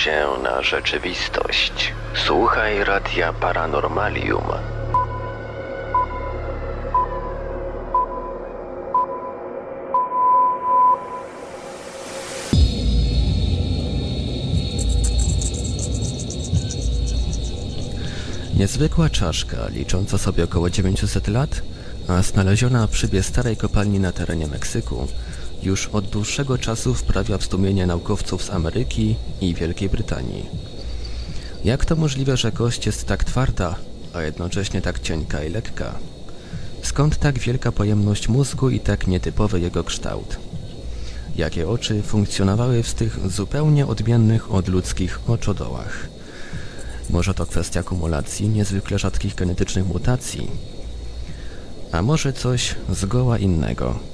się na rzeczywistość. Słuchaj Radia Paranormalium. Niezwykła czaszka, licząca sobie około 900 lat, a znaleziona szybie starej kopalni na terenie Meksyku, już od dłuższego czasu wprawia w stumienie naukowców z Ameryki i Wielkiej Brytanii. Jak to możliwe, że kość jest tak twarda, a jednocześnie tak cienka i lekka? Skąd tak wielka pojemność mózgu i tak nietypowy jego kształt? Jakie oczy funkcjonowały w tych zupełnie odmiennych od ludzkich oczodołach? Może to kwestia kumulacji niezwykle rzadkich genetycznych mutacji? A może coś zgoła innego?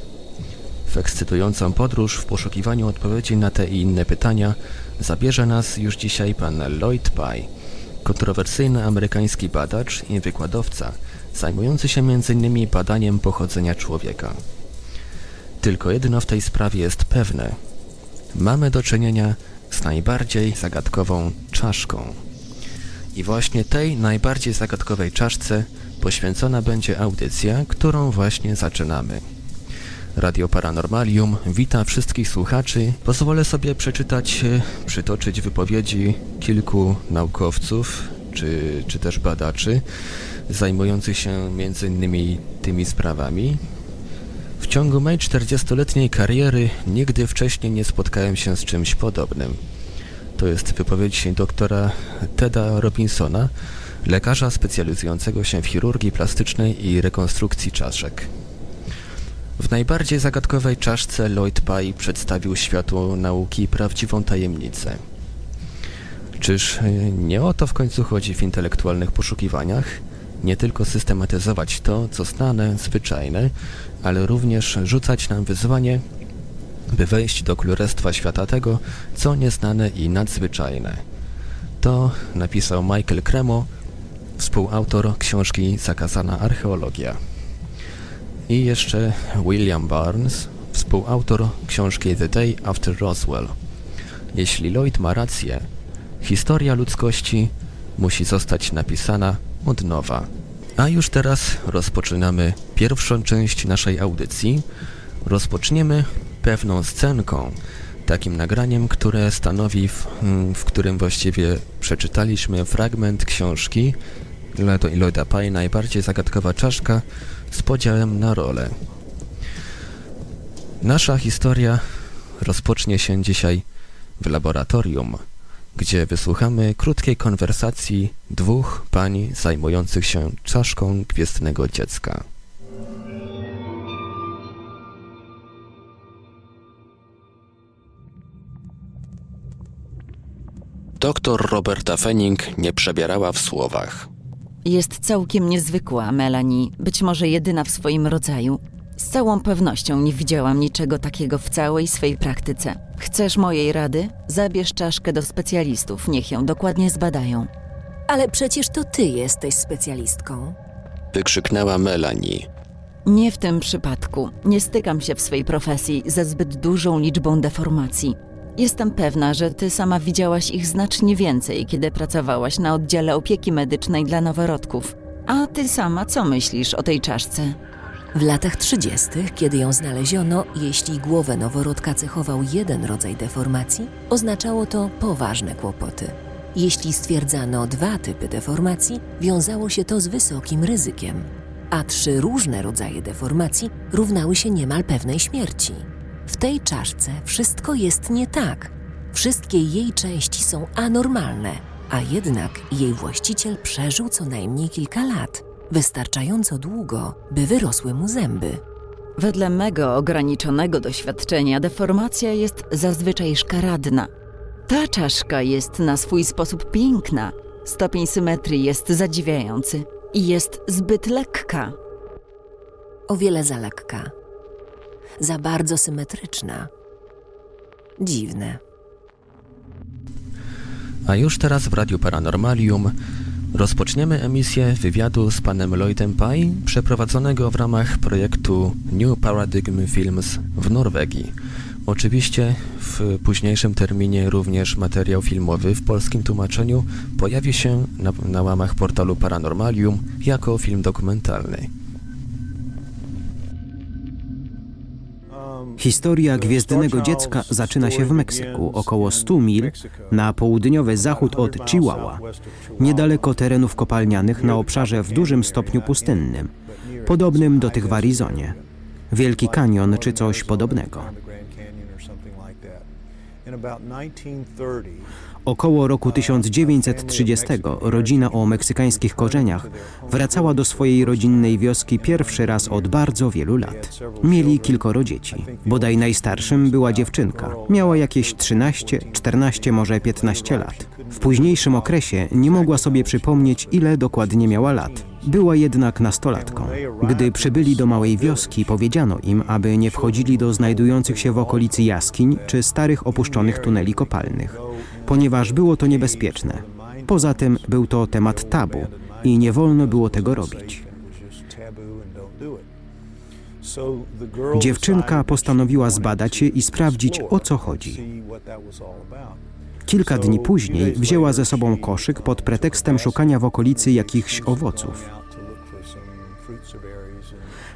W ekscytującą podróż w poszukiwaniu odpowiedzi na te i inne pytania zabierze nas już dzisiaj pan Lloyd Pye, kontrowersyjny amerykański badacz i wykładowca, zajmujący się m.in. badaniem pochodzenia człowieka. Tylko jedno w tej sprawie jest pewne. Mamy do czynienia z najbardziej zagadkową czaszką. I właśnie tej najbardziej zagadkowej czaszce poświęcona będzie audycja, którą właśnie zaczynamy. Radio Paranormalium wita wszystkich słuchaczy. Pozwolę sobie przeczytać, e, przytoczyć wypowiedzi kilku naukowców, czy, czy też badaczy, zajmujących się między innymi tymi sprawami. W ciągu mojej 40-letniej kariery nigdy wcześniej nie spotkałem się z czymś podobnym. To jest wypowiedź doktora Teda Robinsona, lekarza specjalizującego się w chirurgii plastycznej i rekonstrukcji czaszek. W najbardziej zagadkowej czaszce Lloyd Pye przedstawił światu nauki prawdziwą tajemnicę. Czyż e, nie o to w końcu chodzi w intelektualnych poszukiwaniach? Nie tylko systematyzować to, co znane, zwyczajne, ale również rzucać nam wyzwanie, by wejść do królestwa świata tego, co nieznane i nadzwyczajne. To napisał Michael Cremo, współautor książki Zakazana archeologia. I jeszcze William Barnes, współautor książki The Day After Roswell. Jeśli Lloyd ma rację, historia ludzkości musi zostać napisana od nowa. A już teraz rozpoczynamy pierwszą część naszej audycji. Rozpoczniemy pewną scenką, takim nagraniem, które stanowi, w, w którym właściwie przeczytaliśmy fragment książki Lloyda Pye, najbardziej zagadkowa czaszka, z podziałem na role. Nasza historia rozpocznie się dzisiaj w laboratorium, gdzie wysłuchamy krótkiej konwersacji dwóch pań zajmujących się czaszką gwiezdnego dziecka. Doktor Roberta Fenning nie przebierała w słowach. Jest całkiem niezwykła, Melanie, być może jedyna w swoim rodzaju. Z całą pewnością nie widziałam niczego takiego w całej swej praktyce. Chcesz mojej rady? Zabierz czaszkę do specjalistów, niech ją dokładnie zbadają. Ale przecież to ty jesteś specjalistką. Wykrzyknęła Melanie. Nie w tym przypadku. Nie stykam się w swej profesji ze zbyt dużą liczbą deformacji. Jestem pewna, że ty sama widziałaś ich znacznie więcej, kiedy pracowałaś na oddziale opieki medycznej dla noworodków. A ty sama co myślisz o tej czaszce? W latach 30., kiedy ją znaleziono, jeśli głowę noworodka cechował jeden rodzaj deformacji, oznaczało to poważne kłopoty. Jeśli stwierdzano dwa typy deformacji, wiązało się to z wysokim ryzykiem, a trzy różne rodzaje deformacji równały się niemal pewnej śmierci. W tej czaszce wszystko jest nie tak. Wszystkie jej części są anormalne, a jednak jej właściciel przeżył co najmniej kilka lat, wystarczająco długo, by wyrosły mu zęby. Wedle mego ograniczonego doświadczenia deformacja jest zazwyczaj szkaradna. Ta czaszka jest na swój sposób piękna, stopień symetrii jest zadziwiający i jest zbyt lekka. O wiele za lekka za bardzo symetryczna. Dziwne. A już teraz w Radiu Paranormalium rozpoczniemy emisję wywiadu z panem Lloydem Pye, przeprowadzonego w ramach projektu New Paradigm Films w Norwegii, Oczywiście w późniejszym terminie również materiał filmowy w polskim tłumaczeniu pojawi się na, na łamach portalu Paranormalium jako film dokumentalny. Historia gwiezdnego dziecka zaczyna się w Meksyku, około 100 mil na południowy zachód od Chihuahua, niedaleko terenów kopalnianych na obszarze w dużym stopniu pustynnym, podobnym do tych w Arizonie. Wielki Kanion czy coś podobnego. Około roku 1930 rodzina o meksykańskich korzeniach wracała do swojej rodzinnej wioski pierwszy raz od bardzo wielu lat. Mieli kilkoro dzieci. Bodaj najstarszym była dziewczynka. Miała jakieś 13, 14, może 15 lat. W późniejszym okresie nie mogła sobie przypomnieć, ile dokładnie miała lat. Była jednak nastolatką. Gdy przybyli do małej wioski, powiedziano im, aby nie wchodzili do znajdujących się w okolicy jaskiń czy starych opuszczonych tuneli kopalnych ponieważ było to niebezpieczne. Poza tym był to temat tabu i nie wolno było tego robić. Dziewczynka postanowiła zbadać je i sprawdzić, o co chodzi. Kilka dni później wzięła ze sobą koszyk pod pretekstem szukania w okolicy jakichś owoców.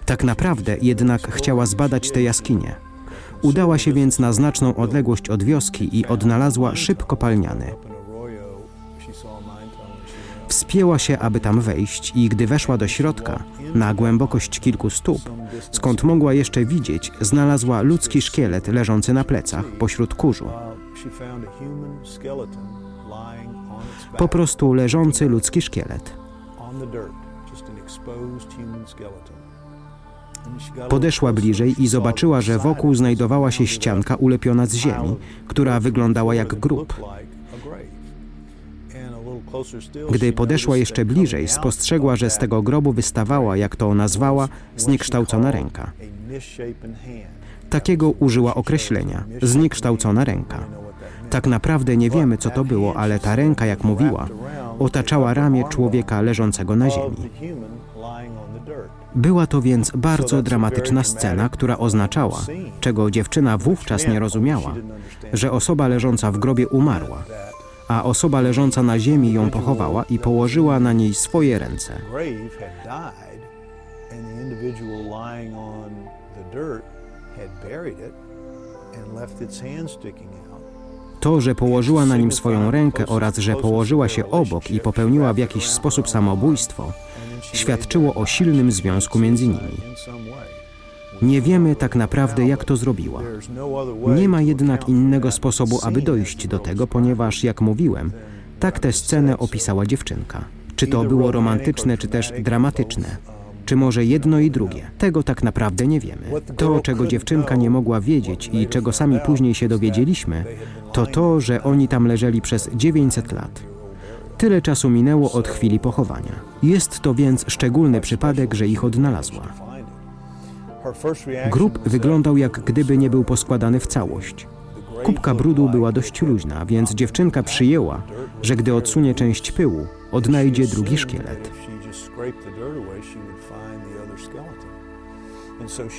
Tak naprawdę jednak chciała zbadać te jaskinie. Udała się więc na znaczną odległość od wioski i odnalazła szyb kopalniany. Wspięła się, aby tam wejść i gdy weszła do środka, na głębokość kilku stóp, skąd mogła jeszcze widzieć, znalazła ludzki szkielet leżący na plecach pośród kurzu. Po prostu leżący ludzki szkielet. Podeszła bliżej i zobaczyła, że wokół znajdowała się ścianka ulepiona z ziemi, która wyglądała jak grób. Gdy podeszła jeszcze bliżej, spostrzegła, że z tego grobu wystawała, jak to nazwała, zniekształcona ręka. Takiego użyła określenia zniekształcona ręka. Tak naprawdę nie wiemy, co to było, ale ta ręka, jak mówiła, otaczała ramię człowieka leżącego na ziemi. Była to więc bardzo dramatyczna scena, która oznaczała, czego dziewczyna wówczas nie rozumiała, że osoba leżąca w grobie umarła, a osoba leżąca na ziemi ją pochowała i położyła na niej swoje ręce. To, że położyła na nim swoją rękę oraz że położyła się obok i popełniła w jakiś sposób samobójstwo, świadczyło o silnym związku między nimi. Nie wiemy tak naprawdę, jak to zrobiła. Nie ma jednak innego sposobu, aby dojść do tego, ponieważ, jak mówiłem, tak tę scenę opisała dziewczynka. Czy to było romantyczne, czy też dramatyczne? Czy może jedno i drugie? Tego tak naprawdę nie wiemy. To, czego dziewczynka nie mogła wiedzieć i czego sami później się dowiedzieliśmy, to to, że oni tam leżeli przez 900 lat. Tyle czasu minęło od chwili pochowania. Jest to więc szczególny przypadek, że ich odnalazła. Grób wyglądał jak gdyby nie był poskładany w całość. Kubka brudu była dość luźna, więc dziewczynka przyjęła, że gdy odsunie część pyłu, odnajdzie drugi szkielet.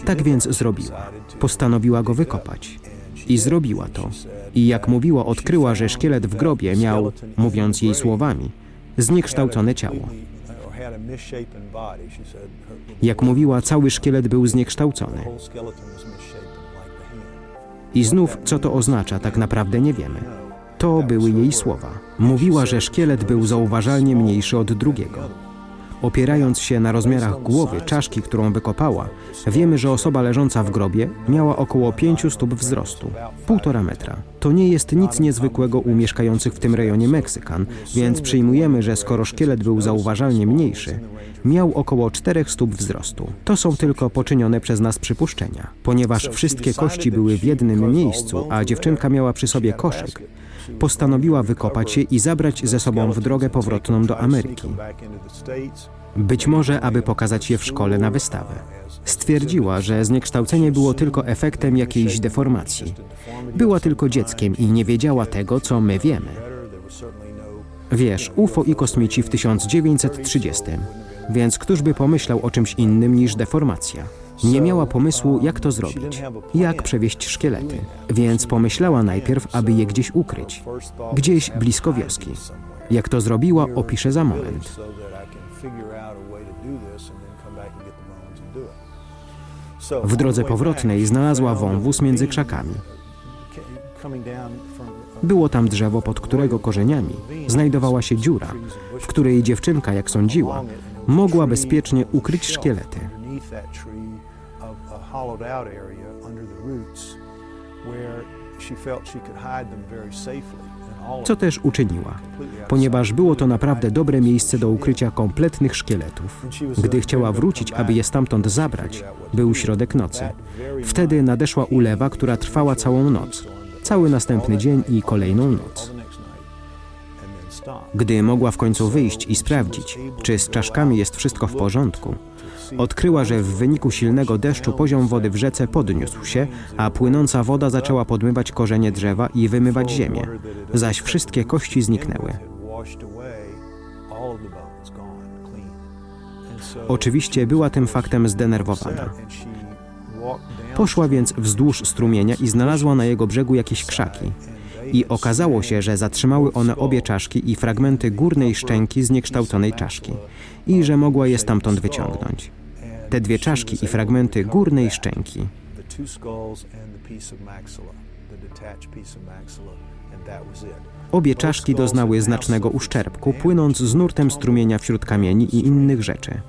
Tak więc zrobiła. Postanowiła go wykopać. I zrobiła to. I jak mówiła, odkryła, że szkielet w grobie miał, mówiąc jej słowami, zniekształcone ciało. Jak mówiła, cały szkielet był zniekształcony. I znów, co to oznacza, tak naprawdę nie wiemy. To były jej słowa. Mówiła, że szkielet był zauważalnie mniejszy od drugiego. Opierając się na rozmiarach głowy czaszki, którą wykopała, wiemy, że osoba leżąca w grobie miała około 5 stóp wzrostu, półtora metra. To nie jest nic niezwykłego u mieszkających w tym rejonie Meksykan, więc przyjmujemy, że skoro szkielet był zauważalnie mniejszy, miał około 4 stóp wzrostu. To są tylko poczynione przez nas przypuszczenia. Ponieważ wszystkie kości były w jednym miejscu, a dziewczynka miała przy sobie koszyk, postanowiła wykopać je i zabrać ze sobą w drogę powrotną do Ameryki. Być może, aby pokazać je w szkole na wystawę. Stwierdziła, że zniekształcenie było tylko efektem jakiejś deformacji. Była tylko dzieckiem i nie wiedziała tego, co my wiemy. Wiesz, UFO i kosmici w 1930, więc któż by pomyślał o czymś innym niż deformacja? Nie miała pomysłu, jak to zrobić, jak przewieźć szkielety, więc pomyślała najpierw, aby je gdzieś ukryć, gdzieś blisko wioski. Jak to zrobiła, opiszę za moment. W drodze powrotnej znalazła wąwóz między krzakami. Było tam drzewo, pod którego korzeniami znajdowała się dziura, w której dziewczynka, jak sądziła, mogła bezpiecznie ukryć szkielety. Co też uczyniła, ponieważ było to naprawdę dobre miejsce do ukrycia kompletnych szkieletów. Gdy chciała wrócić, aby je stamtąd zabrać, był środek nocy. Wtedy nadeszła ulewa, która trwała całą noc, cały następny dzień i kolejną noc. Gdy mogła w końcu wyjść i sprawdzić, czy z czaszkami jest wszystko w porządku, odkryła, że w wyniku silnego deszczu poziom wody w rzece podniósł się, a płynąca woda zaczęła podmywać korzenie drzewa i wymywać ziemię, zaś wszystkie kości zniknęły. Oczywiście była tym faktem zdenerwowana. Poszła więc wzdłuż strumienia i znalazła na jego brzegu jakieś krzaki. I okazało się, że zatrzymały one obie czaszki i fragmenty górnej szczęki zniekształconej czaszki i że mogła je stamtąd wyciągnąć. Te dwie czaszki i fragmenty górnej szczęki. Obie czaszki doznały znacznego uszczerbku, płynąc z nurtem strumienia wśród kamieni i innych rzeczy.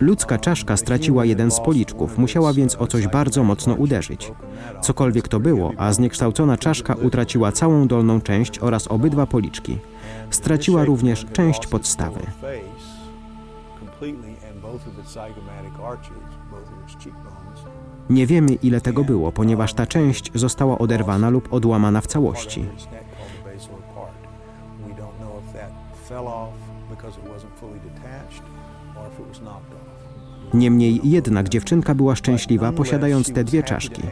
Ludzka czaszka straciła jeden z policzków, musiała więc o coś bardzo mocno uderzyć. Cokolwiek to było, a zniekształcona czaszka utraciła całą dolną część oraz obydwa policzki. Straciła również część podstawy. Nie wiemy, ile tego było, ponieważ ta część została oderwana lub odłamana w całości. Niemniej jednak dziewczynka była szczęśliwa, posiadając te dwie czaszki.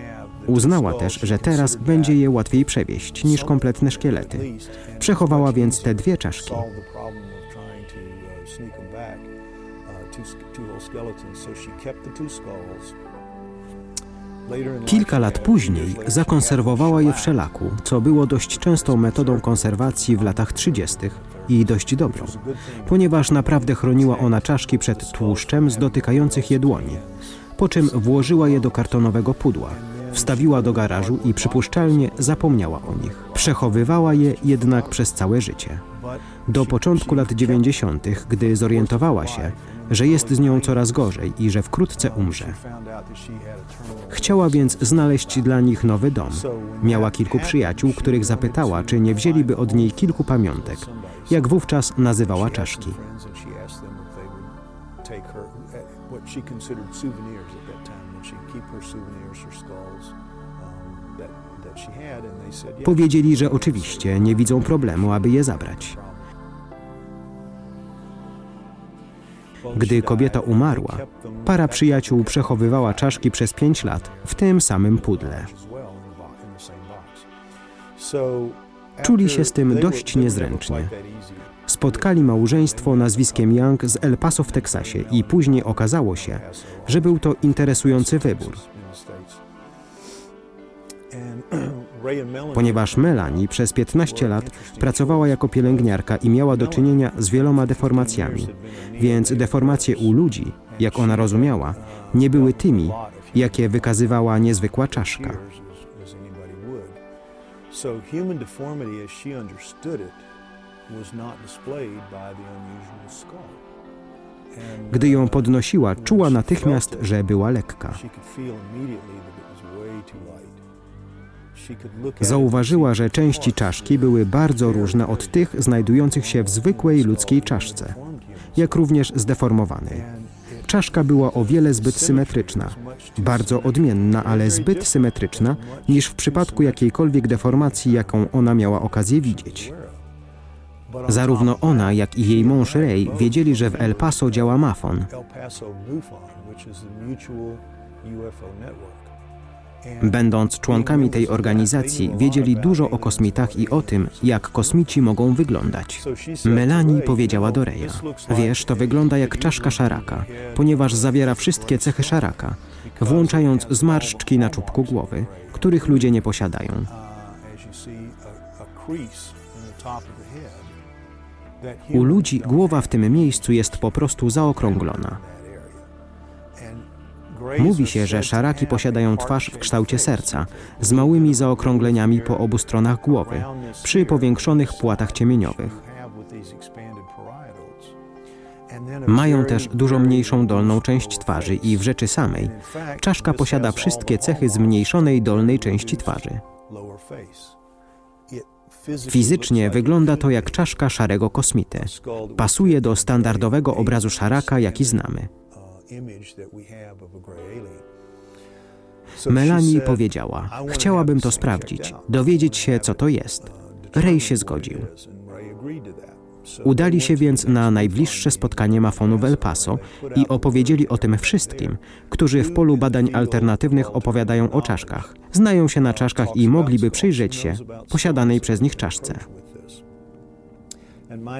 Uznała też, że teraz będzie je łatwiej przewieźć niż kompletne szkielety. Przechowała więc te dwie czaszki. Kilka lat później zakonserwowała je w szelaku, co było dość częstą metodą konserwacji w latach 30. i dość dobrą, ponieważ naprawdę chroniła ona czaszki przed tłuszczem z dotykających je dłoni, po czym włożyła je do kartonowego pudła. Wstawiła do garażu i przypuszczalnie zapomniała o nich. Przechowywała je jednak przez całe życie. Do początku lat 90., gdy zorientowała się, że jest z nią coraz gorzej i że wkrótce umrze. Chciała więc znaleźć dla nich nowy dom. Miała kilku przyjaciół, których zapytała, czy nie wzięliby od niej kilku pamiątek, jak wówczas nazywała czaszki. Powiedzieli, że oczywiście nie widzą problemu, aby je zabrać. Gdy kobieta umarła, para przyjaciół przechowywała czaszki przez pięć lat w tym samym pudle. Czuli się z tym dość niezręcznie. Spotkali małżeństwo nazwiskiem Young z El Paso w Teksasie i później okazało się, że był to interesujący wybór. Ponieważ Melanie przez 15 lat pracowała jako pielęgniarka i miała do czynienia z wieloma deformacjami, więc deformacje u ludzi, jak ona rozumiała, nie były tymi, jakie wykazywała niezwykła czaszka. So human deformity as she understood it was not displayed by the unusual skull. Gdy ją podnosiła, czuła natychmiast, że była lekka. Zauważyła, że części czaszki były bardzo różne od tych znajdujących się w zwykłej ludzkiej czaszce, jak również zdeformowanej. Czaszka była o wiele zbyt symetryczna, bardzo odmienna, ale zbyt symetryczna niż w przypadku jakiejkolwiek deformacji, jaką ona miała okazję widzieć. Zarówno ona, jak i jej mąż Ray wiedzieli, że w El Paso działa MAFON. Będąc członkami tej organizacji, wiedzieli dużo o kosmitach i o tym, jak kosmici mogą wyglądać. Melanie powiedziała do Reja: Wiesz, to wygląda jak czaszka szaraka, ponieważ zawiera wszystkie cechy szaraka, włączając zmarszczki na czubku głowy, których ludzie nie posiadają. U ludzi głowa w tym miejscu jest po prostu zaokrąglona. Mówi się, że szaraki posiadają twarz w kształcie serca, z małymi zaokrągleniami po obu stronach głowy, przy powiększonych płatach ciemieniowych. Mają też dużo mniejszą dolną część twarzy i w rzeczy samej czaszka posiada wszystkie cechy zmniejszonej dolnej części twarzy. Fizycznie wygląda to jak czaszka szarego kosmity. Pasuje do standardowego obrazu szaraka, jaki znamy. Melanie powiedziała: Chciałabym to sprawdzić, dowiedzieć się, co to jest. Ray się zgodził. Udali się więc na najbliższe spotkanie Mafonu w El Paso i opowiedzieli o tym wszystkim, którzy w polu badań alternatywnych opowiadają o czaszkach. Znają się na czaszkach i mogliby przyjrzeć się posiadanej przez nich czaszce.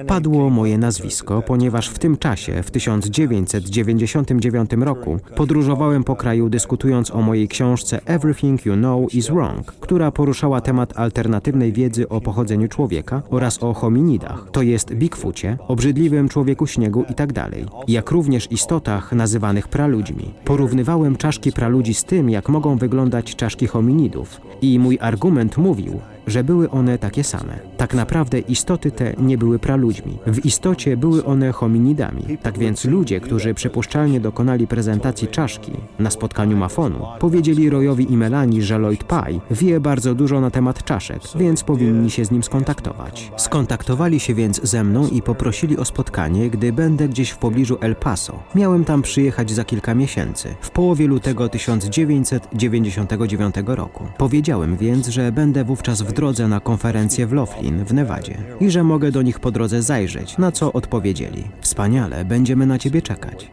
Padło moje nazwisko, ponieważ w tym czasie, w 1999 roku, podróżowałem po kraju dyskutując o mojej książce Everything You Know Is Wrong, która poruszała temat alternatywnej wiedzy o pochodzeniu człowieka oraz o hominidach, to jest Bigfoocie, obrzydliwym człowieku śniegu itd., tak jak również istotach nazywanych praludźmi. Porównywałem czaszki praludzi z tym, jak mogą wyglądać czaszki hominidów i mój argument mówił, że były one takie same. Tak naprawdę istoty te nie były praludźmi. W istocie były one hominidami. Tak więc ludzie, którzy przypuszczalnie dokonali prezentacji czaszki na spotkaniu Mafonu, powiedzieli Royowi i Melanie, że Lloyd Pye wie bardzo dużo na temat czaszek, więc powinni się z nim skontaktować. Skontaktowali się więc ze mną i poprosili o spotkanie, gdy będę gdzieś w pobliżu El Paso. Miałem tam przyjechać za kilka miesięcy, w połowie lutego 1999 roku. Powiedziałem więc, że będę wówczas w drodze na konferencję w Laughlin w Nevadzie i że mogę do nich po drodze zajrzeć, na co odpowiedzieli. Wspaniale, będziemy na ciebie czekać.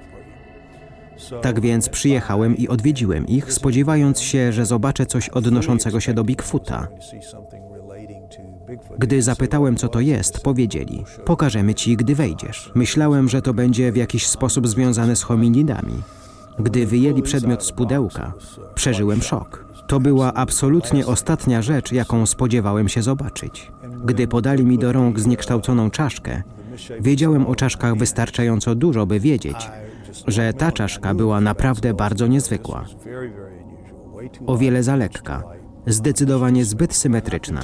Tak więc przyjechałem i odwiedziłem ich, spodziewając się, że zobaczę coś odnoszącego się do Bigfoota. Gdy zapytałem, co to jest, powiedzieli: Pokażemy ci, gdy wejdziesz. Myślałem, że to będzie w jakiś sposób związane z hominidami. Gdy wyjęli przedmiot z pudełka, przeżyłem szok. To była absolutnie ostatnia rzecz, jaką spodziewałem się zobaczyć. Gdy podali mi do rąk zniekształconą czaszkę, wiedziałem o czaszkach wystarczająco dużo, by wiedzieć, że ta czaszka była naprawdę bardzo niezwykła. O wiele za lekka, zdecydowanie zbyt symetryczna.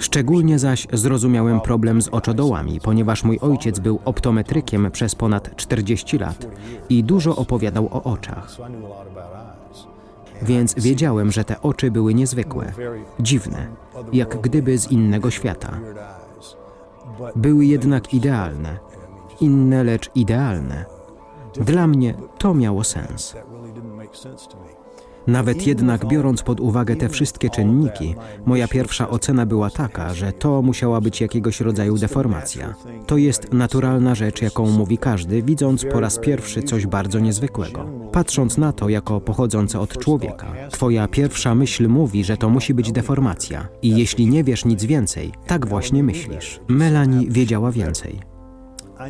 Szczególnie zaś zrozumiałem problem z oczodołami, ponieważ mój ojciec był optometrykiem przez ponad 40 lat i dużo opowiadał o oczach więc wiedziałem, że te oczy były niezwykłe, dziwne, jak gdyby z innego świata. Były jednak idealne, inne lecz idealne. Dla mnie to miało sens. Nawet jednak biorąc pod uwagę te wszystkie czynniki, moja pierwsza ocena była taka, że to musiała być jakiegoś rodzaju deformacja. To jest naturalna rzecz, jaką mówi każdy, widząc po raz pierwszy coś bardzo niezwykłego. Patrząc na to jako pochodzące od człowieka, twoja pierwsza myśl mówi, że to musi być deformacja. I jeśli nie wiesz nic więcej, tak właśnie myślisz. Melanie wiedziała więcej.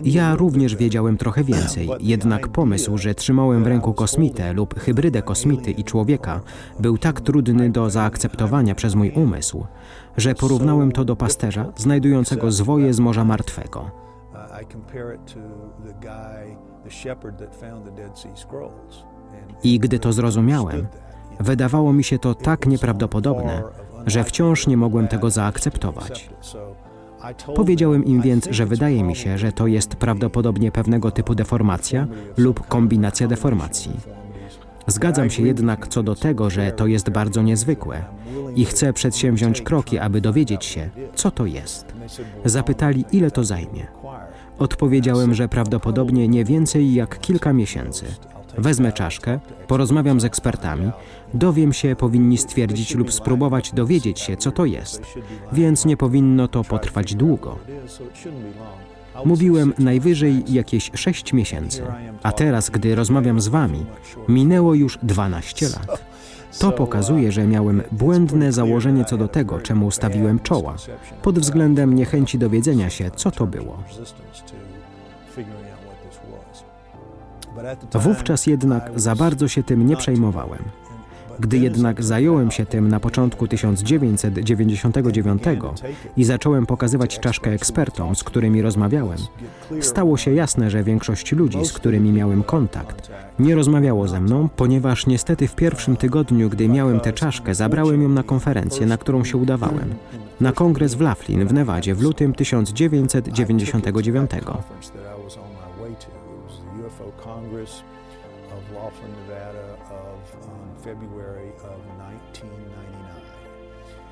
Ja również wiedziałem trochę więcej, jednak pomysł, że trzymałem w ręku kosmitę lub hybrydę kosmity i człowieka był tak trudny do zaakceptowania przez mój umysł, że porównałem to do pasterza znajdującego zwoje z Morza Martwego. I gdy to zrozumiałem, wydawało mi się to tak nieprawdopodobne, że wciąż nie mogłem tego zaakceptować. Powiedziałem im więc, że wydaje mi się, że to jest prawdopodobnie pewnego typu deformacja lub kombinacja deformacji. Zgadzam się jednak co do tego, że to jest bardzo niezwykłe i chcę przedsięwziąć kroki, aby dowiedzieć się, co to jest. Zapytali, ile to zajmie. Odpowiedziałem, że prawdopodobnie nie więcej jak kilka miesięcy. Wezmę czaszkę, porozmawiam z ekspertami, dowiem się, powinni stwierdzić lub spróbować dowiedzieć się, co to jest, więc nie powinno to potrwać długo. Mówiłem najwyżej jakieś 6 miesięcy, a teraz, gdy rozmawiam z wami, minęło już 12 lat. To pokazuje, że miałem błędne założenie co do tego, czemu stawiłem czoła, pod względem niechęci dowiedzenia się, co to było. Wówczas jednak za bardzo się tym nie przejmowałem. Gdy jednak zająłem się tym na początku 1999 i zacząłem pokazywać czaszkę ekspertom, z którymi rozmawiałem, stało się jasne, że większość ludzi, z którymi miałem kontakt, nie rozmawiało ze mną, ponieważ niestety w pierwszym tygodniu, gdy miałem tę czaszkę, zabrałem ją na konferencję, na którą się udawałem. Na kongres w Laughlin w Nevadzie w lutym 1999.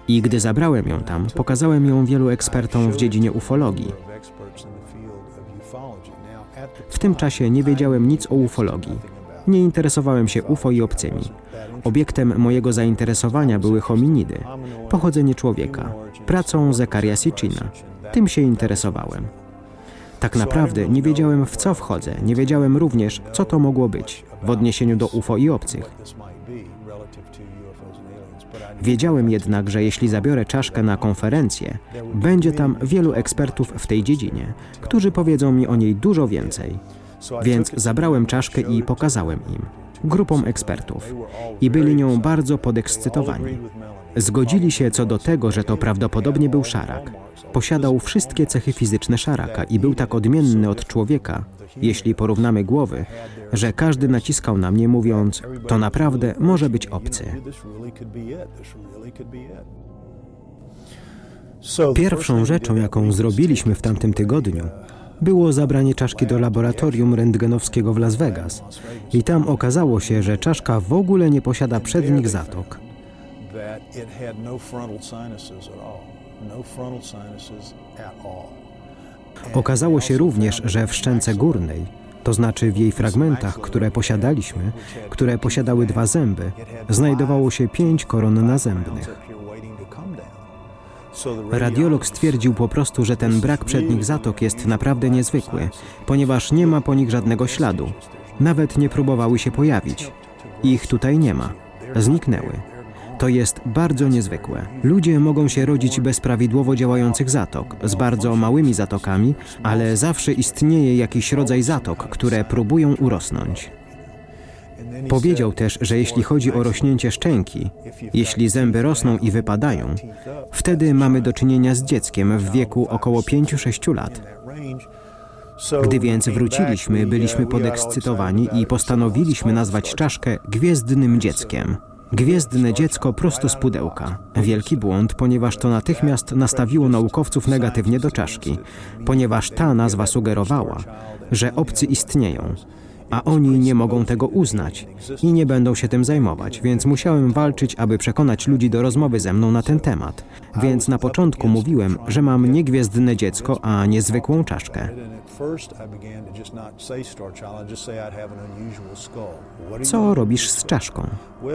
I gdy zabrałem ją tam, pokazałem ją wielu ekspertom w dziedzinie ufologii. W tym czasie nie wiedziałem nic o ufologii. Nie interesowałem się UFO i obcymi. Obiektem mojego zainteresowania były hominidy, pochodzenie człowieka, pracą Zekaria Sitchina. Tym się interesowałem. Tak naprawdę nie wiedziałem w co wchodzę, nie wiedziałem również, co to mogło być w odniesieniu do UFO i obcych. Wiedziałem jednak, że jeśli zabiorę czaszkę na konferencję, będzie tam wielu ekspertów w tej dziedzinie, którzy powiedzą mi o niej dużo więcej. Więc zabrałem czaszkę i pokazałem im, grupom ekspertów, i byli nią bardzo podekscytowani. Zgodzili się co do tego, że to prawdopodobnie był szarak. Posiadał wszystkie cechy fizyczne szaraka i był tak odmienny od człowieka, jeśli porównamy głowy, że każdy naciskał na mnie, mówiąc: To naprawdę może być obcy. Pierwszą rzeczą, jaką zrobiliśmy w tamtym tygodniu, było zabranie czaszki do laboratorium rentgenowskiego w Las Vegas. I tam okazało się, że czaszka w ogóle nie posiada przednich zatok. Okazało się również, że w szczęce górnej, to znaczy w jej fragmentach, które posiadaliśmy, które posiadały dwa zęby, znajdowało się pięć koron nazębnych. Radiolog stwierdził po prostu, że ten brak przednich zatok jest naprawdę niezwykły, ponieważ nie ma po nich żadnego śladu. Nawet nie próbowały się pojawić. Ich tutaj nie ma. Zniknęły. To jest bardzo niezwykłe. Ludzie mogą się rodzić bez prawidłowo działających zatok, z bardzo małymi zatokami, ale zawsze istnieje jakiś rodzaj zatok, które próbują urosnąć. Powiedział też, że jeśli chodzi o rośnięcie szczęki, jeśli zęby rosną i wypadają, wtedy mamy do czynienia z dzieckiem w wieku około 5-6 lat. Gdy więc wróciliśmy, byliśmy podekscytowani i postanowiliśmy nazwać czaszkę gwiezdnym dzieckiem. Gwiezdne dziecko prosto z pudełka. Wielki błąd, ponieważ to natychmiast nastawiło naukowców negatywnie do czaszki, ponieważ ta nazwa sugerowała, że obcy istnieją, a oni nie mogą tego uznać i nie będą się tym zajmować, więc musiałem walczyć, aby przekonać ludzi do rozmowy ze mną na ten temat. Więc na początku mówiłem, że mam nie gwiezdne dziecko, a niezwykłą czaszkę. Co robisz z czaszką?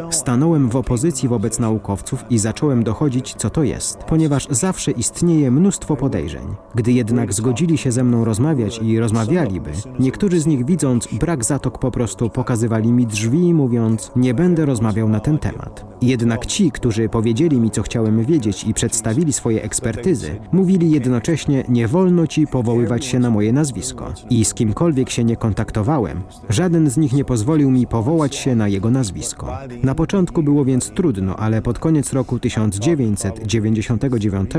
Stanąłem w opozycji wobec naukowców i zacząłem dochodzić, co to jest, ponieważ zawsze istnieje mnóstwo podejrzeń. Gdy jednak zgodzili się ze mną rozmawiać i rozmawialiby, niektórzy z nich widząc brak zatok po prostu pokazywali mi drzwi, mówiąc: Nie będę rozmawiał na ten temat. Jednak ci, którzy powiedzieli mi, co chciałem wiedzieć i przedstawili swoje ekspertyzy, mówili jednocześnie: Nie wolno ci powoływać się na moje nazwisko. I z kimkolwiek się nie kontaktowałem, żaden z nich nie pozwolił mi powołać się na jego nazwisko. Na początku było więc trudno, ale pod koniec roku 1999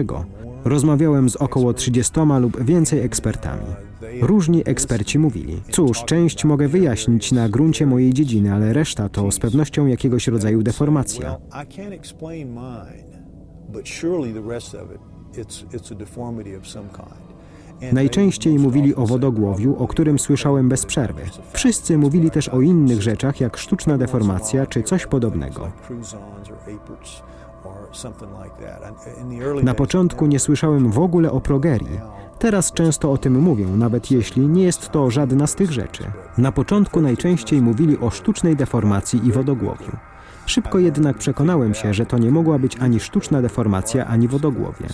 rozmawiałem z około 30 lub więcej ekspertami. Różni eksperci mówili: Cóż, część mogę wyjaśnić na gruncie mojej dziedziny, ale reszta to z pewnością jakiegoś rodzaju deformacja. Najczęściej mówili o wodogłowiu, o którym słyszałem bez przerwy. Wszyscy mówili też o innych rzeczach, jak sztuczna deformacja czy coś podobnego. Na początku nie słyszałem w ogóle o progerii. Teraz często o tym mówią, nawet jeśli nie jest to żadna z tych rzeczy. Na początku najczęściej mówili o sztucznej deformacji i wodogłowiu. Szybko jednak przekonałem się, że to nie mogła być ani sztuczna deformacja, ani wodogłowie.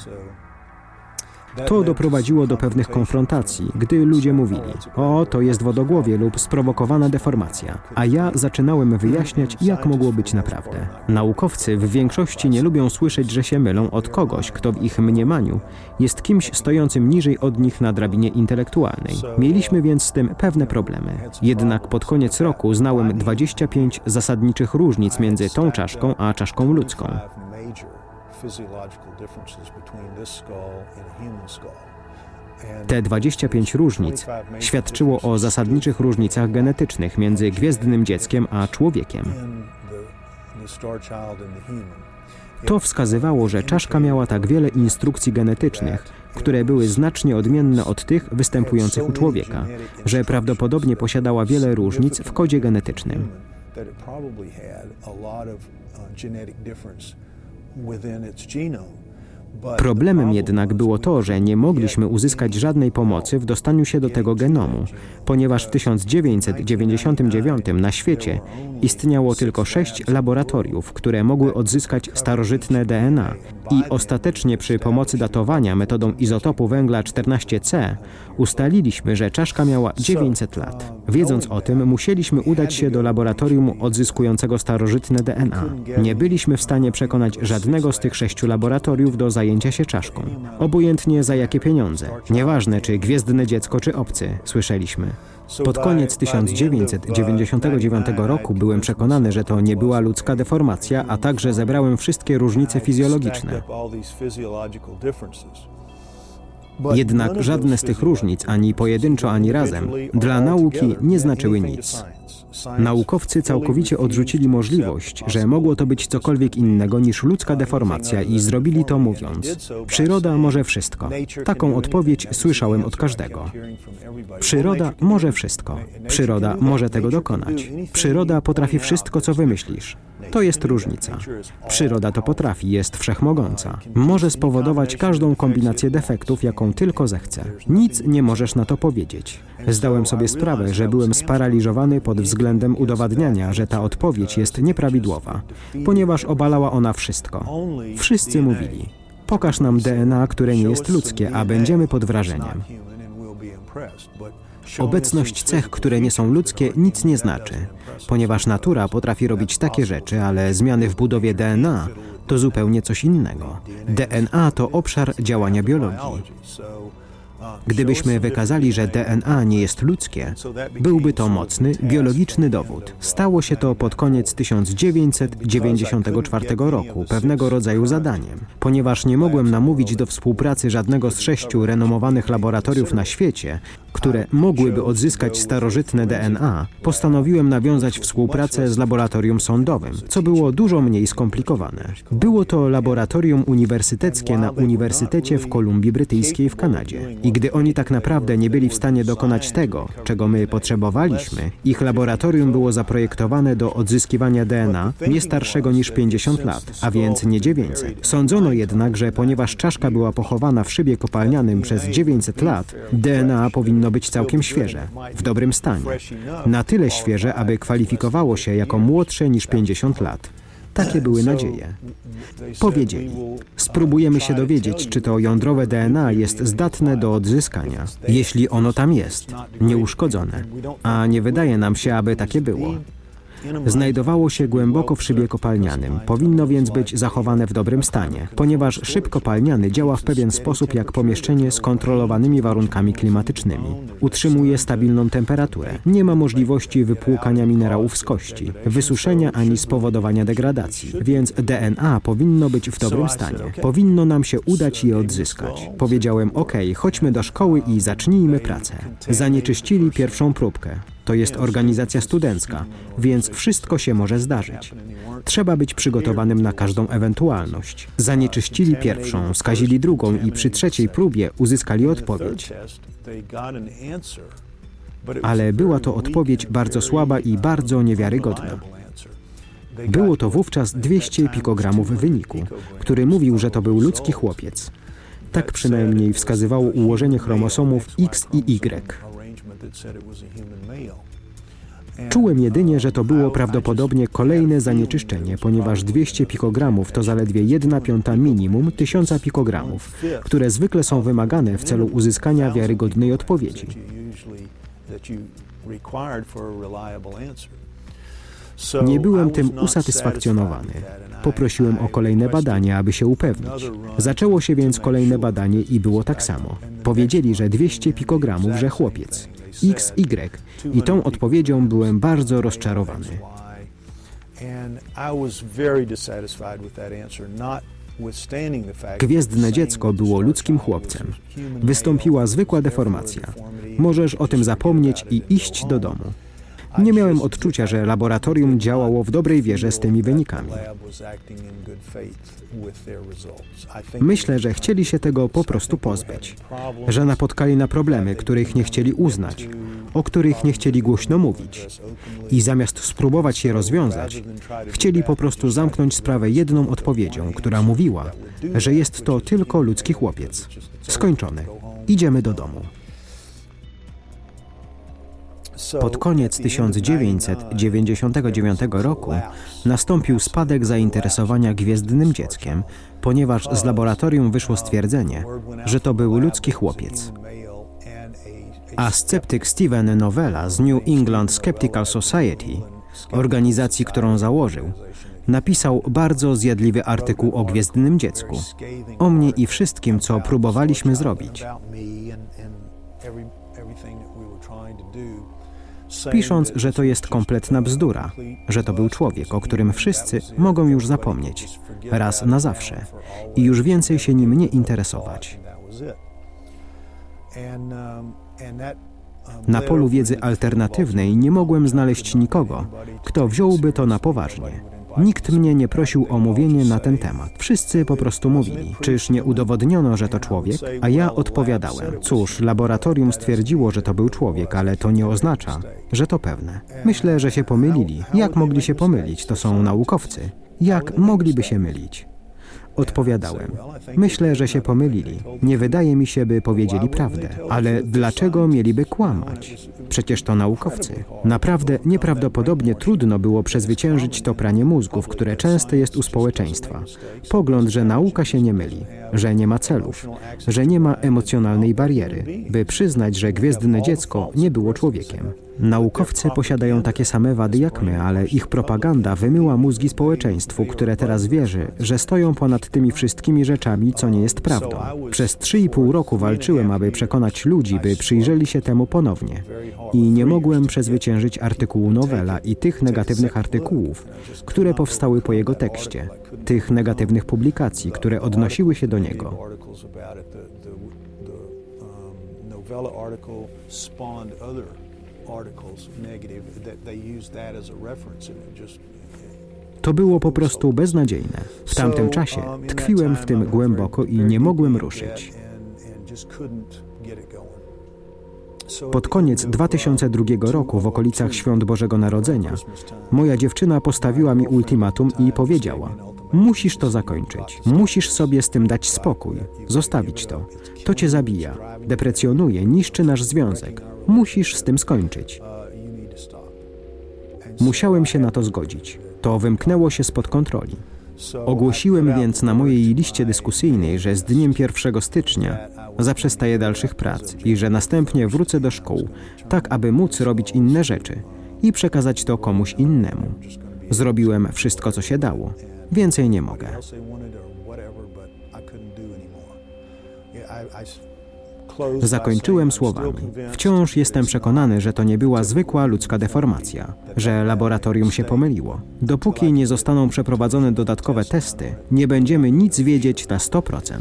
To doprowadziło do pewnych konfrontacji, gdy ludzie mówili: O, to jest wodogłowie lub sprowokowana deformacja. A ja zaczynałem wyjaśniać, jak mogło być naprawdę. Naukowcy w większości nie lubią słyszeć, że się mylą od kogoś, kto w ich mniemaniu jest kimś stojącym niżej od nich na drabinie intelektualnej. Mieliśmy więc z tym pewne problemy. Jednak pod koniec roku znałem 25 zasadniczych różnic między tą czaszką a czaszką ludzką. Te 25 różnic świadczyło o zasadniczych różnicach genetycznych między gwiezdnym dzieckiem a człowiekiem. To wskazywało, że czaszka miała tak wiele instrukcji genetycznych, które były znacznie odmienne od tych występujących u człowieka, że prawdopodobnie posiadała wiele różnic w kodzie genetycznym. Problemem jednak było to, że nie mogliśmy uzyskać żadnej pomocy w dostaniu się do tego genomu, ponieważ w 1999 na świecie istniało tylko sześć laboratoriów, które mogły odzyskać starożytne DNA i ostatecznie przy pomocy datowania metodą izotopu węgla 14C ustaliliśmy, że czaszka miała 900 lat. Wiedząc o tym, musieliśmy udać się do laboratorium odzyskującego starożytne DNA. Nie byliśmy w stanie przekonać żadnego z tych sześciu laboratoriów do zajęcia się czaszką. Obojętnie za jakie pieniądze. Nieważne, czy gwiezdne dziecko, czy obcy, słyszeliśmy. Pod koniec 1999 roku byłem przekonany, że to nie była ludzka deformacja, a także zebrałem wszystkie różnice fizjologiczne. Jednak żadne z tych różnic, ani pojedynczo, ani razem, dla nauki nie znaczyły nic. Naukowcy całkowicie odrzucili możliwość, że mogło to być cokolwiek innego niż ludzka deformacja i zrobili to mówiąc: Przyroda może wszystko. Taką odpowiedź słyszałem od każdego. Przyroda może wszystko. Przyroda może tego dokonać. Przyroda potrafi wszystko, co wymyślisz. To jest różnica. Przyroda to potrafi, jest wszechmogąca. Może spowodować każdą kombinację defektów, jaką tylko zechce. Nic nie możesz na to powiedzieć. Zdałem sobie sprawę, że byłem sparaliżowany pod względem udowadniania, że ta odpowiedź jest nieprawidłowa, ponieważ obalała ona wszystko. Wszyscy mówili: Pokaż nam DNA, które nie jest ludzkie, a będziemy pod wrażeniem. Obecność cech, które nie są ludzkie, nic nie znaczy, ponieważ natura potrafi robić takie rzeczy, ale zmiany w budowie DNA to zupełnie coś innego. DNA to obszar działania biologii. Gdybyśmy wykazali, że DNA nie jest ludzkie, byłby to mocny, biologiczny dowód. Stało się to pod koniec 1994 roku, pewnego rodzaju zadaniem. Ponieważ nie mogłem namówić do współpracy żadnego z sześciu renomowanych laboratoriów na świecie, które mogłyby odzyskać starożytne DNA, postanowiłem nawiązać współpracę z laboratorium sądowym, co było dużo mniej skomplikowane. Było to laboratorium uniwersyteckie na Uniwersytecie w Kolumbii Brytyjskiej w Kanadzie. I gdy oni tak naprawdę nie byli w stanie dokonać tego, czego my potrzebowaliśmy, ich laboratorium było zaprojektowane do odzyskiwania DNA nie starszego niż 50 lat, a więc nie 900. Sądzono jednak, że ponieważ czaszka była pochowana w szybie kopalnianym przez 900 lat, DNA powinno być całkiem świeże, w dobrym stanie. Na tyle świeże, aby kwalifikowało się jako młodsze niż 50 lat. Takie były nadzieje. Powiedzieli, spróbujemy się dowiedzieć, czy to jądrowe DNA jest zdatne do odzyskania. Jeśli ono tam jest, nieuszkodzone, a nie wydaje nam się, aby takie było. Znajdowało się głęboko w szybie kopalnianym, powinno więc być zachowane w dobrym stanie, ponieważ szyb kopalniany działa w pewien sposób jak pomieszczenie z kontrolowanymi warunkami klimatycznymi. Utrzymuje stabilną temperaturę, nie ma możliwości wypłukania minerałów z kości, wysuszenia ani spowodowania degradacji, więc DNA powinno być w dobrym stanie. Powinno nam się udać je odzyskać. Powiedziałem, ok, chodźmy do szkoły i zacznijmy pracę. Zanieczyścili pierwszą próbkę. To jest organizacja studencka, więc wszystko się może zdarzyć. Trzeba być przygotowanym na każdą ewentualność. Zanieczyścili pierwszą, skazili drugą i przy trzeciej próbie uzyskali odpowiedź. Ale była to odpowiedź bardzo słaba i bardzo niewiarygodna. Było to wówczas 200 pikogramów wyniku, który mówił, że to był ludzki chłopiec. Tak przynajmniej wskazywało ułożenie chromosomów X i Y. Czułem jedynie, że to było prawdopodobnie kolejne zanieczyszczenie, ponieważ 200 pikogramów to zaledwie 1 piąta minimum 1000 pikogramów, które zwykle są wymagane w celu uzyskania wiarygodnej odpowiedzi. Nie byłem tym usatysfakcjonowany. Poprosiłem o kolejne badanie, aby się upewnić. Zaczęło się więc kolejne badanie i było tak samo. Powiedzieli, że 200 pikogramów, że chłopiec. XY. I tą odpowiedzią byłem bardzo rozczarowany. Gwiezdne dziecko było ludzkim chłopcem. Wystąpiła zwykła deformacja. Możesz o tym zapomnieć i iść do domu. Nie miałem odczucia, że laboratorium działało w dobrej wierze z tymi wynikami. Myślę, że chcieli się tego po prostu pozbyć, że napotkali na problemy, których nie chcieli uznać, o których nie chcieli głośno mówić. I zamiast spróbować je rozwiązać, chcieli po prostu zamknąć sprawę jedną odpowiedzią, która mówiła, że jest to tylko ludzki chłopiec. Skończone. Idziemy do domu. Pod koniec 1999 roku nastąpił spadek zainteresowania gwiezdnym dzieckiem, ponieważ z laboratorium wyszło stwierdzenie, że to był ludzki chłopiec. A sceptyk Steven Novella z New England Skeptical Society, organizacji, którą założył, napisał bardzo zjadliwy artykuł o gwiezdnym dziecku, o mnie i wszystkim, co próbowaliśmy zrobić pisząc, że to jest kompletna bzdura, że to był człowiek, o którym wszyscy mogą już zapomnieć, raz na zawsze i już więcej się nim nie interesować. Na polu wiedzy alternatywnej nie mogłem znaleźć nikogo, kto wziąłby to na poważnie. Nikt mnie nie prosił o mówienie na ten temat. Wszyscy po prostu mówili. Czyż nie udowodniono, że to człowiek? A ja odpowiadałem. Cóż, laboratorium stwierdziło, że to był człowiek, ale to nie oznacza, że to pewne. Myślę, że się pomylili. Jak mogli się pomylić? To są naukowcy. Jak mogliby się mylić? Odpowiadałem. Myślę, że się pomylili. Nie wydaje mi się, by powiedzieli prawdę. Ale dlaczego mieliby kłamać? Przecież to naukowcy. Naprawdę nieprawdopodobnie trudno było przezwyciężyć to pranie mózgów, które częste jest u społeczeństwa. Pogląd, że nauka się nie myli, że nie ma celów, że nie ma emocjonalnej bariery, by przyznać, że gwiezdne dziecko nie było człowiekiem. Naukowcy posiadają takie same wady jak my, ale ich propaganda wymyła mózgi społeczeństwu, które teraz wierzy, że stoją ponad tymi wszystkimi rzeczami, co nie jest prawdą. Przez 3,5 roku walczyłem, aby przekonać ludzi, by przyjrzeli się temu ponownie. I nie mogłem przezwyciężyć artykułu Nowela i tych negatywnych artykułów, które powstały po jego tekście, tych negatywnych publikacji, które odnosiły się do niego. To było po prostu beznadziejne. W tamtym czasie tkwiłem w tym głęboko i nie mogłem ruszyć. Pod koniec 2002 roku, w okolicach świąt Bożego Narodzenia, moja dziewczyna postawiła mi ultimatum i powiedziała: Musisz to zakończyć. Musisz sobie z tym dać spokój, zostawić to. To cię zabija, deprecjonuje, niszczy nasz związek. Musisz z tym skończyć. Musiałem się na to zgodzić. To wymknęło się spod kontroli. Ogłosiłem więc na mojej liście dyskusyjnej, że z dniem 1 stycznia zaprzestaję dalszych prac i że następnie wrócę do szkół, tak aby móc robić inne rzeczy i przekazać to komuś innemu. Zrobiłem wszystko, co się dało. Więcej nie mogę. Zakończyłem słowami. Wciąż jestem przekonany, że to nie była zwykła ludzka deformacja, że laboratorium się pomyliło. Dopóki nie zostaną przeprowadzone dodatkowe testy, nie będziemy nic wiedzieć na 100%.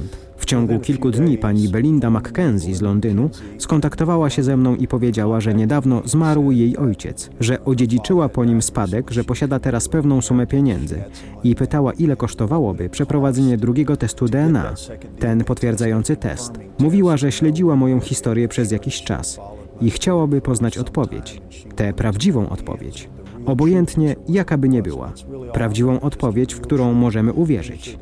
W ciągu kilku dni pani Belinda Mackenzie z Londynu skontaktowała się ze mną i powiedziała, że niedawno zmarł jej ojciec, że odziedziczyła po nim spadek, że posiada teraz pewną sumę pieniędzy i pytała, ile kosztowałoby przeprowadzenie drugiego testu DNA, ten potwierdzający test. Mówiła, że śledziła moją historię przez jakiś czas i chciałaby poznać odpowiedź, tę prawdziwą odpowiedź. Obojętnie jaka by nie była, prawdziwą odpowiedź, w którą możemy uwierzyć.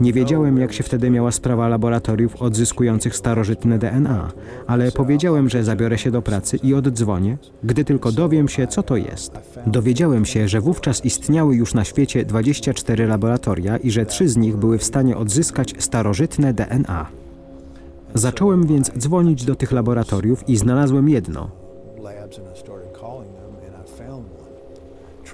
Nie wiedziałem, jak się wtedy miała sprawa laboratoriów odzyskujących starożytne DNA, ale powiedziałem, że zabiorę się do pracy i oddzwonię, gdy tylko dowiem się, co to jest. Dowiedziałem się, że wówczas istniały już na świecie 24 laboratoria i że trzy z nich były w stanie odzyskać starożytne DNA. Zacząłem więc dzwonić do tych laboratoriów i znalazłem jedno.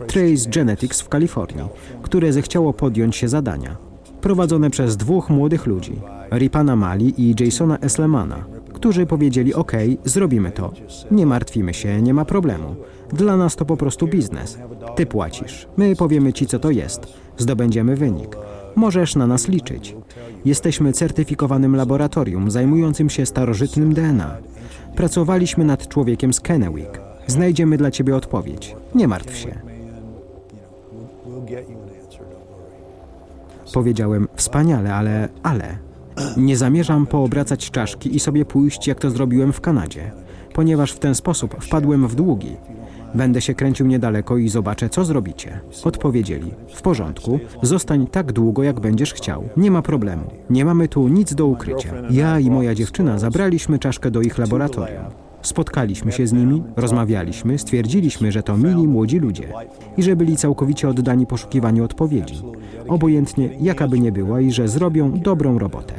Trace Genetics w Kalifornii, które zechciało podjąć się zadania. Prowadzone przez dwóch młodych ludzi, Ripana Mali i Jasona Eslemana, którzy powiedzieli: OK, zrobimy to. Nie martwimy się, nie ma problemu. Dla nas to po prostu biznes. Ty płacisz, my powiemy ci, co to jest. Zdobędziemy wynik. Możesz na nas liczyć. Jesteśmy certyfikowanym laboratorium zajmującym się starożytnym DNA. Pracowaliśmy nad człowiekiem z Kennewick. Znajdziemy dla ciebie odpowiedź. Nie martw się. Powiedziałem, wspaniale, ale, ale. Nie zamierzam poobracać czaszki i sobie pójść, jak to zrobiłem w Kanadzie, ponieważ w ten sposób wpadłem w długi. Będę się kręcił niedaleko i zobaczę, co zrobicie. Odpowiedzieli, w porządku, zostań tak długo, jak będziesz chciał. Nie ma problemu. Nie mamy tu nic do ukrycia. Ja i moja dziewczyna zabraliśmy czaszkę do ich laboratorium. Spotkaliśmy się z nimi, rozmawialiśmy, stwierdziliśmy, że to mili młodzi ludzie i że byli całkowicie oddani poszukiwaniu odpowiedzi, obojętnie jaka by nie była i że zrobią dobrą robotę.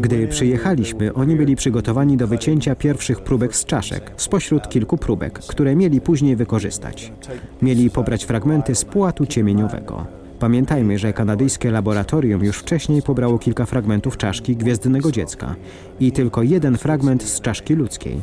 Gdy przyjechaliśmy, oni byli przygotowani do wycięcia pierwszych próbek z czaszek, spośród kilku próbek, które mieli później wykorzystać. Mieli pobrać fragmenty z płatu ciemieniowego. Pamiętajmy, że kanadyjskie laboratorium już wcześniej pobrało kilka fragmentów czaszki gwiezdnego dziecka i tylko jeden fragment z czaszki ludzkiej,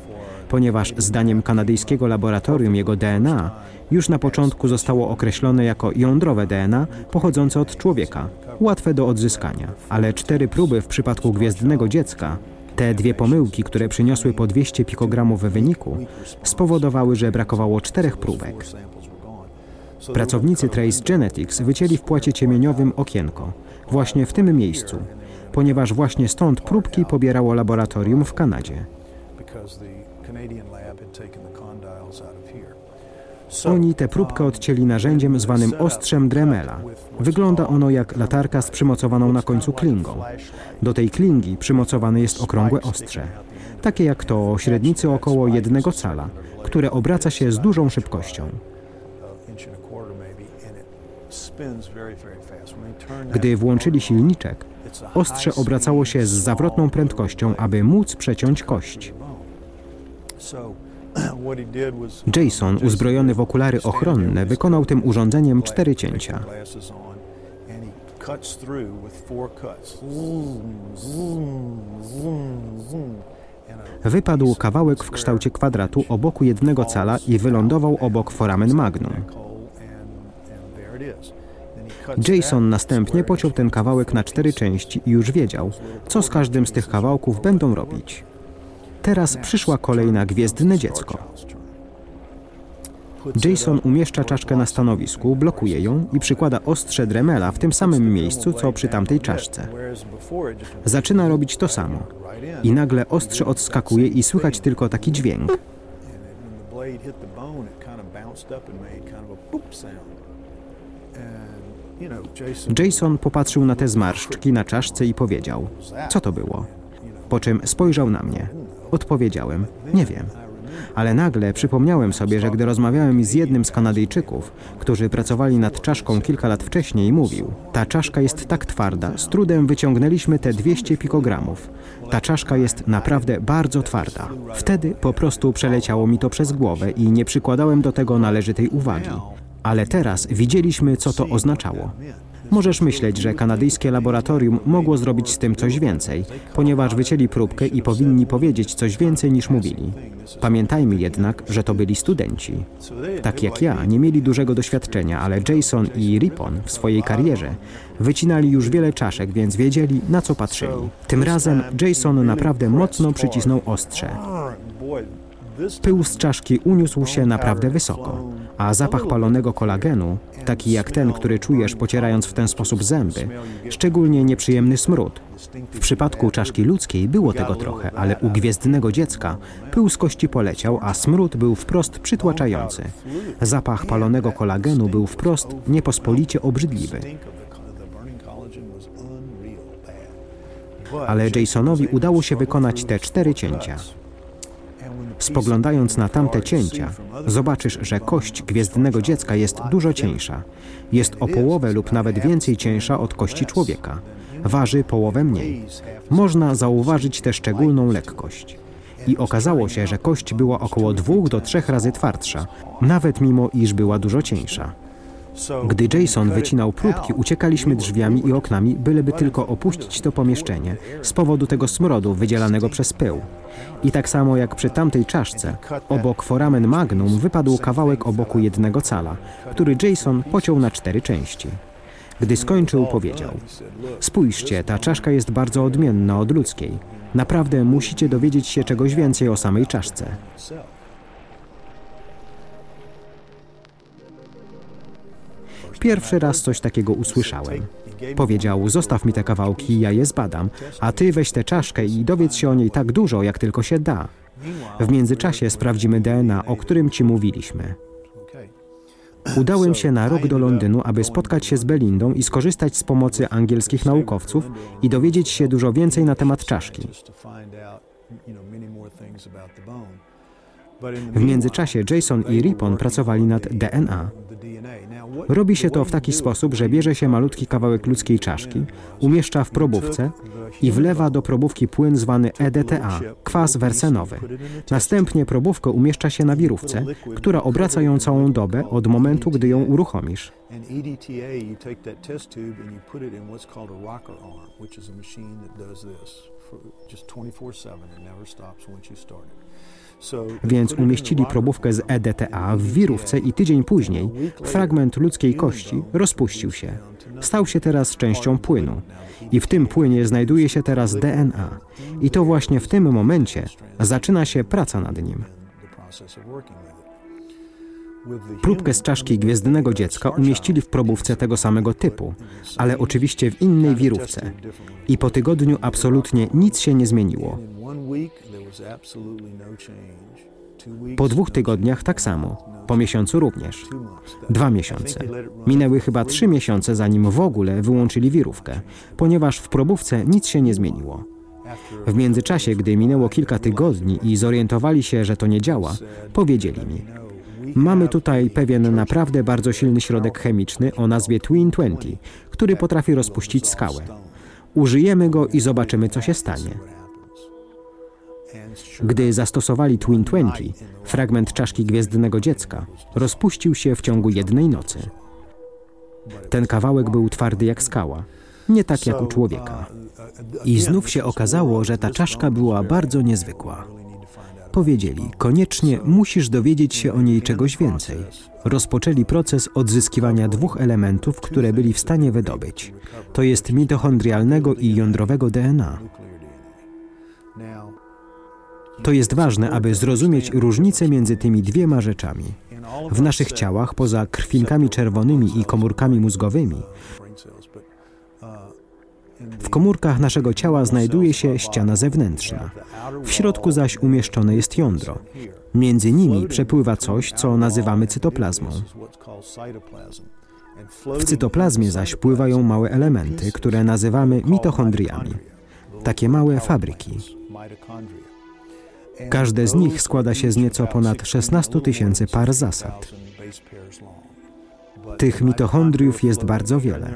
ponieważ zdaniem kanadyjskiego laboratorium jego DNA już na początku zostało określone jako jądrowe DNA pochodzące od człowieka, łatwe do odzyskania. Ale cztery próby w przypadku gwiezdnego dziecka te dwie pomyłki, które przyniosły po 200 pikogramów wyniku, spowodowały, że brakowało czterech próbek. Pracownicy Trace Genetics wycięli w płacie ciemieniowym okienko, właśnie w tym miejscu, ponieważ właśnie stąd próbki pobierało laboratorium w Kanadzie. Oni tę próbkę odcięli narzędziem zwanym ostrzem Dremela. Wygląda ono jak latarka z przymocowaną na końcu klingą. Do tej klingi przymocowane jest okrągłe ostrze, takie jak to o średnicy około jednego cala, które obraca się z dużą szybkością. Gdy włączyli silniczek, ostrze obracało się z zawrotną prędkością, aby móc przeciąć kość. Jason, uzbrojony w okulary ochronne, wykonał tym urządzeniem cztery cięcia. Wypadł kawałek w kształcie kwadratu obok jednego cala i wylądował obok foramen magnum. Jason następnie pociął ten kawałek na cztery części i już wiedział, co z każdym z tych kawałków będą robić. Teraz przyszła kolej na gwiezdne dziecko. Jason umieszcza czaszkę na stanowisku, blokuje ją i przykłada ostrze Dremela w tym samym miejscu, co przy tamtej czaszce. Zaczyna robić to samo. I nagle ostrze odskakuje i słychać tylko taki dźwięk. Jason popatrzył na te zmarszczki na czaszce i powiedział: Co to było? Po czym spojrzał na mnie. Odpowiedziałem: Nie wiem. Ale nagle przypomniałem sobie, że gdy rozmawiałem z jednym z Kanadyjczyków, którzy pracowali nad czaszką kilka lat wcześniej, mówił: Ta czaszka jest tak twarda, z trudem wyciągnęliśmy te 200 pikogramów. Ta czaszka jest naprawdę bardzo twarda. Wtedy po prostu przeleciało mi to przez głowę i nie przykładałem do tego należytej uwagi. Ale teraz widzieliśmy, co to oznaczało. Możesz myśleć, że kanadyjskie laboratorium mogło zrobić z tym coś więcej, ponieważ wycięli próbkę i powinni powiedzieć coś więcej niż mówili. Pamiętajmy jednak, że to byli studenci. Tak jak ja, nie mieli dużego doświadczenia, ale Jason i Ripon w swojej karierze wycinali już wiele czaszek, więc wiedzieli, na co patrzyli. Tym razem Jason naprawdę mocno przycisnął ostrze. Pył z czaszki uniósł się naprawdę wysoko, a zapach palonego kolagenu, taki jak ten, który czujesz pocierając w ten sposób zęby, szczególnie nieprzyjemny smród. W przypadku czaszki ludzkiej było tego trochę, ale u gwiezdnego dziecka pył z kości poleciał, a smród był wprost przytłaczający. Zapach palonego kolagenu był wprost niepospolicie obrzydliwy. Ale Jasonowi udało się wykonać te cztery cięcia. Spoglądając na tamte cięcia, zobaczysz, że kość gwiezdnego dziecka jest dużo cieńsza. Jest o połowę lub nawet więcej cieńsza od kości człowieka. Waży połowę mniej. Można zauważyć tę szczególną lekkość. I okazało się, że kość była około dwóch do trzech razy twardsza, nawet mimo iż była dużo cieńsza. Gdy Jason wycinał próbki, uciekaliśmy drzwiami i oknami, byleby tylko opuścić to pomieszczenie z powodu tego smrodu wydzielanego przez pył. I tak samo jak przy tamtej czaszce, obok foramen magnum wypadł kawałek oboku jednego cala, który Jason pociął na cztery części. Gdy skończył, powiedział: Spójrzcie, ta czaszka jest bardzo odmienna od ludzkiej. Naprawdę musicie dowiedzieć się czegoś więcej o samej czaszce. Pierwszy raz coś takiego usłyszałem. Powiedział: Zostaw mi te kawałki, ja je zbadam, a ty weź tę czaszkę i dowiedz się o niej tak dużo, jak tylko się da. W międzyczasie sprawdzimy DNA, o którym ci mówiliśmy. Udałem się na rok do Londynu, aby spotkać się z Belindą i skorzystać z pomocy angielskich naukowców i dowiedzieć się dużo więcej na temat czaszki. W międzyczasie Jason i Ripon pracowali nad DNA. Robi się to w taki sposób, że bierze się malutki kawałek ludzkiej czaszki, umieszcza w probówce i wlewa do probówki płyn zwany EDTA, kwas wersenowy. Następnie probówkę umieszcza się na wirówce, która obraca ją całą dobę od momentu, gdy ją uruchomisz. For just 24/7. It never stops once you start it. Więc umieścili probówkę z EDTA w wirówce i tydzień później fragment ludzkiej kości rozpuścił się. Stał się teraz częścią płynu. I w tym płynie znajduje się teraz DNA. I to właśnie w tym momencie zaczyna się praca nad nim. Próbkę z czaszki gwiezdnego dziecka umieścili w probówce tego samego typu, ale oczywiście w innej wirówce. I po tygodniu absolutnie nic się nie zmieniło. Po dwóch tygodniach tak samo, po miesiącu również. Dwa miesiące. Minęły chyba trzy miesiące, zanim w ogóle wyłączyli wirówkę, ponieważ w probówce nic się nie zmieniło. W międzyczasie, gdy minęło kilka tygodni i zorientowali się, że to nie działa, powiedzieli mi: Mamy tutaj pewien naprawdę bardzo silny środek chemiczny o nazwie Twin 20, który potrafi rozpuścić skałę. Użyjemy go i zobaczymy, co się stanie. Gdy zastosowali Twin 20, fragment czaszki gwiezdnego dziecka rozpuścił się w ciągu jednej nocy. Ten kawałek był twardy jak skała, nie tak jak u człowieka. I znów się okazało, że ta czaszka była bardzo niezwykła. Powiedzieli, koniecznie musisz dowiedzieć się o niej czegoś więcej. Rozpoczęli proces odzyskiwania dwóch elementów, które byli w stanie wydobyć. To jest mitochondrialnego i jądrowego DNA. To jest ważne, aby zrozumieć różnicę między tymi dwiema rzeczami. W naszych ciałach, poza krwinkami czerwonymi i komórkami mózgowymi, w komórkach naszego ciała znajduje się ściana zewnętrzna. W środku zaś umieszczone jest jądro. Między nimi przepływa coś, co nazywamy cytoplazmą. W cytoplazmie zaś pływają małe elementy, które nazywamy mitochondriami. Takie małe fabryki. Każde z nich składa się z nieco ponad 16 tysięcy par zasad. Tych mitochondriów jest bardzo wiele.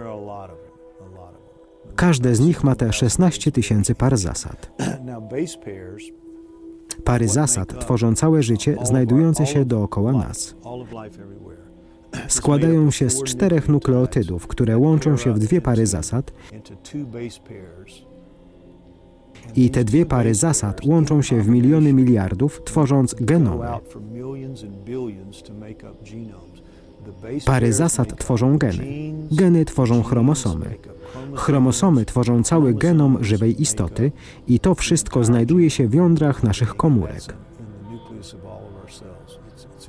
Każde z nich ma te 16 tysięcy par zasad. Pary zasad tworzą całe życie znajdujące się dookoła nas. Składają się z czterech nukleotydów, które łączą się w dwie pary zasad i te dwie pary zasad łączą się w miliony miliardów, tworząc genomy. Pary zasad tworzą geny. Geny tworzą chromosomy. Chromosomy tworzą cały genom żywej istoty i to wszystko znajduje się w jądrach naszych komórek.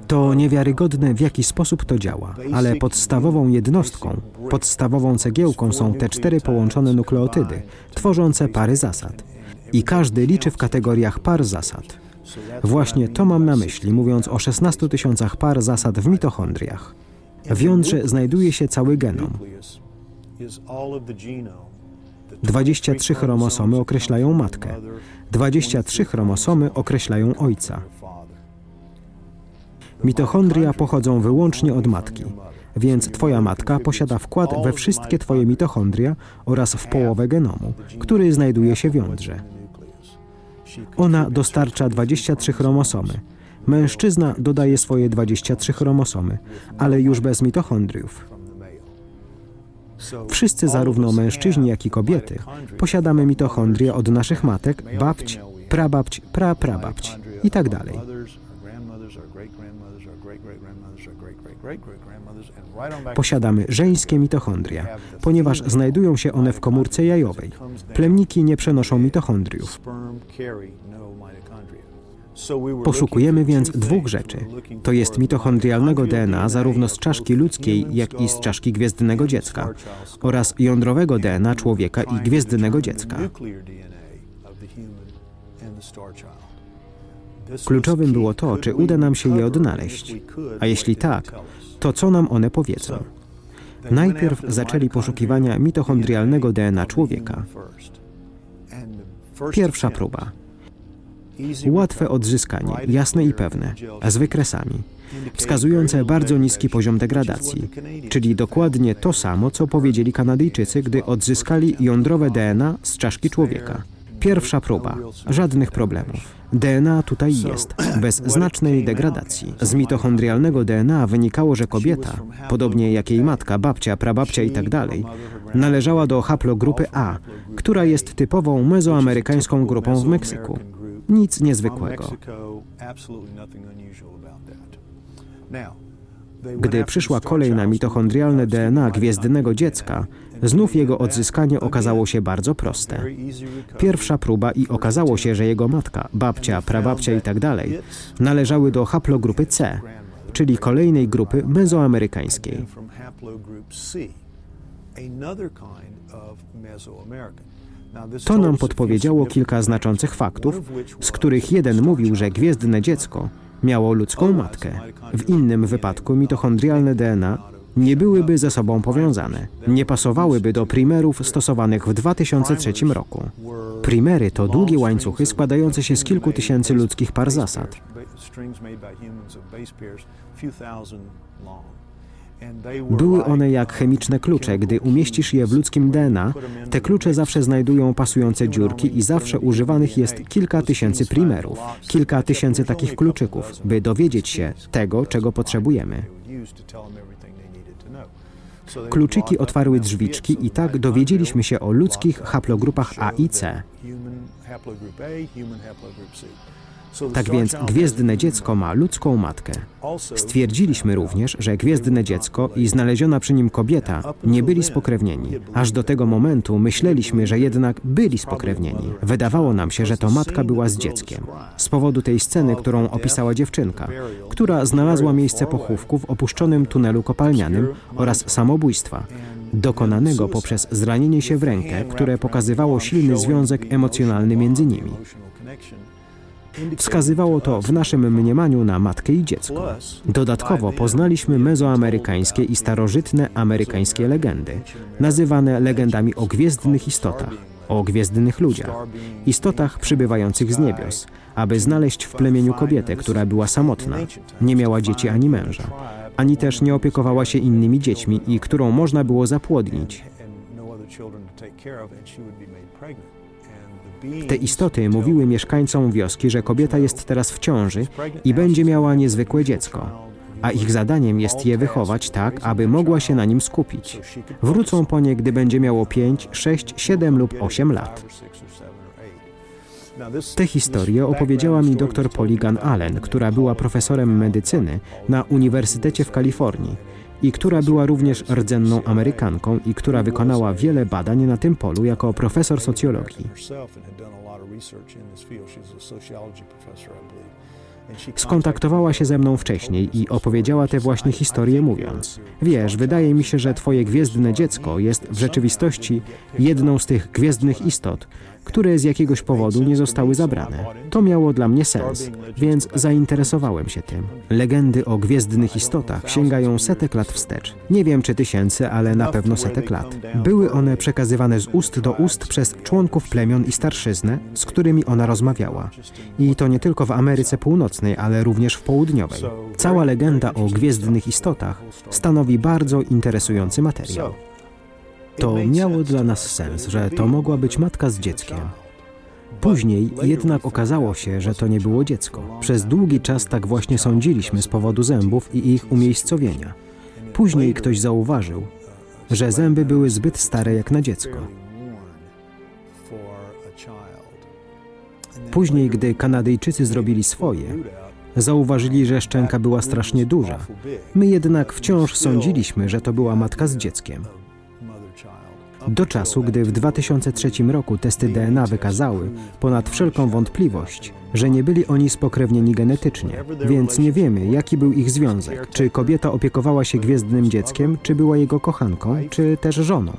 To niewiarygodne, w jaki sposób to działa, ale podstawową jednostką, podstawową cegiełką są te cztery połączone nukleotydy, tworzące pary zasad. I każdy liczy w kategoriach par zasad. Właśnie to mam na myśli, mówiąc o 16 tysiącach par zasad w mitochondriach. W jądrze znajduje się cały genom. 23 chromosomy określają matkę. 23 chromosomy określają ojca. Mitochondria pochodzą wyłącznie od matki, więc twoja matka posiada wkład we wszystkie twoje mitochondria oraz w połowę genomu, który znajduje się w jądrze. Ona dostarcza 23 chromosomy. Mężczyzna dodaje swoje 23 chromosomy, ale już bez mitochondriów. Wszyscy, zarówno mężczyźni, jak i kobiety, posiadamy mitochondria od naszych matek, babć, prababć, praprababć i tak dalej. Posiadamy żeńskie mitochondria, ponieważ znajdują się one w komórce jajowej. Plemniki nie przenoszą mitochondriów. Poszukujemy więc dwóch rzeczy. To jest mitochondrialnego DNA zarówno z czaszki ludzkiej, jak i z czaszki gwiezdnego dziecka oraz jądrowego DNA człowieka i gwiezdnego dziecka. Kluczowym było to, czy uda nam się je odnaleźć. A jeśli tak, to co nam one powiedzą? Najpierw zaczęli poszukiwania mitochondrialnego DNA człowieka. Pierwsza próba. Łatwe odzyskanie, jasne i pewne, z wykresami, wskazujące bardzo niski poziom degradacji, czyli dokładnie to samo, co powiedzieli Kanadyjczycy, gdy odzyskali jądrowe DNA z czaszki człowieka. Pierwsza próba, żadnych problemów. DNA tutaj jest, bez znacznej degradacji. Z mitochondrialnego DNA wynikało, że kobieta, podobnie jak jej matka, babcia, prababcia itd., tak należała do haplogrupy A, która jest typową mezoamerykańską grupą w Meksyku. Nic niezwykłego. Gdy przyszła kolej na mitochondrialne DNA gwiezdnego dziecka, znów jego odzyskanie okazało się bardzo proste. Pierwsza próba i okazało się, że jego matka, babcia, prababcia. Tak należały do haplogrupy C, czyli kolejnej grupy mezoamerykańskiej. To nam podpowiedziało kilka znaczących faktów, z których jeden mówił, że gwiezdne dziecko miało ludzką matkę. W innym wypadku mitochondrialne DNA nie byłyby ze sobą powiązane. Nie pasowałyby do primerów stosowanych w 2003 roku. Primery to długie łańcuchy składające się z kilku tysięcy ludzkich par zasad. Były one jak chemiczne klucze. Gdy umieścisz je w ludzkim DNA, te klucze zawsze znajdują pasujące dziurki i zawsze używanych jest kilka tysięcy primerów, kilka tysięcy takich kluczyków, by dowiedzieć się tego, czego potrzebujemy. Kluczyki otwarły drzwiczki i tak dowiedzieliśmy się o ludzkich haplogrupach A i C. Tak więc gwiezdne dziecko ma ludzką matkę. Stwierdziliśmy również, że gwiezdne dziecko i znaleziona przy nim kobieta nie byli spokrewnieni. Aż do tego momentu myśleliśmy, że jednak byli spokrewnieni. Wydawało nam się, że to matka była z dzieckiem. Z powodu tej sceny, którą opisała dziewczynka, która znalazła miejsce pochówku w opuszczonym tunelu kopalnianym oraz samobójstwa dokonanego poprzez zranienie się w rękę, które pokazywało silny związek emocjonalny między nimi. Wskazywało to w naszym mniemaniu na matkę i dziecko. Dodatkowo poznaliśmy mezoamerykańskie i starożytne amerykańskie legendy, nazywane legendami o gwiezdnych istotach, o gwiezdnych ludziach, istotach przybywających z niebios, aby znaleźć w plemieniu kobietę, która była samotna, nie miała dzieci ani męża, ani też nie opiekowała się innymi dziećmi i którą można było zapłodnić. Te istoty mówiły mieszkańcom wioski, że kobieta jest teraz w ciąży i będzie miała niezwykłe dziecko, a ich zadaniem jest je wychować tak, aby mogła się na nim skupić. Wrócą po nie, gdy będzie miało 5, 6, 7 lub 8 lat. Tę historię opowiedziała mi dr Poligan Allen, która była profesorem medycyny na Uniwersytecie w Kalifornii i która była również rdzenną Amerykanką i która wykonała wiele badań na tym polu jako profesor socjologii. Skontaktowała się ze mną wcześniej i opowiedziała tę właśnie historię mówiąc Wiesz, wydaje mi się, że twoje gwiezdne dziecko jest w rzeczywistości jedną z tych gwiezdnych istot, które z jakiegoś powodu nie zostały zabrane. To miało dla mnie sens, więc zainteresowałem się tym. Legendy o gwiezdnych istotach sięgają setek lat wstecz. Nie wiem czy tysięcy, ale na pewno setek lat. Były one przekazywane z ust do ust przez członków plemion i starszyznę, z którymi ona rozmawiała. I to nie tylko w Ameryce Północnej, ale również w Południowej. Cała legenda o gwiezdnych istotach stanowi bardzo interesujący materiał. To miało dla nas sens, że to mogła być matka z dzieckiem. Później jednak okazało się, że to nie było dziecko. Przez długi czas tak właśnie sądziliśmy z powodu zębów i ich umiejscowienia. Później ktoś zauważył, że zęby były zbyt stare jak na dziecko. Później, gdy Kanadyjczycy zrobili swoje, zauważyli, że szczęka była strasznie duża. My jednak wciąż sądziliśmy, że to była matka z dzieckiem. Do czasu, gdy w 2003 roku testy DNA wykazały, ponad wszelką wątpliwość, że nie byli oni spokrewnieni genetycznie, więc nie wiemy, jaki był ich związek. Czy kobieta opiekowała się gwiezdnym dzieckiem, czy była jego kochanką, czy też żoną.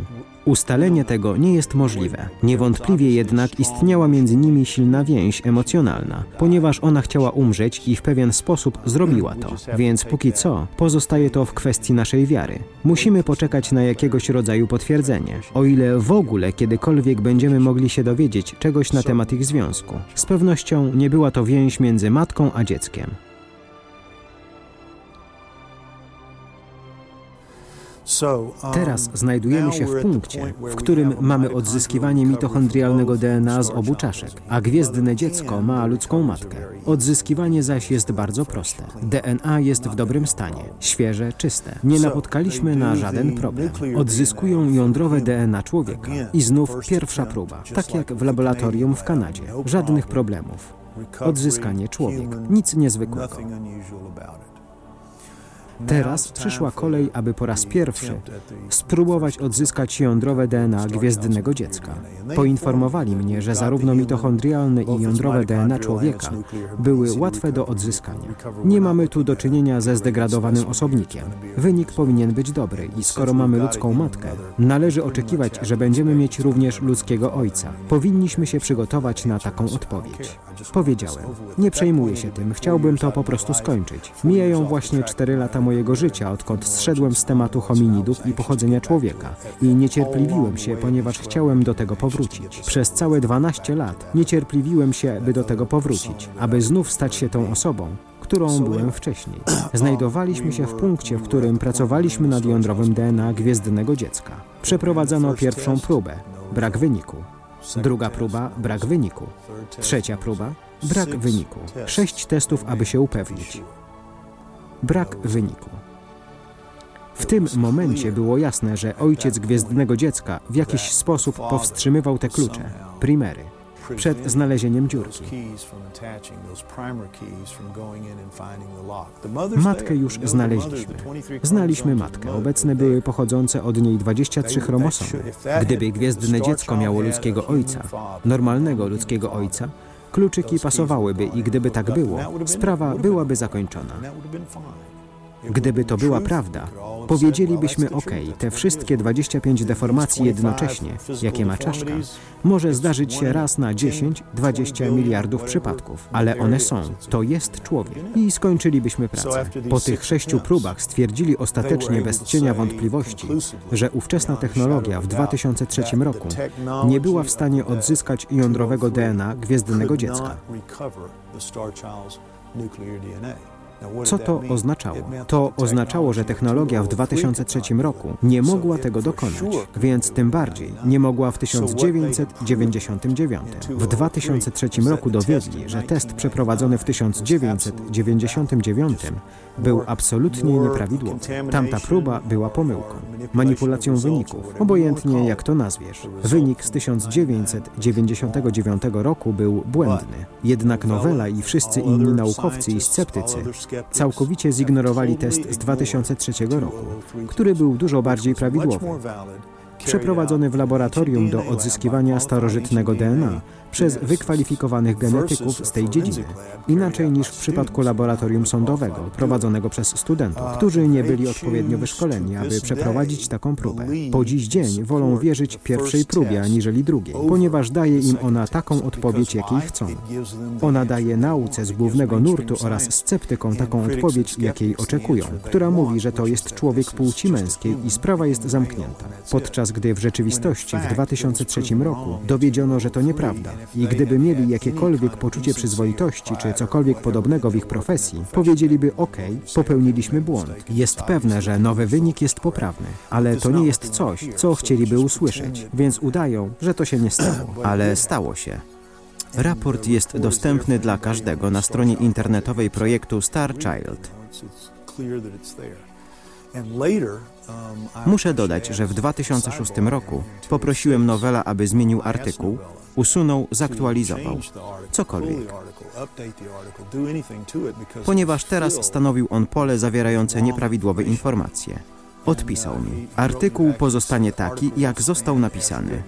Ustalenie tego nie jest możliwe. Niewątpliwie jednak istniała między nimi silna więź emocjonalna, ponieważ ona chciała umrzeć i w pewien sposób zrobiła to. Więc póki co pozostaje to w kwestii naszej wiary. Musimy poczekać na jakiegoś rodzaju potwierdzenie, o ile w ogóle kiedykolwiek będziemy mogli się dowiedzieć czegoś na temat ich związku. Z pewnością nie była to więź między matką a dzieckiem. Teraz znajdujemy się w punkcie, w którym mamy odzyskiwanie mitochondrialnego DNA z obu czaszek, a gwiezdne dziecko ma ludzką matkę. Odzyskiwanie zaś jest bardzo proste. DNA jest w dobrym stanie, świeże, czyste. Nie napotkaliśmy na żaden problem. Odzyskują jądrowe DNA człowieka. I znów pierwsza próba, tak jak w laboratorium w Kanadzie. Żadnych problemów. Odzyskanie człowiek. Nic niezwykłego. Teraz przyszła kolej, aby po raz pierwszy spróbować odzyskać jądrowe DNA gwiezdnego dziecka. Poinformowali mnie, że zarówno mitochondrialne i jądrowe DNA człowieka były łatwe do odzyskania. Nie mamy tu do czynienia ze zdegradowanym osobnikiem. Wynik powinien być dobry i skoro mamy ludzką matkę, należy oczekiwać, że będziemy mieć również ludzkiego ojca. Powinniśmy się przygotować na taką odpowiedź. Powiedziałem, nie przejmuję się tym, chciałbym to po prostu skończyć. Mijają właśnie cztery lata mojego życia, odkąd zszedłem z tematu hominidów i pochodzenia człowieka. I niecierpliwiłem się, ponieważ chciałem do tego powrócić. Przez całe 12 lat niecierpliwiłem się, by do tego powrócić, aby znów stać się tą osobą, którą byłem wcześniej. Znajdowaliśmy się w punkcie, w którym pracowaliśmy nad jądrowym DNA gwiezdnego dziecka. Przeprowadzono pierwszą próbę. Brak wyniku. Druga próba, brak wyniku. Trzecia próba, brak wyniku. Sześć testów, aby się upewnić. Brak wyniku. W tym momencie było jasne, że ojciec gwiezdnego dziecka w jakiś sposób powstrzymywał te klucze, primery, przed znalezieniem dziurki. Matkę już znaleźliśmy. Znaliśmy matkę. Obecne były pochodzące od niej 23 chromosomy. Gdyby gwiezdne dziecko miało ludzkiego ojca, normalnego ludzkiego ojca, kluczyki pasowałyby i gdyby tak było, sprawa byłaby zakończona. Gdyby to była prawda, powiedzielibyśmy ok, te wszystkie 25 deformacji jednocześnie, jakie ma czaszka, może zdarzyć się raz na 10-20 miliardów przypadków, ale one są, to jest człowiek. I skończylibyśmy pracę. Po tych sześciu próbach stwierdzili ostatecznie bez cienia wątpliwości, że ówczesna technologia w 2003 roku nie była w stanie odzyskać jądrowego DNA gwiezdnego dziecka. Co to oznaczało? To oznaczało, że technologia w 2003 roku nie mogła tego dokonać, więc tym bardziej nie mogła w 1999. W 2003 roku dowiedli, że test przeprowadzony w 1999 był absolutnie nieprawidłowy. Tamta próba była pomyłką, manipulacją wyników, obojętnie jak to nazwiesz. Wynik z 1999 roku był błędny. Jednak Nowela i wszyscy inni naukowcy i sceptycy całkowicie zignorowali test z 2003 roku, który był dużo bardziej prawidłowy. Przeprowadzony w laboratorium do odzyskiwania starożytnego DNA, przez wykwalifikowanych genetyków z tej dziedziny. Inaczej niż w przypadku laboratorium sądowego, prowadzonego przez studentów, którzy nie byli odpowiednio wyszkoleni, aby przeprowadzić taką próbę. Po dziś dzień wolą wierzyć pierwszej próbie aniżeli drugiej, ponieważ daje im ona taką odpowiedź, jakiej chcą. Ona daje nauce z głównego nurtu oraz sceptykom taką odpowiedź, jakiej oczekują, która mówi, że to jest człowiek płci męskiej i sprawa jest zamknięta. Podczas gdy w rzeczywistości w 2003 roku dowiedziono, że to nieprawda i gdyby mieli jakiekolwiek poczucie przyzwoitości czy cokolwiek podobnego w ich profesji, powiedzieliby ok, popełniliśmy błąd. Jest pewne, że nowy wynik jest poprawny, ale to nie jest coś, co chcieliby usłyszeć, więc udają, że to się nie stało. Ale stało się. Raport jest dostępny dla każdego na stronie internetowej projektu Star Child. Muszę dodać, że w 2006 roku poprosiłem Nowela, aby zmienił artykuł, usunął, zaktualizował, cokolwiek. Ponieważ teraz stanowił on pole zawierające nieprawidłowe informacje. Odpisał mi. Artykuł pozostanie taki, jak został napisany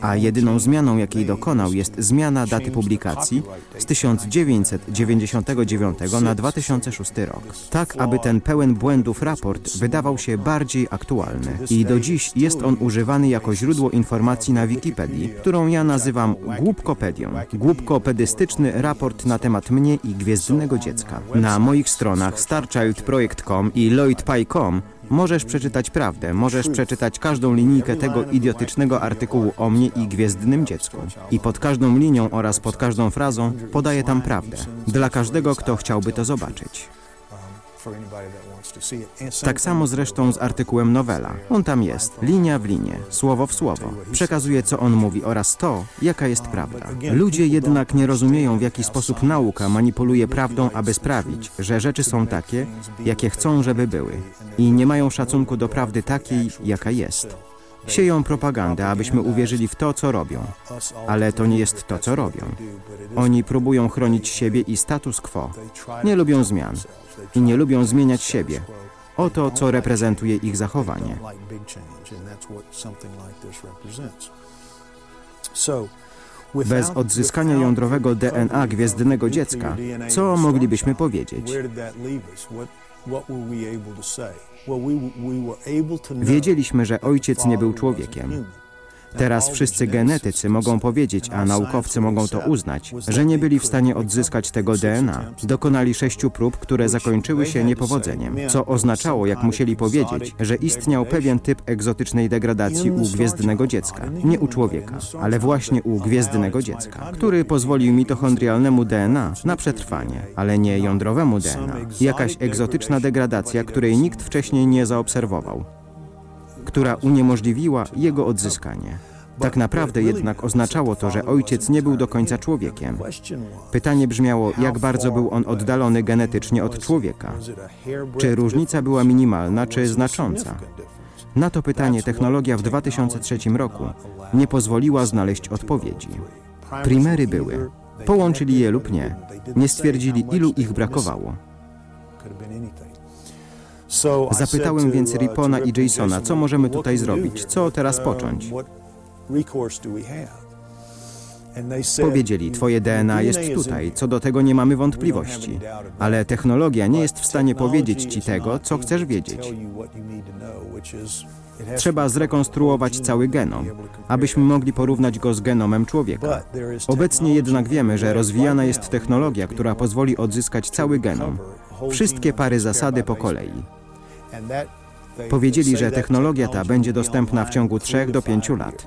a jedyną zmianą, jakiej dokonał, jest zmiana daty publikacji z 1999 na 2006 rok, tak aby ten pełen błędów raport wydawał się bardziej aktualny. I do dziś jest on używany jako źródło informacji na Wikipedii, którą ja nazywam głupkopedią. Głupkopedystyczny raport na temat mnie i gwiezdnego dziecka. Na moich stronach starchildproject.com i lloydpie.com Możesz przeczytać prawdę, możesz przeczytać każdą linijkę tego idiotycznego artykułu o mnie i gwiezdnym dziecku. I pod każdą linią oraz pod każdą frazą podaję tam prawdę. Dla każdego, kto chciałby to zobaczyć. Tak samo zresztą z artykułem Nowela. On tam jest, linia w linię, słowo w słowo. Przekazuje, co on mówi oraz to, jaka jest prawda. Ludzie jednak nie rozumieją, w jaki sposób nauka manipuluje prawdą, aby sprawić, że rzeczy są takie, jakie chcą, żeby były. I nie mają szacunku do prawdy takiej, jaka jest. Sieją propagandę, abyśmy uwierzyli w to, co robią. Ale to nie jest to, co robią. Oni próbują chronić siebie i status quo. Nie lubią zmian i nie lubią zmieniać siebie. Oto, co reprezentuje ich zachowanie. Bez odzyskania jądrowego DNA gwiezdnego dziecka, co moglibyśmy powiedzieć? Wiedzieliśmy, że ojciec nie był człowiekiem. Teraz wszyscy genetycy mogą powiedzieć, a naukowcy mogą to uznać, że nie byli w stanie odzyskać tego DNA. Dokonali sześciu prób, które zakończyły się niepowodzeniem, co oznaczało, jak musieli powiedzieć, że istniał pewien typ egzotycznej degradacji u gwiezdnego dziecka. Nie u człowieka, ale właśnie u gwiezdnego dziecka, który pozwolił mitochondrialnemu DNA na przetrwanie, ale nie jądrowemu DNA. Jakaś egzotyczna degradacja, której nikt wcześniej nie zaobserwował która uniemożliwiła jego odzyskanie. Tak naprawdę jednak oznaczało to, że ojciec nie był do końca człowiekiem. Pytanie brzmiało, jak bardzo był on oddalony genetycznie od człowieka. Czy różnica była minimalna, czy znacząca? Na to pytanie technologia w 2003 roku nie pozwoliła znaleźć odpowiedzi. Primery były. Połączyli je lub nie. Nie stwierdzili, ilu ich brakowało. Zapytałem więc Ripona i Jasona, co możemy tutaj zrobić, co teraz począć. Powiedzieli, twoje DNA jest tutaj, co do tego nie mamy wątpliwości, ale technologia nie jest w stanie powiedzieć ci tego, co chcesz wiedzieć. Trzeba zrekonstruować cały genom, abyśmy mogli porównać go z genomem człowieka. Obecnie jednak wiemy, że rozwijana jest technologia, która pozwoli odzyskać cały genom, wszystkie pary zasady po kolei. Powiedzieli, że technologia ta będzie dostępna w ciągu 3 do 5 lat.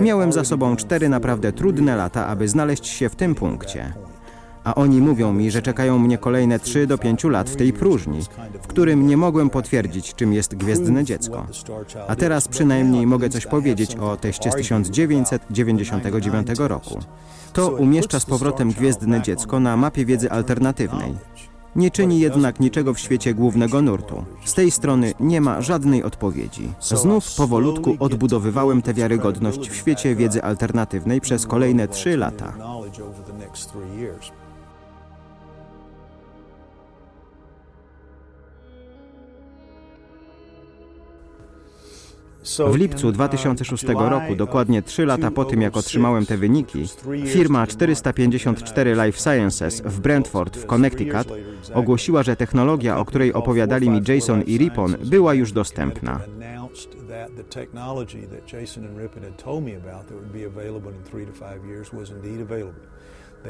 Miałem za sobą cztery naprawdę trudne lata, aby znaleźć się w tym punkcie. A oni mówią mi, że czekają mnie kolejne 3 do 5 lat w tej próżni, w którym nie mogłem potwierdzić, czym jest gwiezdne dziecko. A teraz przynajmniej mogę coś powiedzieć o teście z 1999 roku. To umieszcza z powrotem gwiezdne dziecko na mapie wiedzy alternatywnej. Nie czyni jednak niczego w świecie głównego nurtu. Z tej strony nie ma żadnej odpowiedzi. Znów powolutku odbudowywałem tę wiarygodność w świecie wiedzy alternatywnej przez kolejne trzy lata. W lipcu 2006 roku, dokładnie 3 lata po tym jak otrzymałem te wyniki, firma 454 Life Sciences w Brentford w Connecticut ogłosiła, że technologia, o której opowiadali mi Jason i Ripon, była już dostępna.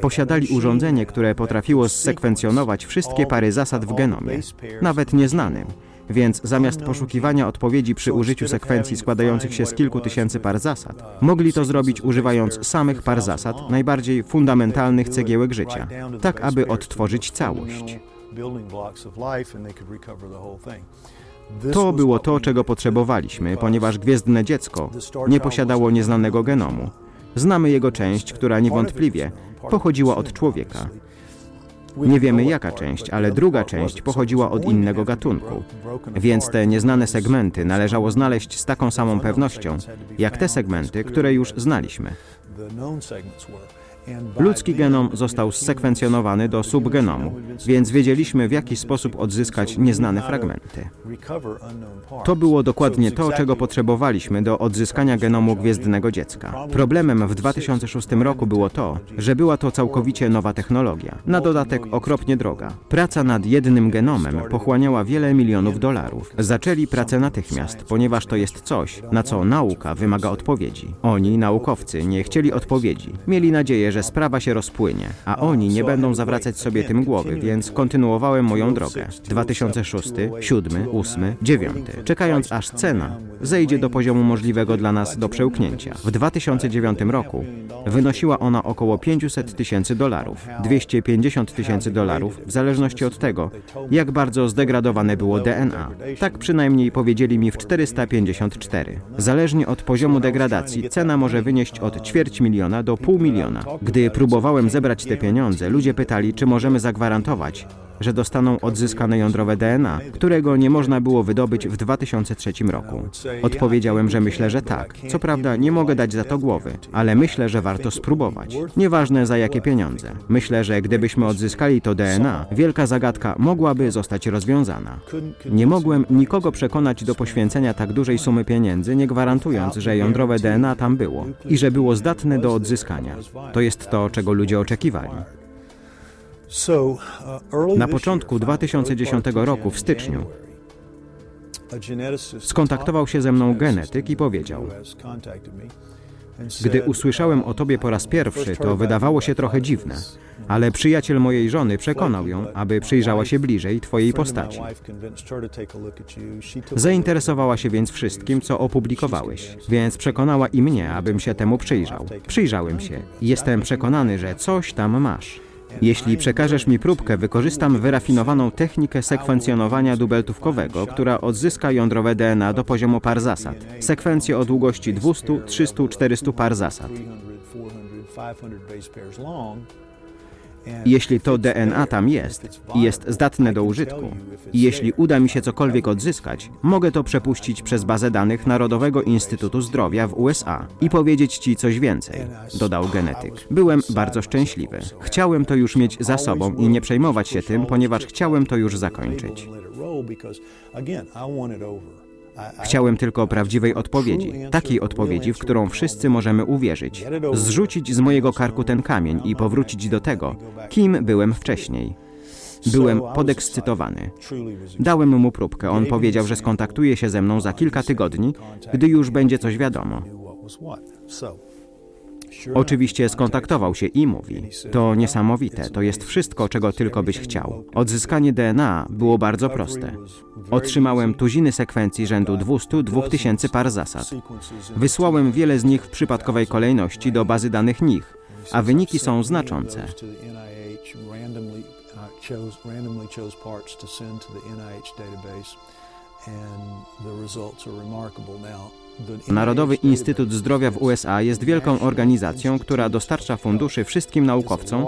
Posiadali urządzenie, które potrafiło zsekwencjonować wszystkie pary zasad w genomie, nawet nieznanym. Więc zamiast poszukiwania odpowiedzi przy użyciu sekwencji składających się z kilku tysięcy par zasad, mogli to zrobić używając samych par zasad, najbardziej fundamentalnych cegiełek życia, tak aby odtworzyć całość. To było to, czego potrzebowaliśmy, ponieważ gwiezdne dziecko nie posiadało nieznanego genomu. Znamy jego część, która niewątpliwie pochodziła od człowieka. Nie wiemy jaka część, ale druga część pochodziła od innego gatunku. Więc te nieznane segmenty należało znaleźć z taką samą pewnością, jak te segmenty, które już znaliśmy. Ludzki genom został zsekwencjonowany do subgenomu, więc wiedzieliśmy w jaki sposób odzyskać nieznane fragmenty. To było dokładnie to, czego potrzebowaliśmy do odzyskania genomu gwiezdnego dziecka. Problemem w 2006 roku było to, że była to całkowicie nowa technologia, na dodatek okropnie droga. Praca nad jednym genomem pochłaniała wiele milionów dolarów. Zaczęli pracę natychmiast, ponieważ to jest coś, na co nauka wymaga odpowiedzi. Oni, naukowcy, nie chcieli odpowiedzi. Mieli nadzieję, że sprawa się rozpłynie, a oni nie będą zawracać sobie tym głowy, więc kontynuowałem moją drogę. 2006, 7, 8, 9, czekając aż cena zejdzie do poziomu możliwego dla nas do przełknięcia. W 2009 roku wynosiła ona około 500 tysięcy dolarów, 250 tysięcy dolarów, w zależności od tego, jak bardzo zdegradowane było DNA. Tak przynajmniej powiedzieli mi w 454. Zależnie od poziomu degradacji, cena może wynieść od ćwierć miliona do pół miliona. Gdy próbowałem zebrać te pieniądze, ludzie pytali, czy możemy zagwarantować, że dostaną odzyskane jądrowe DNA, którego nie można było wydobyć w 2003 roku. Odpowiedziałem, że myślę, że tak. Co prawda nie mogę dać za to głowy, ale myślę, że warto spróbować. Nieważne za jakie pieniądze. Myślę, że gdybyśmy odzyskali to DNA, wielka zagadka mogłaby zostać rozwiązana. Nie mogłem nikogo przekonać do poświęcenia tak dużej sumy pieniędzy, nie gwarantując, że jądrowe DNA tam było i że było zdatne do odzyskania. To jest to, czego ludzie oczekiwali. Na początku 2010 roku, w styczniu, skontaktował się ze mną genetyk i powiedział: Gdy usłyszałem o tobie po raz pierwszy, to wydawało się trochę dziwne, ale przyjaciel mojej żony przekonał ją, aby przyjrzała się bliżej twojej postaci. Zainteresowała się więc wszystkim, co opublikowałeś, więc przekonała i mnie, abym się temu przyjrzał. Przyjrzałem się i jestem przekonany, że coś tam masz. Jeśli przekażesz mi próbkę, wykorzystam wyrafinowaną technikę sekwencjonowania dubeltówkowego, która odzyska jądrowe DNA do poziomu par zasad. Sekwencję o długości 200, 300, 400 par zasad. Jeśli to DNA tam jest i jest zdatne do użytku, i jeśli uda mi się cokolwiek odzyskać, mogę to przepuścić przez bazę danych Narodowego Instytutu Zdrowia w USA i powiedzieć Ci coś więcej, dodał genetyk. Byłem bardzo szczęśliwy. Chciałem to już mieć za sobą i nie przejmować się tym, ponieważ chciałem to już zakończyć. Chciałem tylko prawdziwej odpowiedzi, takiej odpowiedzi, w którą wszyscy możemy uwierzyć. Zrzucić z mojego karku ten kamień i powrócić do tego, kim byłem wcześniej. Byłem podekscytowany. Dałem mu próbkę. On powiedział, że skontaktuje się ze mną za kilka tygodni, gdy już będzie coś wiadomo. Oczywiście skontaktował się i mówi: To niesamowite, to jest wszystko, czego tylko byś chciał. Odzyskanie DNA było bardzo proste. Otrzymałem tuziny sekwencji rzędu 200-2000 par zasad. Wysłałem wiele z nich w przypadkowej kolejności do bazy danych NIH, a wyniki są znaczące. Narodowy Instytut Zdrowia w USA jest wielką organizacją, która dostarcza funduszy wszystkim naukowcom,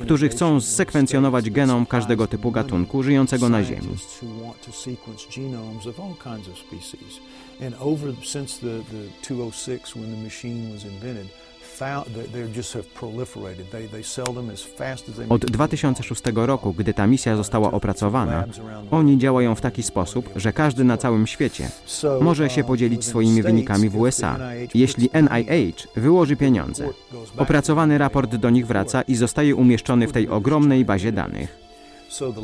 którzy chcą zsekwencjonować genom każdego typu gatunku żyjącego na Ziemi. Od make them. 2006 roku, gdy ta misja została opracowana, oni działają w taki sposób, że każdy na całym świecie może się um, podzielić swoimi wynikami w USA, jeśli NIH wyłoży pieniądze. Opracowany raport do nich wraca i zostaje umieszczony w tej ogromnej bazie danych.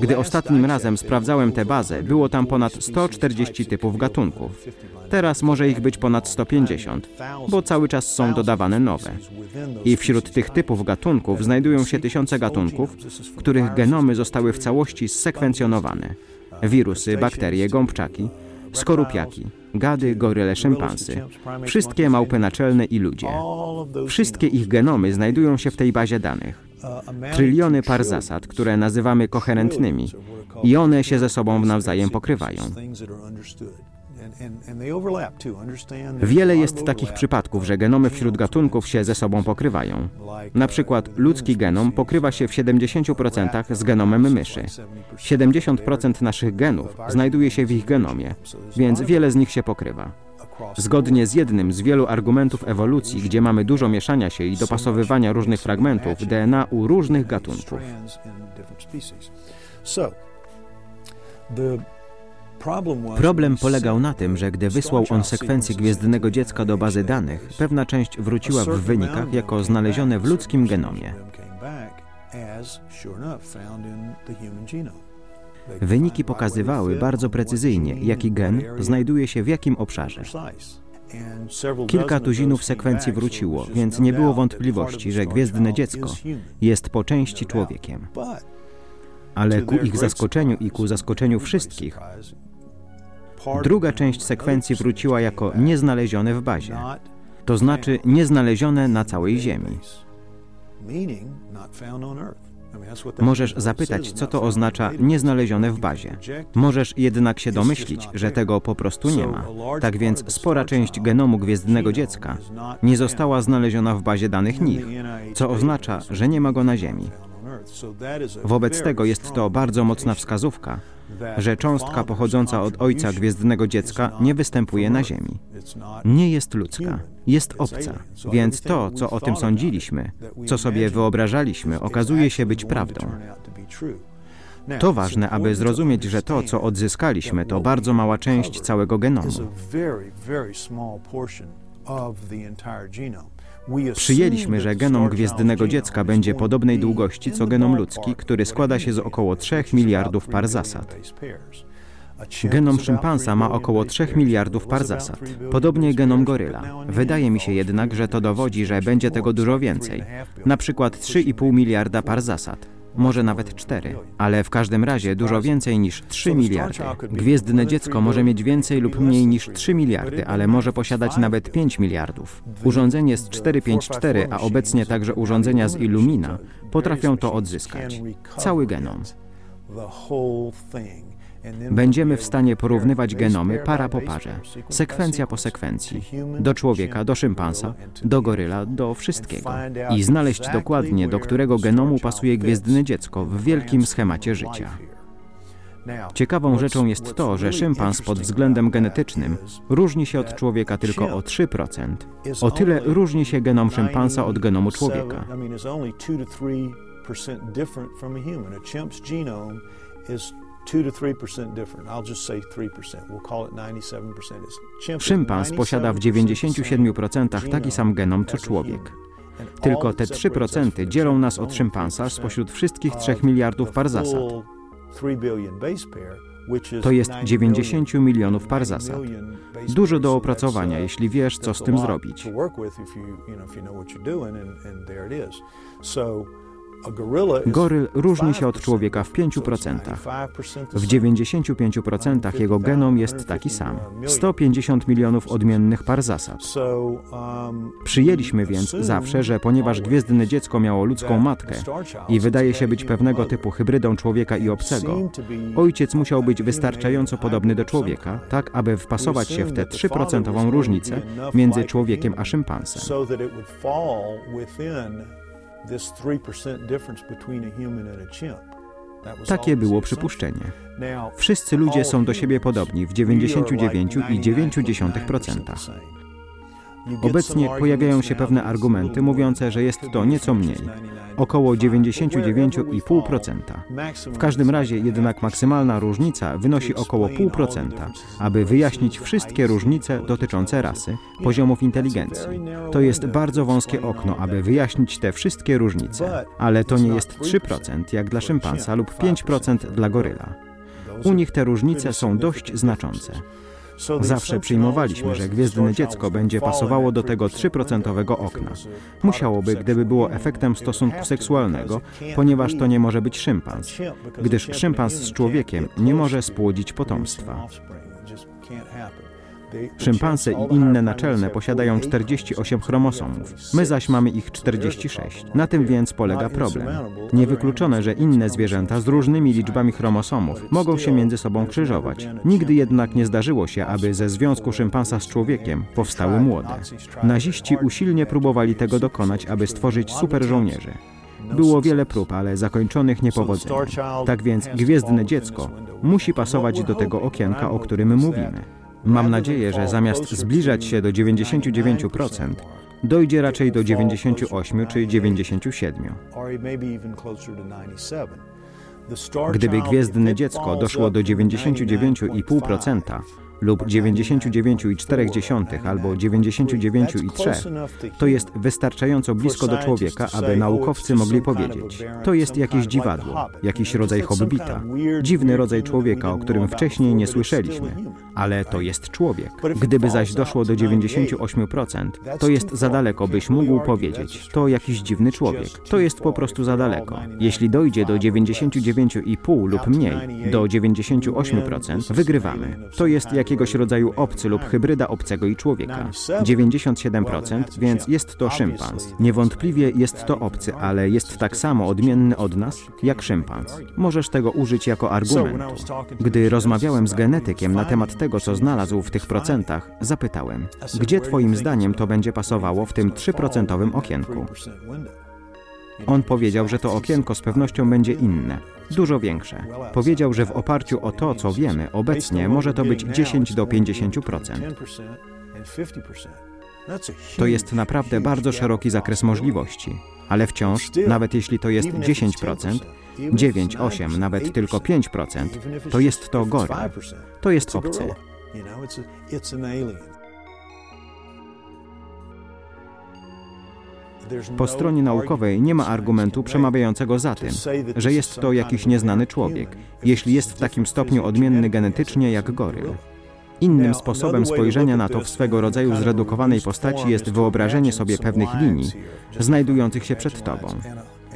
Gdy ostatnim razem sprawdzałem tę bazę, było tam ponad 100 140 typów gatunków. 50 Teraz może ich być ponad 150, bo cały czas są dodawane nowe. I wśród tych typów gatunków znajdują się tysiące gatunków, których genomy zostały w całości zsekwencjonowane. Wirusy, bakterie, gąbczaki, skorupiaki, gady, goryle, szympansy, wszystkie małpy naczelne i ludzie. Wszystkie ich genomy znajdują się w tej bazie danych. Tryliony par zasad, które nazywamy koherentnymi, i one się ze sobą nawzajem pokrywają. Wiele jest takich przypadków, że genomy wśród gatunków się ze sobą pokrywają. Na przykład ludzki genom pokrywa się w 70% z genomem myszy. 70% naszych genów znajduje się w ich genomie, więc wiele z nich się pokrywa. Zgodnie z jednym z wielu argumentów ewolucji, gdzie mamy dużo mieszania się i dopasowywania różnych fragmentów DNA u różnych gatunków. Problem polegał na tym, że gdy wysłał on sekwencję gwiezdnego dziecka do bazy danych, pewna część wróciła w wynikach jako znalezione w ludzkim genomie. Wyniki pokazywały bardzo precyzyjnie, jaki gen znajduje się w jakim obszarze. Kilka tuzinów sekwencji wróciło, więc nie było wątpliwości, że gwiezdne dziecko jest po części człowiekiem. Ale ku ich zaskoczeniu i ku zaskoczeniu wszystkich, druga część sekwencji wróciła jako nieznalezione w bazie, to znaczy nieznalezione na całej Ziemi. Możesz zapytać, co to oznacza nieznalezione w bazie. Możesz jednak się domyślić, że tego po prostu nie ma. Tak więc spora część genomu gwiezdnego dziecka nie została znaleziona w bazie danych NIH, co oznacza, że nie ma go na Ziemi. Wobec tego jest to bardzo mocna wskazówka, że cząstka pochodząca od ojca gwiezdnego dziecka nie występuje na Ziemi. Nie jest ludzka, jest obca, więc to, co o tym sądziliśmy, co sobie wyobrażaliśmy, okazuje się być prawdą. To ważne, aby zrozumieć, że to, co odzyskaliśmy, to bardzo mała część całego genomu. Przyjęliśmy, że genom gwiezdnego dziecka będzie podobnej długości co genom ludzki, który składa się z około 3 miliardów par zasad. Genom szympansa ma około 3 miliardów par zasad. Podobnie genom goryla. Wydaje mi się jednak, że to dowodzi, że będzie tego dużo więcej. Na przykład 3,5 miliarda par zasad. Może nawet 4, ale w każdym razie dużo więcej niż 3 miliardy. Gwiezdne dziecko może mieć więcej lub mniej niż 3 miliardy, ale może posiadać nawet 5 miliardów. Urządzenie z 454, a obecnie także urządzenia z Illumina potrafią to odzyskać. Cały genom. Będziemy w stanie porównywać genomy para po parze, sekwencja po sekwencji, do człowieka, do szympansa, do goryla, do wszystkiego i znaleźć dokładnie, do którego genomu pasuje gwiezdne dziecko w wielkim schemacie życia. Ciekawą rzeczą jest to, że szympans pod względem genetycznym różni się od człowieka tylko o 3%. O tyle różni się genom szympansa od genomu człowieka. Szympans posiada w 97% taki sam genom co człowiek. Tylko te 3% dzielą nas od szympansa spośród wszystkich 3 miliardów par zasad. To jest 90 milionów par zasad. Dużo do opracowania, jeśli wiesz, co z tym zrobić. Goryl różni się od człowieka w 5%. W 95% jego genom jest taki sam. 150 milionów odmiennych par zasad. Przyjęliśmy więc zawsze, że ponieważ gwiezdne dziecko miało ludzką matkę i wydaje się być pewnego typu hybrydą człowieka i obcego, ojciec musiał być wystarczająco podobny do człowieka, tak aby wpasować się w tę 3% różnicę między człowiekiem a szympansem. Takie było przypuszczenie. Wszyscy ludzie są do siebie podobni w 99,9%. Obecnie pojawiają się pewne argumenty mówiące, że jest to nieco mniej, około 99,5%. W każdym razie jednak maksymalna różnica wynosi około 0,5%, aby wyjaśnić wszystkie różnice dotyczące rasy, poziomów inteligencji. To jest bardzo wąskie okno, aby wyjaśnić te wszystkie różnice, ale to nie jest 3% jak dla szympansa lub 5% dla goryla. U nich te różnice są dość znaczące. Zawsze przyjmowaliśmy, że gwiezdne dziecko będzie pasowało do tego 3% okna. Musiałoby, gdyby było efektem stosunku seksualnego, ponieważ to nie może być szympans, gdyż szympans z człowiekiem nie może spłodzić potomstwa. Szympanse i inne naczelne posiadają 48 chromosomów, my zaś mamy ich 46. Na tym więc polega problem. Niewykluczone, że inne zwierzęta z różnymi liczbami chromosomów mogą się między sobą krzyżować. Nigdy jednak nie zdarzyło się, aby ze związku szympansa z człowiekiem powstały młode. Naziści usilnie próbowali tego dokonać, aby stworzyć super żołnierzy. Było wiele prób, ale zakończonych niepowodzeniem. Tak więc gwiezdne dziecko musi pasować do tego okienka, o którym mówimy. Mam nadzieję, że zamiast zbliżać się do 99%, dojdzie raczej do 98 czy 97. Gdyby gwiezdne dziecko doszło do 99,5%, lub 99,4 albo 99,3, to jest wystarczająco blisko do człowieka, aby naukowcy mogli powiedzieć, to jest jakieś dziwadło, jakiś rodzaj hobbita, dziwny rodzaj człowieka, o którym wcześniej nie słyszeliśmy, ale to jest człowiek. Gdyby zaś doszło do 98%, to jest za daleko, byś mógł powiedzieć, to jakiś dziwny człowiek. To jest po prostu za daleko. Jeśli dojdzie do 99,5 lub mniej, do 98%, wygrywamy. To jest jak jakiegoś rodzaju obcy lub hybryda obcego i człowieka. 97%, więc jest to szympans. Niewątpliwie jest to obcy, ale jest tak samo odmienny od nas jak szympans. Możesz tego użyć jako argumentu. Gdy rozmawiałem z genetykiem na temat tego, co znalazł w tych procentach, zapytałem, gdzie twoim zdaniem to będzie pasowało w tym 3% okienku? On powiedział, że to okienko z pewnością będzie inne, dużo większe. Powiedział, że w oparciu o to, co wiemy obecnie, może to być 10 do 50%. To jest naprawdę bardzo szeroki zakres możliwości, ale wciąż, nawet jeśli to jest 10%, 9, 8, nawet tylko 5%, to jest to goryl. To jest obcy. Po stronie naukowej nie ma argumentu przemawiającego za tym, że jest to jakiś nieznany człowiek, jeśli jest w takim stopniu odmienny genetycznie jak goryl. Innym sposobem spojrzenia na to w swego rodzaju zredukowanej postaci jest wyobrażenie sobie pewnych linii znajdujących się przed tobą.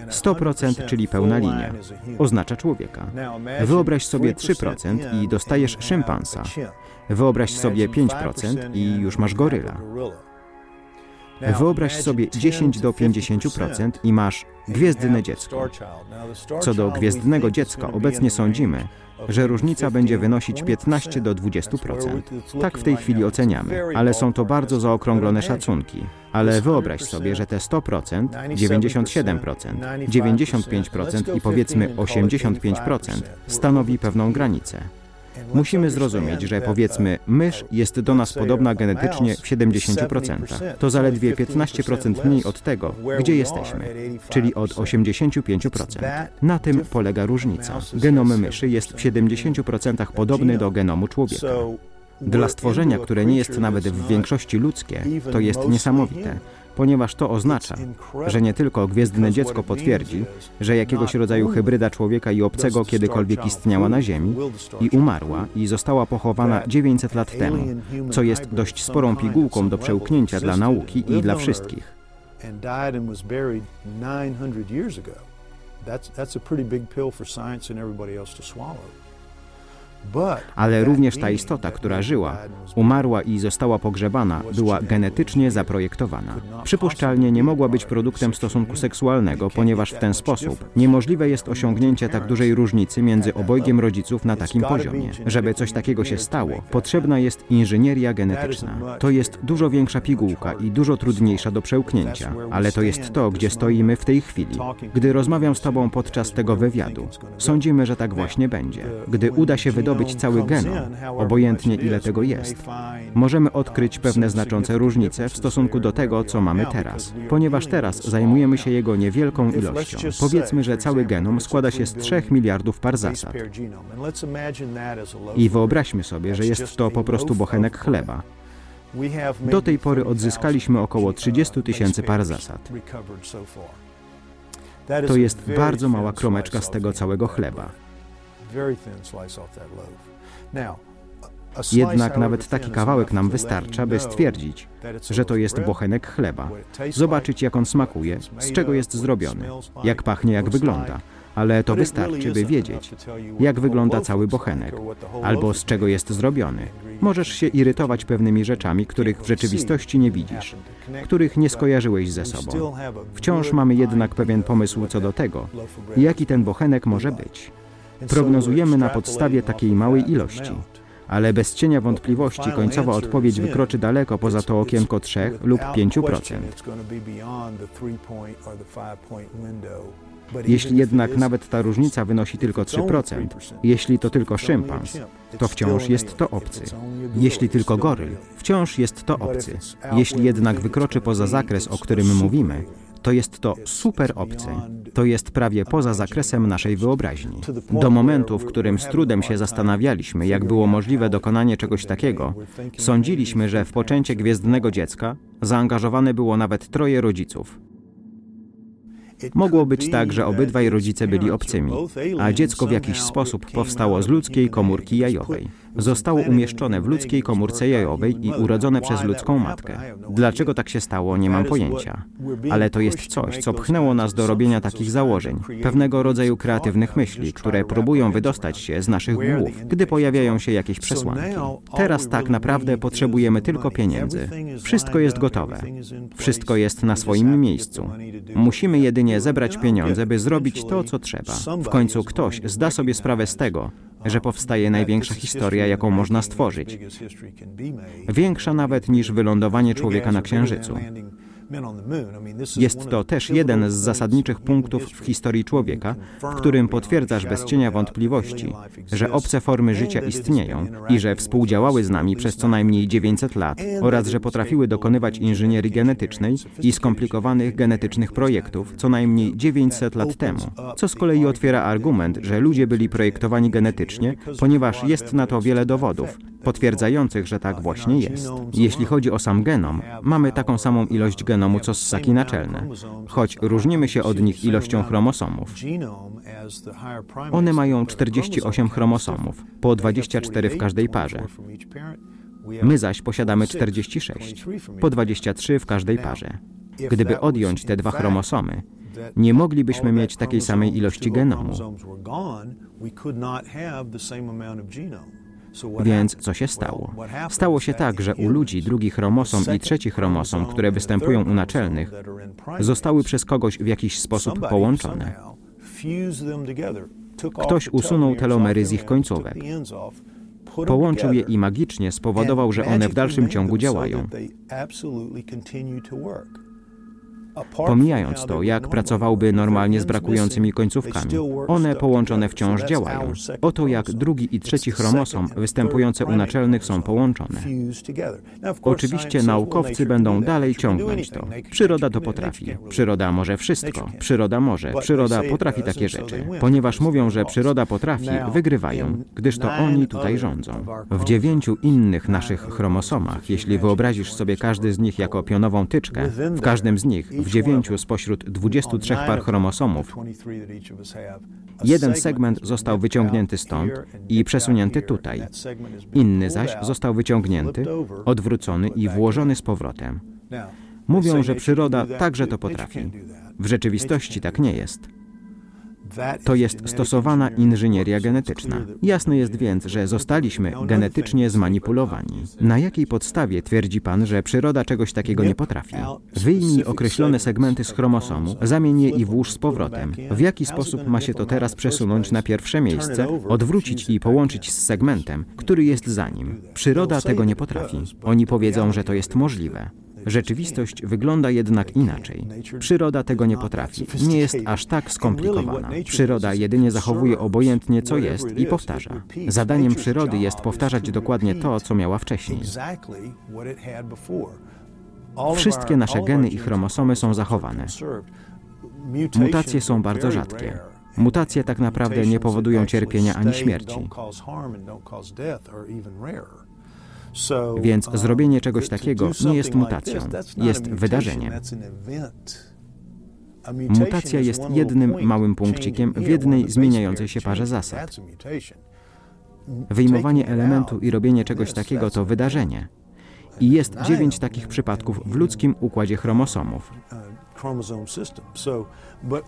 100%, czyli pełna linia, oznacza człowieka. Wyobraź sobie 3% i dostajesz szympansa. Wyobraź sobie 5% i już masz goryla. Wyobraź sobie 10 do 50% i masz gwiezdne dziecko. Co do gwiezdnego dziecka, obecnie sądzimy, że różnica będzie wynosić 15 do 20%. Tak w tej chwili oceniamy, ale są to bardzo zaokrąglone szacunki. Ale wyobraź sobie, że te 100%, 97%, 95% i powiedzmy 85% stanowi pewną granicę. Musimy zrozumieć, że powiedzmy mysz jest do nas podobna genetycznie w 70%. To zaledwie 15% mniej od tego, gdzie jesteśmy, czyli od 85%. Na tym polega różnica. Genom myszy jest w 70% podobny do genomu człowieka. Dla stworzenia, które nie jest nawet w większości ludzkie, to jest niesamowite ponieważ to oznacza, że nie tylko gwiezdne dziecko potwierdzi, że jakiegoś rodzaju hybryda człowieka i obcego kiedykolwiek istniała na Ziemi i umarła i została pochowana 900 lat temu, co jest dość sporą pigułką do przełknięcia dla nauki i dla wszystkich. That's a pretty big pill for science and everybody else to swallow. Ale również ta istota, która żyła, umarła i została pogrzebana, była genetycznie zaprojektowana. Przypuszczalnie nie mogła być produktem stosunku seksualnego, ponieważ w ten sposób niemożliwe jest osiągnięcie tak dużej różnicy między obojgiem rodziców na takim poziomie. Żeby coś takiego się stało, potrzebna jest inżynieria genetyczna. To jest dużo większa pigułka i dużo trudniejsza do przełknięcia, ale to jest to, gdzie stoimy w tej chwili. Gdy rozmawiam z Tobą podczas tego wywiadu, sądzimy, że tak właśnie będzie. Gdy uda się wydobyć zdobyć cały genom, obojętnie ile tego jest. Możemy odkryć pewne znaczące różnice w stosunku do tego, co mamy teraz, ponieważ teraz zajmujemy się jego niewielką ilością. Powiedzmy, że cały genom składa się z 3 miliardów par zasad. I wyobraźmy sobie, że jest to po prostu bochenek chleba. Do tej pory odzyskaliśmy około 30 tysięcy par zasad. To jest bardzo mała kromeczka z tego całego chleba. Jednak nawet taki kawałek nam wystarcza, by stwierdzić, że to jest bochenek chleba. Zobaczyć, jak on smakuje, z czego jest zrobiony, jak pachnie, jak wygląda. Ale to wystarczy, by wiedzieć, jak wygląda cały bochenek, albo z czego jest zrobiony. Możesz się irytować pewnymi rzeczami, których w rzeczywistości nie widzisz, których nie skojarzyłeś ze sobą. Wciąż mamy jednak pewien pomysł co do tego, jaki ten bochenek może być. Prognozujemy na podstawie takiej małej ilości. Ale bez cienia wątpliwości końcowa odpowiedź wykroczy daleko poza to okienko 3 lub 5%. Jeśli jednak nawet ta różnica wynosi tylko 3%, jeśli to tylko szympans, to wciąż jest to obcy. Jeśli tylko goryl, wciąż jest to obcy. Jeśli jednak wykroczy poza zakres, o którym mówimy, to jest to super obcy. To jest prawie poza zakresem naszej wyobraźni. Do momentu, w którym z trudem się zastanawialiśmy, jak było możliwe dokonanie czegoś takiego, sądziliśmy, że w poczęcie gwiezdnego dziecka zaangażowane było nawet troje rodziców. Mogło być tak, że obydwaj rodzice byli obcymi, a dziecko w jakiś sposób powstało z ludzkiej komórki jajowej. Zostało umieszczone w ludzkiej komórce jajowej i urodzone przez ludzką matkę. Dlaczego tak się stało, nie mam pojęcia. Ale to jest coś, co pchnęło nas do robienia takich założeń, pewnego rodzaju kreatywnych myśli, które próbują wydostać się z naszych głów, gdy pojawiają się jakieś przesłanki. Teraz tak naprawdę potrzebujemy tylko pieniędzy. Wszystko jest gotowe. Wszystko jest na swoim miejscu. Musimy jedynie zebrać pieniądze, by zrobić to, co trzeba. W końcu ktoś zda sobie sprawę z tego, że powstaje największa historia, jaką można stworzyć. Większa nawet niż wylądowanie człowieka na Księżycu. Jest to też jeden z zasadniczych punktów w historii człowieka, w którym potwierdzasz bez cienia wątpliwości, że obce formy życia istnieją i że współdziałały z nami przez co najmniej 900 lat oraz że potrafiły dokonywać inżynierii genetycznej i skomplikowanych genetycznych projektów co najmniej 900 lat temu, co z kolei otwiera argument, że ludzie byli projektowani genetycznie, ponieważ jest na to wiele dowodów, potwierdzających, że tak właśnie jest. Jeśli chodzi o sam genom, mamy taką samą ilość genomu co ssaki naczelne, choć różnimy się od nich ilością chromosomów. One mają 48 chromosomów, po 24 w każdej parze. My zaś posiadamy 46, po 23 w każdej parze. Gdyby odjąć te dwa chromosomy, nie moglibyśmy mieć takiej samej ilości genomu. Więc co się stało? Stało się tak, że u ludzi drugi chromosom i trzeci chromosom, które występują u naczelnych, zostały przez kogoś w jakiś sposób połączone. Ktoś usunął telomery z ich końcówek. Połączył je i magicznie spowodował, że one w dalszym ciągu działają. Pomijając to, jak pracowałby normalnie z brakującymi końcówkami, one połączone wciąż działają. Oto jak drugi i trzeci chromosom występujące u naczelnych są połączone. Oczywiście naukowcy będą dalej ciągnąć to. Przyroda to potrafi. Przyroda może wszystko. Przyroda może. Przyroda potrafi takie rzeczy. Ponieważ mówią, że przyroda potrafi, wygrywają, gdyż to oni tutaj rządzą. W dziewięciu innych naszych chromosomach, jeśli wyobrazisz sobie każdy z nich jako pionową tyczkę, w każdym z nich w dziewięciu spośród 23 par chromosomów jeden segment został wyciągnięty stąd i przesunięty tutaj. Inny zaś został wyciągnięty, odwrócony i włożony z powrotem. Mówią, że przyroda także to potrafi. W rzeczywistości tak nie jest. To jest stosowana inżynieria genetyczna. Jasne jest więc, że zostaliśmy genetycznie zmanipulowani. Na jakiej podstawie twierdzi Pan, że przyroda czegoś takiego nie potrafi? Wyjmij określone segmenty z chromosomu, zamień je i włóż z powrotem. W jaki sposób ma się to teraz przesunąć na pierwsze miejsce, odwrócić i połączyć z segmentem, który jest za nim? Przyroda tego nie potrafi. Oni powiedzą, że to jest możliwe. Rzeczywistość wygląda jednak inaczej. Przyroda tego nie potrafi. Nie jest aż tak skomplikowana. Przyroda jedynie zachowuje obojętnie, co jest i powtarza. Zadaniem przyrody jest powtarzać dokładnie to, co miała wcześniej. Wszystkie nasze geny i chromosomy są zachowane. Mutacje są bardzo rzadkie. Mutacje tak naprawdę nie powodują cierpienia ani śmierci. Więc zrobienie czegoś takiego nie jest mutacją, jest wydarzeniem. Mutacja jest jednym małym punkcikiem w jednej zmieniającej się parze zasad. Wyjmowanie elementu i robienie czegoś takiego to wydarzenie. I jest dziewięć takich przypadków w ludzkim układzie chromosomów.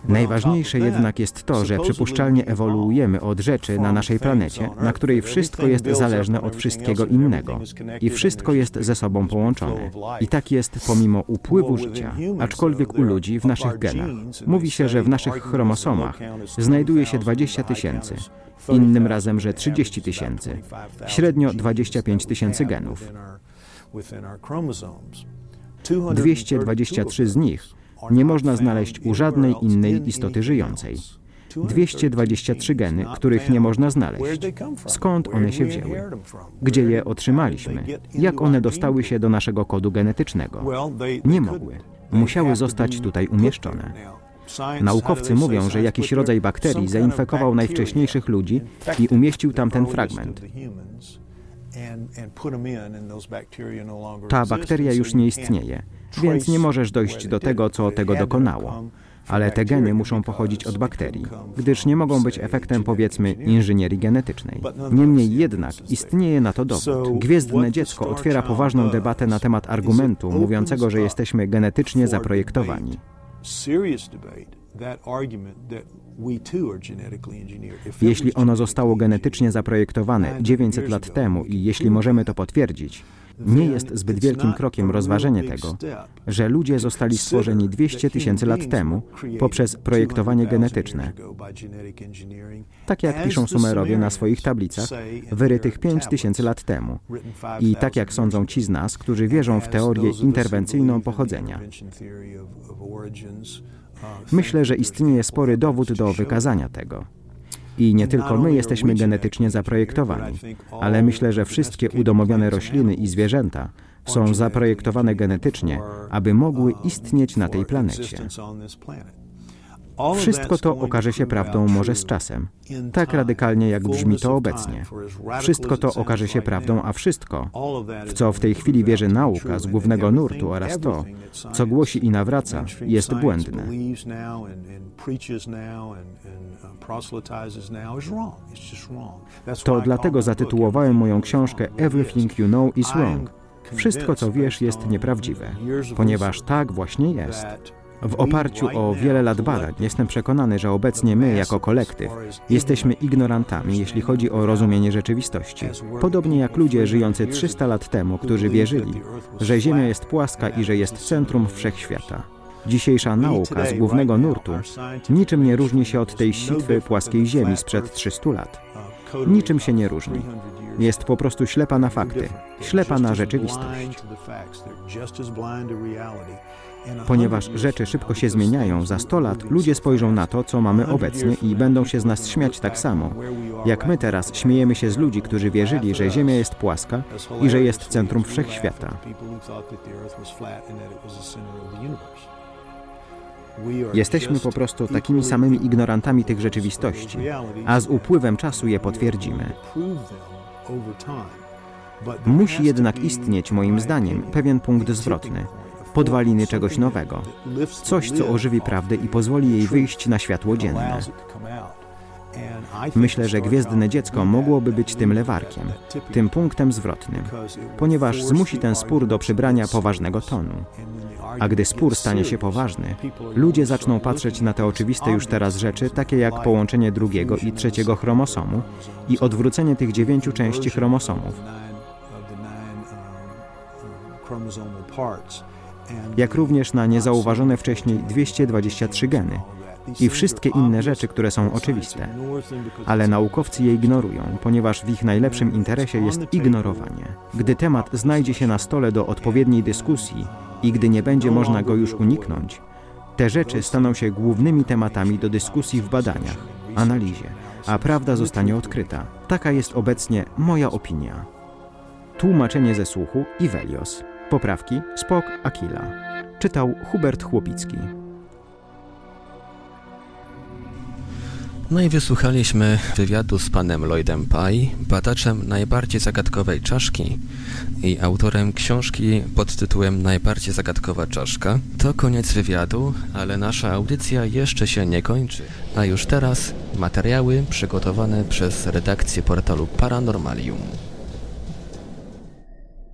Najważniejsze jednak jest to, że przypuszczalnie ewoluujemy od rzeczy na naszej planecie, na której wszystko jest zależne od wszystkiego innego i wszystko jest ze sobą połączone. I tak jest pomimo upływu życia, aczkolwiek u ludzi w naszych genach. Mówi się, że w naszych chromosomach znajduje się 20 tysięcy, innym razem, że 30 tysięcy, średnio 25 tysięcy genów. 223 z nich nie można znaleźć u żadnej innej istoty żyjącej. 223 geny, których nie można znaleźć. Skąd one się wzięły? Gdzie je otrzymaliśmy? Jak one dostały się do naszego kodu genetycznego? Nie mogły. Musiały zostać tutaj umieszczone. Naukowcy mówią, że jakiś rodzaj bakterii zainfekował najwcześniejszych ludzi i umieścił tam ten fragment. Ta bakteria już nie istnieje, więc nie możesz dojść do tego, co tego dokonało. Ale te geny muszą pochodzić od bakterii, gdyż nie mogą być efektem, powiedzmy, inżynierii genetycznej. Niemniej jednak istnieje na to dowód. Gwiezdne dziecko otwiera poważną debatę na temat argumentu mówiącego, że jesteśmy genetycznie zaprojektowani. Jeśli ono zostało genetycznie zaprojektowane 900 lat temu i jeśli możemy to potwierdzić, nie jest zbyt wielkim krokiem rozważenie tego, że ludzie zostali stworzeni 200 tysięcy lat temu poprzez projektowanie genetyczne. Tak jak piszą Sumerowie na swoich tablicach, wyrytych 5 tysięcy lat temu. I tak jak sądzą ci z nas, którzy wierzą w teorię interwencyjną pochodzenia. Myślę, że istnieje spory dowód do wykazania tego. I nie tylko my jesteśmy genetycznie zaprojektowani, ale myślę, że wszystkie udomowione rośliny i zwierzęta są zaprojektowane genetycznie, aby mogły istnieć na tej planecie. Wszystko to okaże się prawdą może z czasem, tak radykalnie jak brzmi to obecnie. Wszystko to okaże się prawdą, a wszystko, w co w tej chwili wierzy nauka z głównego nurtu oraz to, co głosi i nawraca, jest błędne. To dlatego zatytułowałem moją książkę Everything You Know is Wrong. Wszystko, co wiesz, jest nieprawdziwe, ponieważ tak właśnie jest. W oparciu o wiele lat badań jestem przekonany, że obecnie my, jako kolektyw, jesteśmy ignorantami, jeśli chodzi o rozumienie rzeczywistości. Podobnie jak ludzie żyjący 300 lat temu, którzy wierzyli, że Ziemia jest płaska i że jest centrum wszechświata. Dzisiejsza nauka z głównego nurtu niczym nie różni się od tej sitwy płaskiej Ziemi sprzed 300 lat. Niczym się nie różni. Jest po prostu ślepa na fakty, ślepa na rzeczywistość. Ponieważ rzeczy szybko się zmieniają, za 100 lat ludzie spojrzą na to, co mamy obecnie i będą się z nas śmiać tak samo, jak my teraz śmiejemy się z ludzi, którzy wierzyli, że Ziemia jest płaska i że jest centrum wszechświata. Jesteśmy po prostu takimi samymi ignorantami tych rzeczywistości, a z upływem czasu je potwierdzimy. Musi jednak istnieć, moim zdaniem, pewien punkt zwrotny podwaliny czegoś nowego. Coś, co ożywi prawdę i pozwoli jej wyjść na światło dzienne. Myślę, że gwiezdne dziecko mogłoby być tym lewarkiem, tym punktem zwrotnym, ponieważ zmusi ten spór do przybrania poważnego tonu. A gdy spór stanie się poważny, ludzie zaczną patrzeć na te oczywiste już teraz rzeczy, takie jak połączenie drugiego i trzeciego chromosomu i odwrócenie tych dziewięciu części chromosomów jak również na niezauważone wcześniej 223 geny i wszystkie inne rzeczy, które są oczywiste. Ale naukowcy je ignorują, ponieważ w ich najlepszym interesie jest ignorowanie. Gdy temat znajdzie się na stole do odpowiedniej dyskusji i gdy nie będzie można go już uniknąć, te rzeczy staną się głównymi tematami do dyskusji w badaniach, analizie, a prawda zostanie odkryta. Taka jest obecnie moja opinia. Tłumaczenie ze słuchu Ivelios. Poprawki Spok Akila. Czytał Hubert Chłopicki. No i wysłuchaliśmy wywiadu z panem Lloydem Pye, badaczem najbardziej zagadkowej czaszki i autorem książki pod tytułem Najbardziej zagadkowa czaszka. To koniec wywiadu, ale nasza audycja jeszcze się nie kończy. A już teraz materiały przygotowane przez redakcję portalu Paranormalium.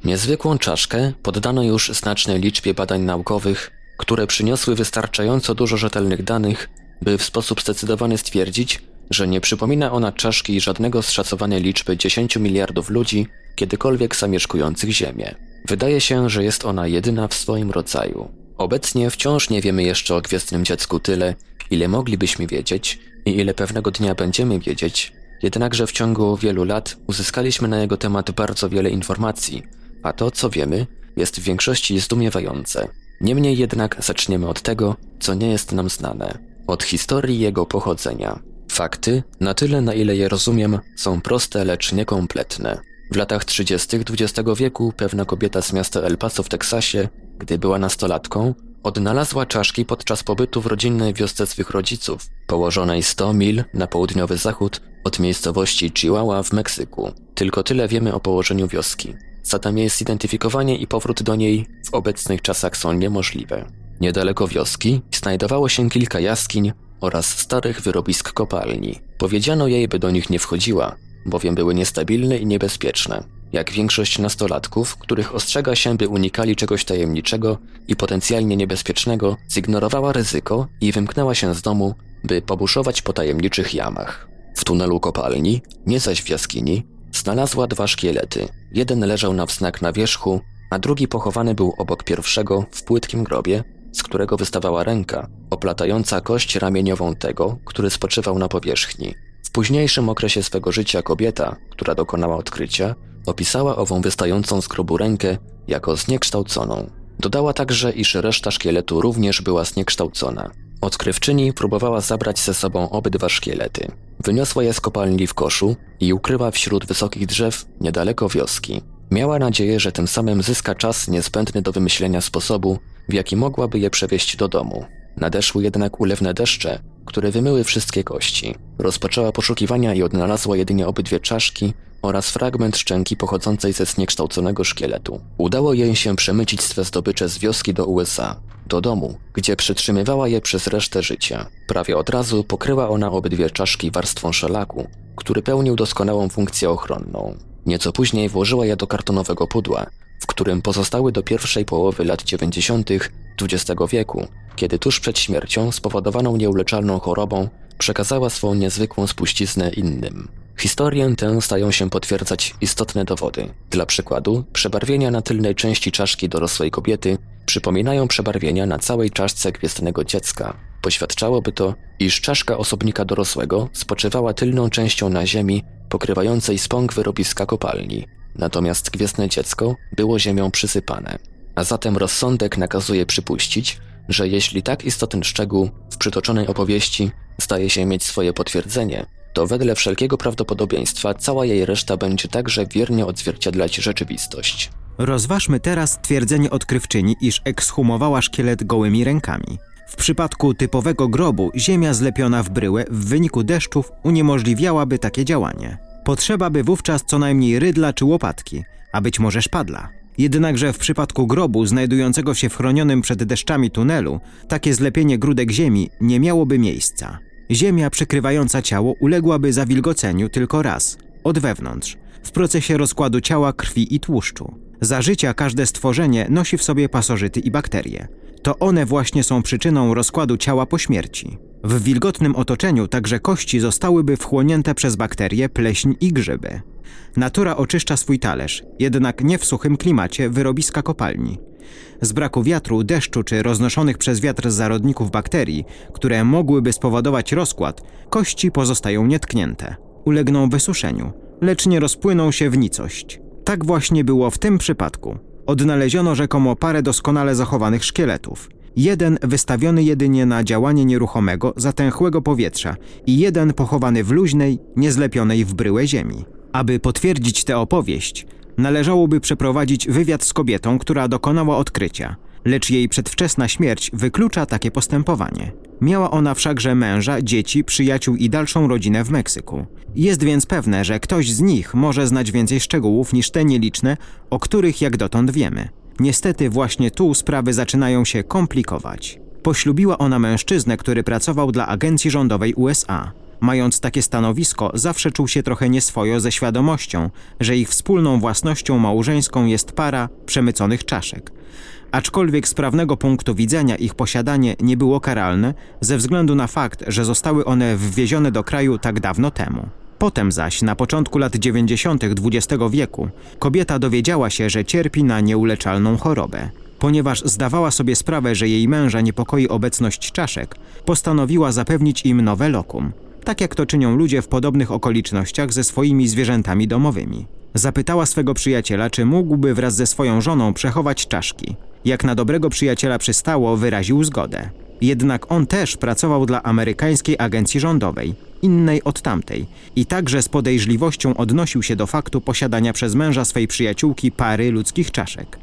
Niezwykłą czaszkę poddano już znacznej liczbie badań naukowych, które przyniosły wystarczająco dużo rzetelnych danych, by w sposób zdecydowany stwierdzić, że nie przypomina ona czaszki żadnego z szacowanej liczby 10 miliardów ludzi, kiedykolwiek zamieszkujących Ziemię. Wydaje się, że jest ona jedyna w swoim rodzaju. Obecnie wciąż nie wiemy jeszcze o gwiezdnym dziecku tyle, ile moglibyśmy wiedzieć i ile pewnego dnia będziemy wiedzieć, jednakże w ciągu wielu lat uzyskaliśmy na jego temat bardzo wiele informacji, a to, co wiemy, jest w większości zdumiewające. Niemniej jednak zaczniemy od tego, co nie jest nam znane, od historii jego pochodzenia. Fakty, na tyle na ile je rozumiem, są proste, lecz niekompletne. W latach 30. XX wieku pewna kobieta z miasta El Paso w Teksasie, gdy była nastolatką, odnalazła czaszki podczas pobytu w rodzinnej wiosce swych rodziców, położonej 100 mil na południowy zachód od miejscowości Chihuahua w Meksyku. Tylko tyle wiemy o położeniu wioski. Zatem jej zidentyfikowanie i powrót do niej w obecnych czasach są niemożliwe. Niedaleko wioski znajdowało się kilka jaskiń oraz starych wyrobisk kopalni. Powiedziano jej, by do nich nie wchodziła, bowiem były niestabilne i niebezpieczne. Jak większość nastolatków, których ostrzega się, by unikali czegoś tajemniczego i potencjalnie niebezpiecznego, zignorowała ryzyko i wymknęła się z domu, by pobuszować po tajemniczych jamach. W tunelu kopalni, nie zaś w jaskini, znalazła dwa szkielety. Jeden leżał na wznak na wierzchu, a drugi pochowany był obok pierwszego w płytkim grobie, z którego wystawała ręka, oplatająca kość ramieniową tego, który spoczywał na powierzchni. W późniejszym okresie swego życia kobieta, która dokonała odkrycia, opisała ową wystającą z grobu rękę jako zniekształconą. Dodała także, iż reszta szkieletu również była zniekształcona. Odkrywczyni próbowała zabrać ze sobą obydwa szkielety. Wyniosła je z kopalni w koszu i ukryła wśród wysokich drzew niedaleko wioski. Miała nadzieję, że tym samym zyska czas niezbędny do wymyślenia sposobu, w jaki mogłaby je przewieźć do domu. Nadeszły jednak ulewne deszcze, które wymyły wszystkie kości. Rozpoczęła poszukiwania i odnalazła jedynie obydwie czaszki oraz fragment szczęki pochodzącej ze zniekształconego szkieletu. Udało jej się przemycić swe zdobycze z wioski do USA, do domu, gdzie przytrzymywała je przez resztę życia. Prawie od razu pokryła ona obydwie czaszki warstwą szelaku, który pełnił doskonałą funkcję ochronną. Nieco później włożyła je do kartonowego pudła, w którym pozostały do pierwszej połowy lat 90. XX wieku, kiedy tuż przed śmiercią, spowodowaną nieuleczalną chorobą, przekazała swą niezwykłą spuściznę innym. Historię tę stają się potwierdzać istotne dowody. Dla przykładu, przebarwienia na tylnej części czaszki dorosłej kobiety przypominają przebarwienia na całej czaszce gwiezdnego dziecka. Poświadczałoby to, iż czaszka osobnika dorosłego spoczywała tylną częścią na ziemi pokrywającej spąk wyrobiska kopalni, natomiast gwiezdne dziecko było ziemią przysypane. A zatem rozsądek nakazuje przypuścić, że jeśli tak istotny szczegół w przytoczonej opowieści zdaje się mieć swoje potwierdzenie, to wedle wszelkiego prawdopodobieństwa cała jej reszta będzie także wiernie odzwierciedlać rzeczywistość. Rozważmy teraz twierdzenie odkrywczyni, iż ekshumowała szkielet gołymi rękami. W przypadku typowego grobu ziemia zlepiona w bryłę w wyniku deszczów uniemożliwiałaby takie działanie. Potrzeba by wówczas co najmniej rydla czy łopatki, a być może szpadla. Jednakże w przypadku grobu znajdującego się w chronionym przed deszczami tunelu, takie zlepienie grudek ziemi nie miałoby miejsca. Ziemia przykrywająca ciało uległaby zawilgoceniu tylko raz, od wewnątrz, w procesie rozkładu ciała krwi i tłuszczu. Za życia każde stworzenie nosi w sobie pasożyty i bakterie. To one właśnie są przyczyną rozkładu ciała po śmierci. W wilgotnym otoczeniu także kości zostałyby wchłonięte przez bakterie, pleśń i grzyby. Natura oczyszcza swój talerz, jednak nie w suchym klimacie wyrobiska kopalni. Z braku wiatru, deszczu czy roznoszonych przez wiatr zarodników bakterii, które mogłyby spowodować rozkład, kości pozostają nietknięte. Ulegną wysuszeniu, lecz nie rozpłyną się w nicość. Tak właśnie było w tym przypadku. odnaleziono rzekomo parę doskonale zachowanych szkieletów. Jeden wystawiony jedynie na działanie nieruchomego, zatęchłego powietrza i jeden pochowany w luźnej, niezlepionej w bryłę ziemi. Aby potwierdzić tę opowieść, należałoby przeprowadzić wywiad z kobietą, która dokonała odkrycia, lecz jej przedwczesna śmierć wyklucza takie postępowanie. Miała ona wszakże męża, dzieci, przyjaciół i dalszą rodzinę w Meksyku. Jest więc pewne, że ktoś z nich może znać więcej szczegółów niż te nieliczne, o których jak dotąd wiemy. Niestety właśnie tu sprawy zaczynają się komplikować. Poślubiła ona mężczyznę, który pracował dla agencji rządowej USA. Mając takie stanowisko, zawsze czuł się trochę nieswojo ze świadomością, że ich wspólną własnością małżeńską jest para przemyconych czaszek. Aczkolwiek z prawnego punktu widzenia ich posiadanie nie było karalne, ze względu na fakt, że zostały one wwiezione do kraju tak dawno temu. Potem zaś, na początku lat 90. XX wieku, kobieta dowiedziała się, że cierpi na nieuleczalną chorobę. Ponieważ zdawała sobie sprawę, że jej męża niepokoi obecność czaszek, postanowiła zapewnić im nowe lokum, tak jak to czynią ludzie w podobnych okolicznościach ze swoimi zwierzętami domowymi. Zapytała swego przyjaciela, czy mógłby wraz ze swoją żoną przechować czaszki. Jak na dobrego przyjaciela przystało, wyraził zgodę. Jednak on też pracował dla amerykańskiej agencji rządowej, innej od tamtej, i także z podejrzliwością odnosił się do faktu posiadania przez męża swej przyjaciółki pary ludzkich czaszek.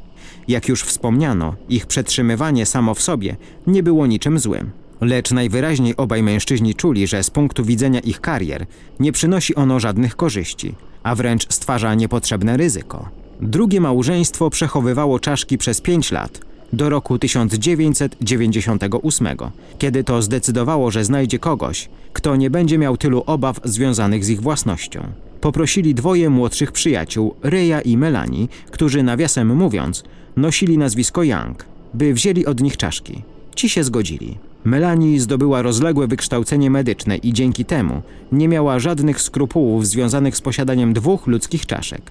Jak już wspomniano, ich przetrzymywanie samo w sobie nie było niczym złym. Lecz najwyraźniej obaj mężczyźni czuli, że z punktu widzenia ich karier nie przynosi ono żadnych korzyści, a wręcz stwarza niepotrzebne ryzyko. Drugie małżeństwo przechowywało czaszki przez pięć lat, do roku 1998, kiedy to zdecydowało, że znajdzie kogoś, kto nie będzie miał tylu obaw związanych z ich własnością. Poprosili dwoje młodszych przyjaciół, Reja i Melanie, którzy nawiasem mówiąc, nosili nazwisko Young, by wzięli od nich czaszki. Ci się zgodzili. Melanie zdobyła rozległe wykształcenie medyczne i dzięki temu nie miała żadnych skrupułów związanych z posiadaniem dwóch ludzkich czaszek.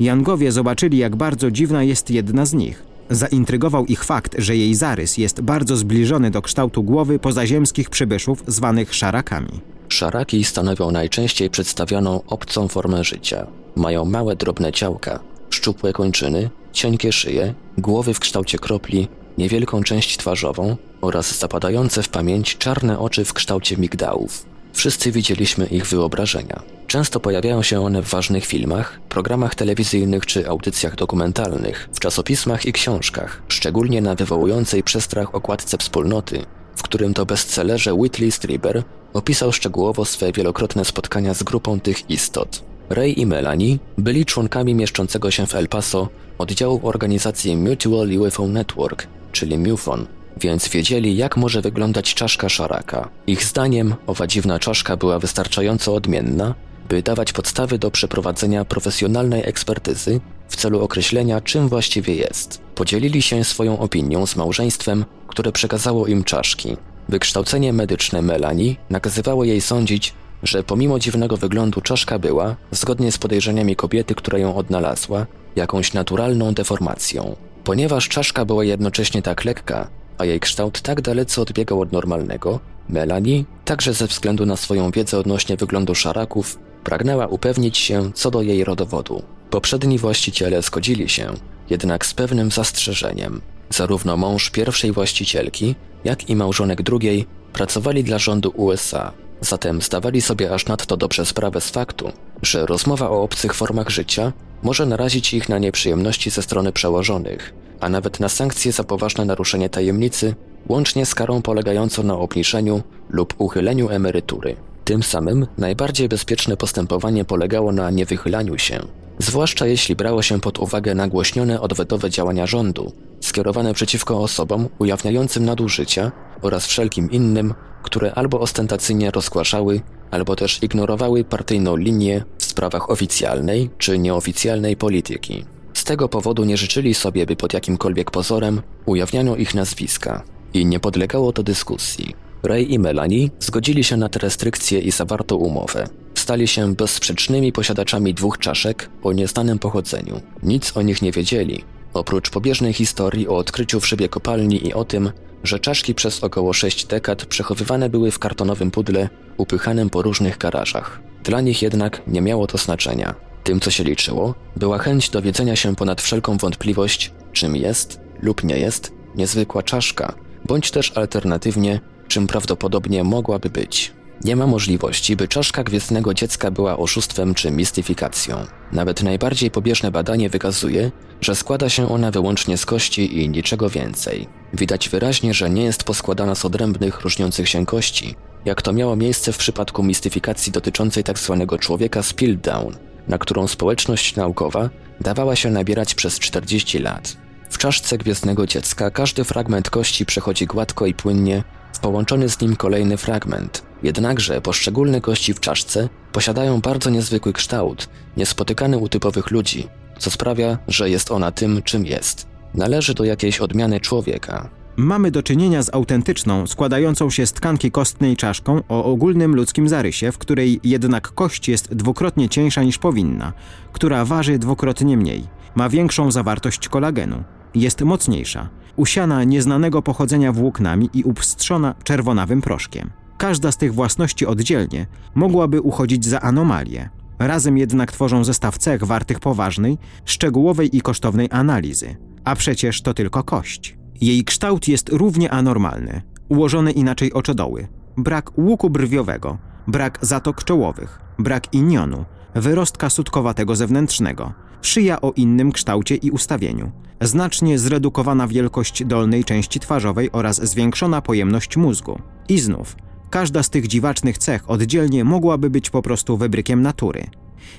Yangowie zobaczyli, jak bardzo dziwna jest jedna z nich. Zaintrygował ich fakt, że jej zarys jest bardzo zbliżony do kształtu głowy pozaziemskich przybyszów zwanych szarakami. Szaraki stanowią najczęściej przedstawioną obcą formę życia. Mają małe, drobne ciałka, szczupłe kończyny, cienkie szyje, głowy w kształcie kropli, niewielką część twarzową oraz zapadające w pamięć czarne oczy w kształcie migdałów. Wszyscy widzieliśmy ich wyobrażenia. Często pojawiają się one w ważnych filmach, programach telewizyjnych czy audycjach dokumentalnych, w czasopismach i książkach, szczególnie na wywołującej przestrach okładce wspólnoty, w którym to bestsellerze Whitley Strieber opisał szczegółowo swe wielokrotne spotkania z grupą tych istot. Ray i Melanie byli członkami mieszczącego się w El Paso oddziału organizacji Mutual UFO Network, czyli MUFON, więc wiedzieli, jak może wyglądać czaszka szaraka. Ich zdaniem owa dziwna czaszka była wystarczająco odmienna, by dawać podstawy do przeprowadzenia profesjonalnej ekspertyzy w celu określenia, czym właściwie jest. Podzielili się swoją opinią z małżeństwem, które przekazało im czaszki. Wykształcenie medyczne Melanie nakazywało jej sądzić, że pomimo dziwnego wyglądu czaszka była, zgodnie z podejrzeniami kobiety, która ją odnalazła, jakąś naturalną deformacją. Ponieważ czaszka była jednocześnie tak lekka, a jej kształt tak dalece odbiegał od normalnego, Melanie, także ze względu na swoją wiedzę odnośnie wyglądu szaraków, pragnęła upewnić się co do jej rodowodu. Poprzedni właściciele zgodzili się, jednak z pewnym zastrzeżeniem. Zarówno mąż pierwszej właścicielki, jak i małżonek drugiej pracowali dla rządu USA, zatem zdawali sobie aż nadto dobrze sprawę z faktu, że rozmowa o obcych formach życia może narazić ich na nieprzyjemności ze strony przełożonych, a nawet na sankcje za poważne naruszenie tajemnicy, łącznie z karą polegającą na obniżeniu lub uchyleniu emerytury. Tym samym najbardziej bezpieczne postępowanie polegało na niewychylaniu się, zwłaszcza jeśli brało się pod uwagę nagłośnione odwetowe działania rządu, skierowane przeciwko osobom ujawniającym nadużycia oraz wszelkim innym, które albo ostentacyjnie rozgłaszały, albo też ignorowały partyjną linię sprawach oficjalnej czy nieoficjalnej polityki. Z tego powodu nie życzyli sobie, by pod jakimkolwiek pozorem ujawniano ich nazwiska i nie podlegało to dyskusji. Ray i Melanie zgodzili się na te restrykcje i zawarto umowę. Stali się bezsprzecznymi posiadaczami dwóch czaszek o nieznanym pochodzeniu. Nic o nich nie wiedzieli, oprócz pobieżnej historii o odkryciu w szybie kopalni i o tym, że czaszki przez około sześć dekad przechowywane były w kartonowym pudle upychanym po różnych garażach. Dla nich jednak nie miało to znaczenia. Tym, co się liczyło, była chęć dowiedzenia się ponad wszelką wątpliwość, czym jest lub nie jest niezwykła czaszka, bądź też alternatywnie, czym prawdopodobnie mogłaby być. Nie ma możliwości, by czaszka gwiezdnego dziecka była oszustwem czy mistyfikacją. Nawet najbardziej pobieżne badanie wykazuje, że składa się ona wyłącznie z kości i niczego więcej. Widać wyraźnie, że nie jest poskładana z odrębnych, różniących się kości, jak to miało miejsce w przypadku mistyfikacji dotyczącej tzw. Tak człowieka z Piltdown, na którą społeczność naukowa dawała się nabierać przez 40 lat. W czaszce gwiezdnego dziecka każdy fragment kości przechodzi gładko i płynnie w połączony z nim kolejny fragment. Jednakże poszczególne kości w czaszce posiadają bardzo niezwykły kształt, niespotykany u typowych ludzi, co sprawia, że jest ona tym, czym jest. Należy do jakiejś odmiany człowieka. Mamy do czynienia z autentyczną, składającą się z tkanki kostnej czaszką o ogólnym ludzkim zarysie, w której jednak kość jest dwukrotnie cieńsza niż powinna, która waży dwukrotnie mniej, ma większą zawartość kolagenu, jest mocniejsza, usiana nieznanego pochodzenia włóknami i upstrzona czerwonawym proszkiem. Każda z tych własności oddzielnie mogłaby uchodzić za anomalię. Razem jednak tworzą zestaw cech wartych poważnej, szczegółowej i kosztownej analizy. A przecież to tylko kość. Jej kształt jest równie anormalny. Ułożone inaczej oczodoły, brak łuku brwiowego, brak zatok czołowych, brak inionu, wyrostka sutkowatego zewnętrznego, szyja o innym kształcie i ustawieniu, znacznie zredukowana wielkość dolnej części twarzowej oraz zwiększona pojemność mózgu. I znów, każda z tych dziwacznych cech oddzielnie mogłaby być po prostu wybrykiem natury.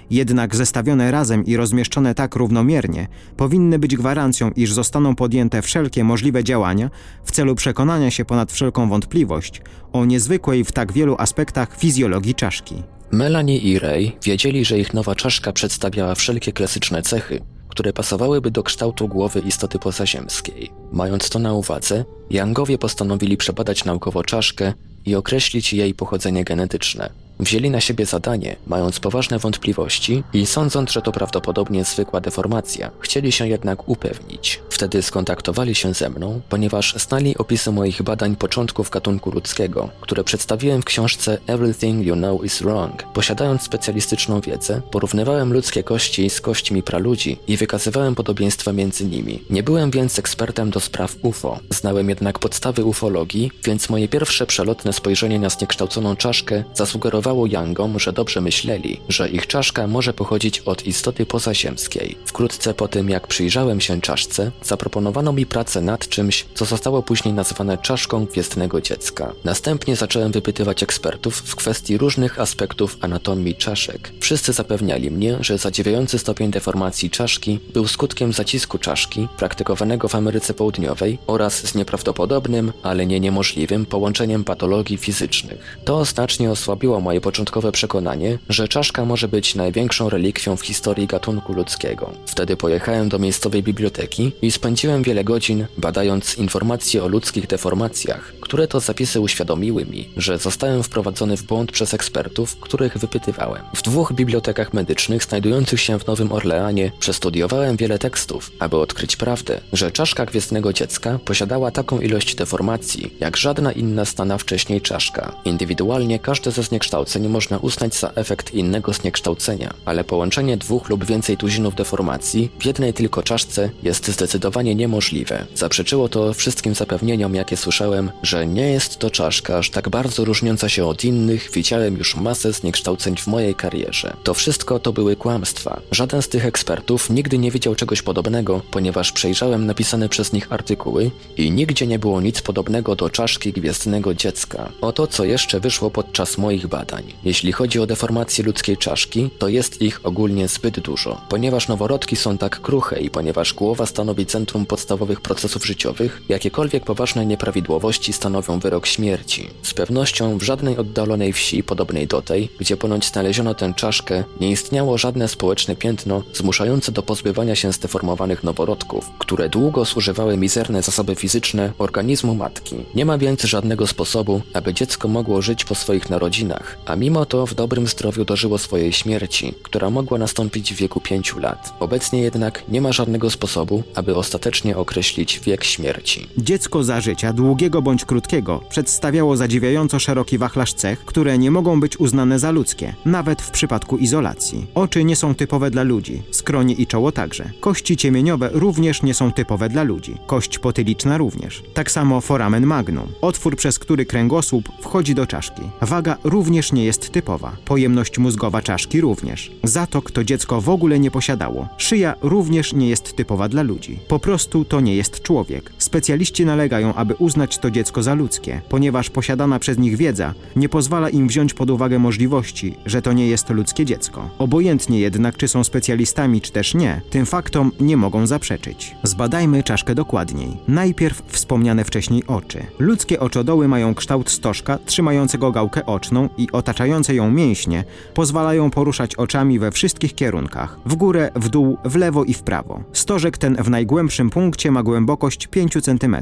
Jednak zestawione razem i rozmieszczone tak równomiernie, powinny być gwarancją, iż zostaną podjęte wszelkie możliwe działania w celu przekonania się ponad wszelką wątpliwość o niezwykłej w tak wielu aspektach fizjologii czaszki. Melanie i Ray wiedzieli, że ich nowa czaszka przedstawiała wszelkie klasyczne cechy, które pasowałyby do kształtu głowy istoty pozaziemskiej. Mając to na uwadze, Youngowie postanowili przebadać naukowo czaszkę i określić jej pochodzenie genetyczne. Wzięli na siebie zadanie, mając poważne wątpliwości i sądząc, że to prawdopodobnie zwykła deformacja, chcieli się jednak upewnić. Wtedy skontaktowali się ze mną, ponieważ znali opisy moich badań początków gatunku ludzkiego, które przedstawiłem w książce Everything You Know Is Wrong. Posiadając specjalistyczną wiedzę, porównywałem ludzkie kości z kośćmi praludzi i wykazywałem podobieństwa między nimi. Nie byłem więc ekspertem do spraw UFO, znałem jednak podstawy ufologii, więc moje pierwsze przelotne spojrzenie na zniekształconą czaszkę zasugerowało sugerowało Yangom, że dobrze myśleli, że ich czaszka może pochodzić od istoty pozaziemskiej. Wkrótce po tym, jak przyjrzałem się czaszce, zaproponowano mi pracę nad czymś, co zostało później nazwane czaszką gwiezdnego dziecka. Następnie zacząłem wypytywać ekspertów w kwestii różnych aspektów anatomii czaszek. Wszyscy zapewniali mnie, że zadziwiający stopień deformacji czaszki był skutkiem zacisku czaszki praktykowanego w Ameryce Południowej oraz z nieprawdopodobnym, ale nie niemożliwym połączeniem patologii fizycznych. To znacznie osłabiło moje moje początkowe przekonanie, że czaszka może być największą relikwią w historii gatunku ludzkiego. Wtedy pojechałem do miejscowej biblioteki i spędziłem wiele godzin badając informacje o ludzkich deformacjach, które to zapisy uświadomiły mi, że zostałem wprowadzony w błąd przez ekspertów, których wypytywałem. W dwóch bibliotekach medycznych znajdujących się w Nowym Orleanie przestudiowałem wiele tekstów, aby odkryć prawdę, że czaszka gwiezdnego dziecka posiadała taką ilość deformacji, jak żadna inna stana wcześniej czaszka. Indywidualnie każde ze zniekształceń zniekształcenie można uznać za efekt innego zniekształcenia, ale połączenie dwóch lub więcej tuzinów deformacji w jednej tylko czaszce jest zdecydowanie niemożliwe. Zaprzeczyło to wszystkim zapewnieniom, jakie słyszałem, że nie jest to czaszka aż tak bardzo różniąca się od innych, widziałem już masę zniekształceń w mojej karierze. To wszystko to były kłamstwa. Żaden z tych ekspertów nigdy nie widział czegoś podobnego, ponieważ przejrzałem napisane przez nich artykuły i nigdzie nie było nic podobnego do czaszki gwiezdnego dziecka. Oto co jeszcze wyszło podczas moich badań Jeśli chodzi o deformacje ludzkiej czaszki, to jest ich ogólnie zbyt dużo. Ponieważ noworodki są tak kruche i ponieważ głowa stanowi centrum podstawowych procesów życiowych, jakiekolwiek poważne nieprawidłowości stanowią wyrok śmierci. Z pewnością w żadnej oddalonej wsi podobnej do tej, gdzie ponoć znaleziono tę czaszkę, nie istniało żadne społeczne piętno zmuszające do pozbywania się zdeformowanych noworodków, które długo zużywały mizerne zasoby fizyczne organizmu matki. Nie ma więc żadnego sposobu, aby dziecko mogło żyć po swoich narodzinach, a mimo to w dobrym zdrowiu dożyło swojej śmierci, która mogła nastąpić w wieku 5 lat. Obecnie jednak nie ma żadnego sposobu, aby ostatecznie określić wiek śmierci. Dziecko za życia, długiego bądź krótkiego, przedstawiało zadziwiająco szeroki wachlarz cech, które nie mogą być uznane za ludzkie, nawet w przypadku izolacji. Oczy nie są typowe dla ludzi, skronie i czoło także. Kości ciemieniowe również nie są typowe dla ludzi, kość potyliczna również. Tak samo foramen magnum, otwór przez który kręgosłup wchodzi do czaszki. Waga również nie jest typowa, pojemność mózgowa czaszki również. Zatok to dziecko w ogóle nie posiadało. Szyja również nie jest typowa dla ludzi. Po prostu to nie jest człowiek. Specjaliści nalegają, aby uznać to dziecko za ludzkie, ponieważ posiadana przez nich wiedza nie pozwala im wziąć pod uwagę możliwości, że to nie jest ludzkie dziecko. Obojętnie jednak, czy są specjalistami, czy też nie, tym faktom nie mogą zaprzeczyć. Zbadajmy czaszkę dokładniej. Najpierw wspomniane wcześniej oczy. Ludzkie oczodoły mają kształt stożka trzymającego gałkę oczną i otaczające ją mięśnie pozwalają poruszać oczami we wszystkich kierunkach w górę, w dół, w lewo i w prawo. Stożek ten w najgłębszym punkcie ma głębokość 5 cm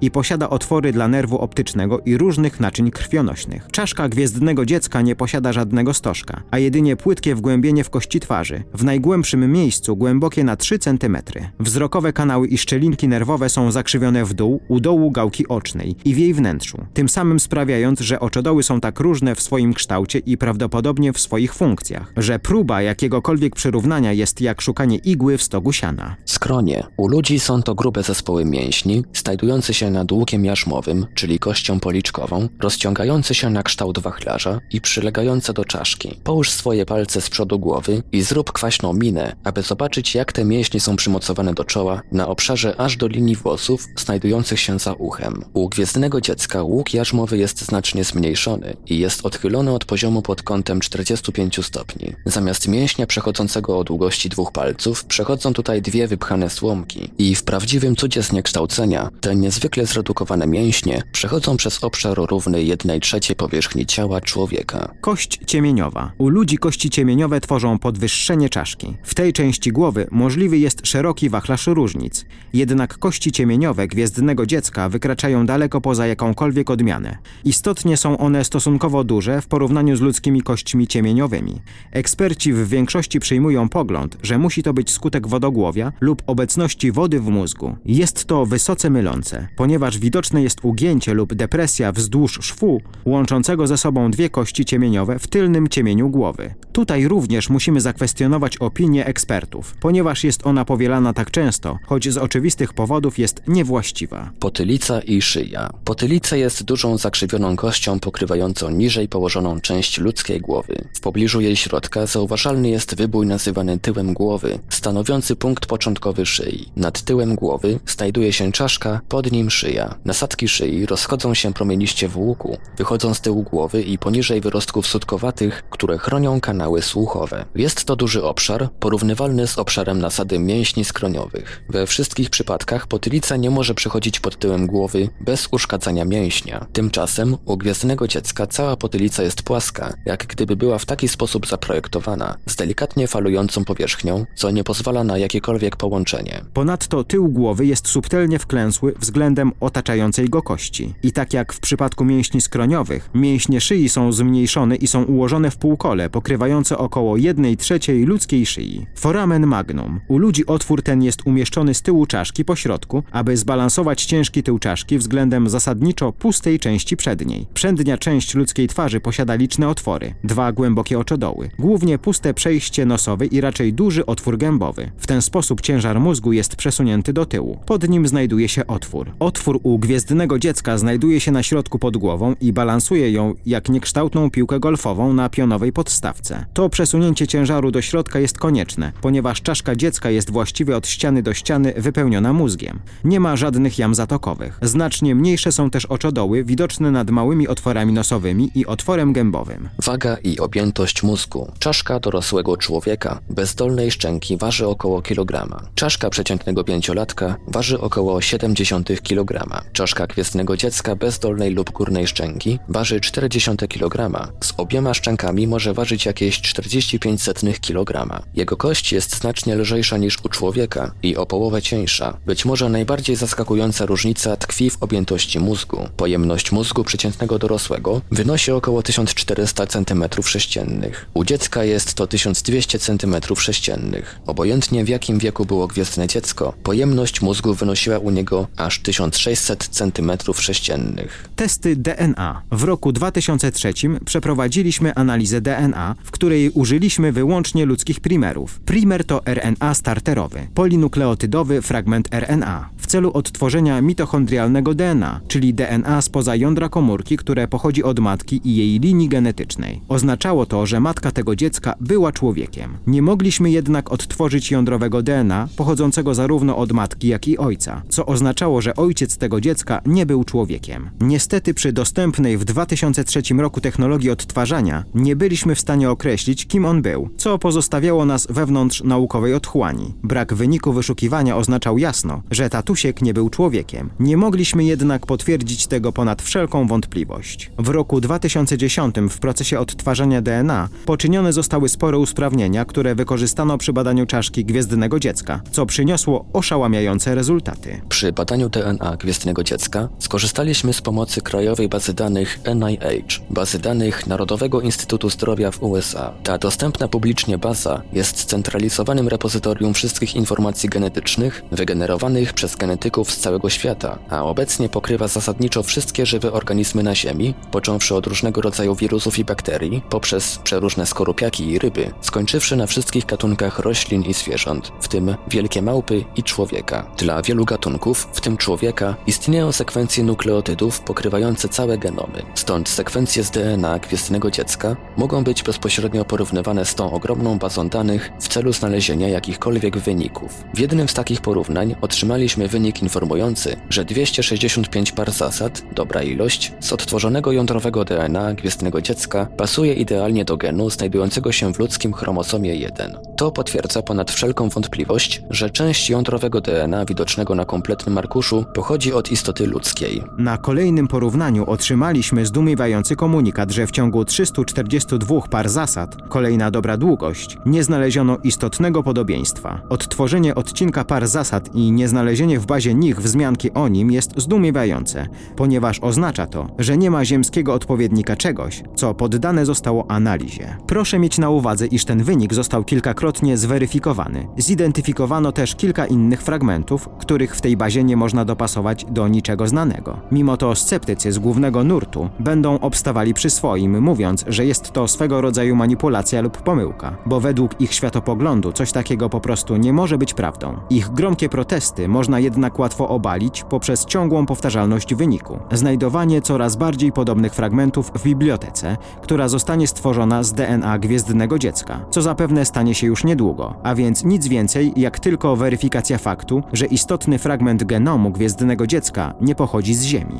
i posiada otwory dla nerwu optycznego i różnych naczyń krwionośnych. Czaszka gwiezdnego dziecka nie posiada żadnego stożka, a jedynie płytkie wgłębienie w kości twarzy, w najgłębszym miejscu głębokie na 3 cm. Wzrokowe kanały i szczelinki nerwowe są zakrzywione w dół, u dołu gałki ocznej i w jej wnętrzu, tym samym sprawiając, że oczodoły są tak różne w swoim kształcie i prawdopodobnie w swoich funkcjach, że próba jakiegokolwiek przyrównania jest jak szukanie igły w stogu siana. Skronie. U ludzi są to grube zespoły mięśni, znajdujące się nad łukiem jarzmowym, czyli kością policzkową, rozciągające się na kształt wachlarza i przylegające do czaszki. Połóż swoje palce z przodu głowy i zrób kwaśną minę, aby zobaczyć jak te mięśnie są przymocowane do czoła na obszarze aż do linii włosów znajdujących się za uchem. U gwiezdnego dziecka łuk jarzmowy jest znacznie zmniejszony i jest odchylony od poziomu pod kątem 45 stopni. Zamiast mięśnia przechodzącego o długości dwóch palców, przechodzą tutaj dwie wypchane słomki i w prawdziwym cudzie zniekształcenia te niezwykle zredukowane mięśnie przechodzą przez obszar równy 1 trzeciej powierzchni ciała człowieka. Kość ciemieniowa. U ludzi kości ciemieniowe tworzą podwyższenie czaszki. W tej części głowy możliwy jest szeroki wachlarz różnic. Jednak kości ciemieniowe gwiezdnego dziecka wykraczają daleko poza jakąkolwiek odmianę. Istotnie są one stosunkowo duże w porównaniu z ludzkimi kośćmi ciemieniowymi. Eksperci w większości przyjmują pogląd, że musi to być skutek wodogłowia lub obecności wody w mózgu. Jest to wysoce mylące, ponieważ widoczne jest ugięcie lub depresja wzdłuż szwu łączącego ze sobą dwie kości ciemieniowe w tylnym ciemieniu głowy. Tutaj również musimy zakwestionować opinię ekspertów, ponieważ jest ona powielana tak często, choć z oczywistych powodów jest niewłaściwa. Potylica i szyja. Potylica jest dużą zakrzywioną kością pokrywającą niżej położoną część ludzkiej głowy. W pobliżu jej środka zauważalny jest wybój nazywany tyłem głowy, stanowiący punkt początkowy szyi. Nad tyłem głowy znajduje się czaszka, pod nim szyja. Nasadki szyi rozchodzą się promieniście w łuku, wychodzą z tyłu głowy i poniżej wyrostków sutkowatych, które chronią kanały słuchowe. Jest to duży obszar, porównywalny z obszarem nasady mięśni skroniowych. We wszystkich przypadkach potylica nie może przechodzić pod tyłem głowy bez uszkadzania mięśnia. Tymczasem u gwiezdnego dziecka cała potylica jest płaska, jak gdyby była w taki sposób zaprojektowana, z delikatnie falującą powierzchnią, co nie pozwala na jakiekolwiek połączenie. Ponadto tył głowy jest subtelnie wklęsły względem otaczającej go kości. I tak jak w przypadku mięśni skroniowych, mięśnie szyi są zmniejszone i są ułożone w półkole pokrywające około 1 trzeciej ludzkiej szyi. Foramen magnum. U ludzi otwór ten jest umieszczony z tyłu czaszki po środku, aby zbalansować ciężki tył czaszki względem zasadniczo pustej części przedniej. Przednia część ludzkiej twarzy posiada liczne otwory, dwa głębokie oczodoły, głównie puste przejście nosowe i raczej duży otwór gębowy. W ten sposób ciężar mózgu jest przesunięty do tyłu. Pod nim znajduje się otwór. Otwór u gwiezdnego dziecka znajduje się na środku pod głową i balansuje ją jak niekształtną piłkę golfową na pionowej podstawce. To przesunięcie ciężaru do środka jest konieczne, ponieważ czaszka dziecka jest właściwie od ściany do ściany wypełniona mózgiem. Nie ma żadnych jam zatokowych. Znacznie mniejsze są też oczodoły widoczne nad małymi otworami nosowymi i otworem gębowym. Waga i objętość mózgu. Czaszka dorosłego człowieka bez dolnej szczęki waży około kilograma. Czaszka przeciętnego pięciolatka waży około 0,7 kg. Czaszka gwiezdnego dziecka bez dolnej lub górnej szczęki waży 0,4 kg. Z obiema szczękami może ważyć jakieś 2,45 kg. Jego kość jest znacznie lżejsza niż u człowieka i o połowę cieńsza. Być może najbardziej zaskakująca różnica tkwi w objętości mózgu. Pojemność mózgu przeciętnego dorosłego wynosi około 1400 cm3. U dziecka jest to 1200 cm3. Obojętnie w jakim wieku było gwiezdne dziecko, pojemność mózgu wynosiła u niego aż 1600 cm3. Testy DNA. W roku 2003 przeprowadziliśmy analizę DNA, w której użyliśmy wyłącznie ludzkich primerów. Primer to RNA starterowy, polinukleotydowy fragment RNA, w celu odtworzenia mitochondrialnego DNA, czyli DNA spoza jądra komórki, które pochodzi od matki i jej linii genetycznej. Oznaczało to, że matka tego dziecka była człowiekiem. Nie mogliśmy jednak odtworzyć jądrowego DNA pochodzącego zarówno od matki, jak i ojca, co oznaczało, że ojciec tego dziecka nie był człowiekiem. Niestety przy dostępnej w 2003 roku technologii odtwarzania nie byliśmy w stanie określić, kim on był, co pozostawiało nas wewnątrz naukowej otchłani. Brak wyniku wyszukiwania oznaczał jasno, że tatusiek nie był człowiekiem. Nie mogliśmy jednak potwierdzić tego ponad wszelką wątpliwość. W roku 2010 w procesie odtwarzania DNA poczynione zostały spore usprawnienia, które wykorzystano przy badaniu czaszki gwiezdnego dziecka, co przyniosło oszałamiające rezultaty. Przy badaniu DNA gwiezdnego dziecka skorzystaliśmy z pomocy krajowej bazy danych NIH, bazy danych Narodowego Instytutu Zdrowia w USA. Ta dostępna publicznie baza jest centralizowanym repozytorium wszystkich informacji genetycznych wygenerowanych przez genetyków z całego świata, a obecnie pokrywa zasadniczo wszystkie żywe organizmy na Ziemi, począwszy od różnego rodzaju wirusów i bakterii, poprzez przeróżne skorupiaki i ryby, skończywszy na wszystkich gatunkach roślin i zwierząt, w tym wielkie małpy i człowieka. Dla wielu gatunków, w tym człowieka, istnieją sekwencje nukleotydów pokrywające całe genomy. Stąd sekwencje z DNA gwiezdnego dziecka mogą być bezpośrednio porównywane z tą ogromną bazą danych w celu znalezienia jakichkolwiek wyników. W jednym z takich porównań otrzymaliśmy wynik informujący, że 265 par zasad, dobra ilość, z odtworzonego jądrowego DNA gwiezdnego dziecka pasuje idealnie do genu znajdującego się w ludzkim chromosomie 1. To potwierdza ponad wszelką wątpliwość, że część jądrowego DNA widocznego na kompletnym arkuszu pochodzi od istoty ludzkiej. Na kolejnym porównaniu otrzymaliśmy zdumiewający komunikat, że w ciągu 342 par zasad, kolejna dobra długość, nie znaleziono istotnego podobieństwa. Odtworzenie odcinka par zasad i nieznalezienie w bazie nich wzmianki o nim jest zdumiewające, ponieważ oznacza to, że nie ma ziemskiego odpowiednika czegoś, co poddane zostało analizie. Proszę mieć na uwadze, iż ten wynik został kilkakrotnie zweryfikowany. Zidentyfikowano też kilka innych fragmentów, których w tej bazie nie można dopasować do niczego znanego. Mimo to sceptycy z głównego nurtu będą obstawali przy swoim, mówiąc, że jest to swego rodzaju manipulacja lub pomyłka, bo według ich światopoglądu coś takiego po prostu nie może być prawdą. Ich gromkie protesty można jednak łatwo obalić poprzez ciągłą powtarzalność wyniku. Znajdowanie coraz bardziej podobnych fragmentów w bibliotece, która zostanie stworzona z DNA gwiezdnego dziecka, co zapewne stanie się już niedługo, a więc nic więcej jak tylko weryfikacja faktu, że istotny fragment genomu gwiezdnego dziecka nie pochodzi z Ziemi.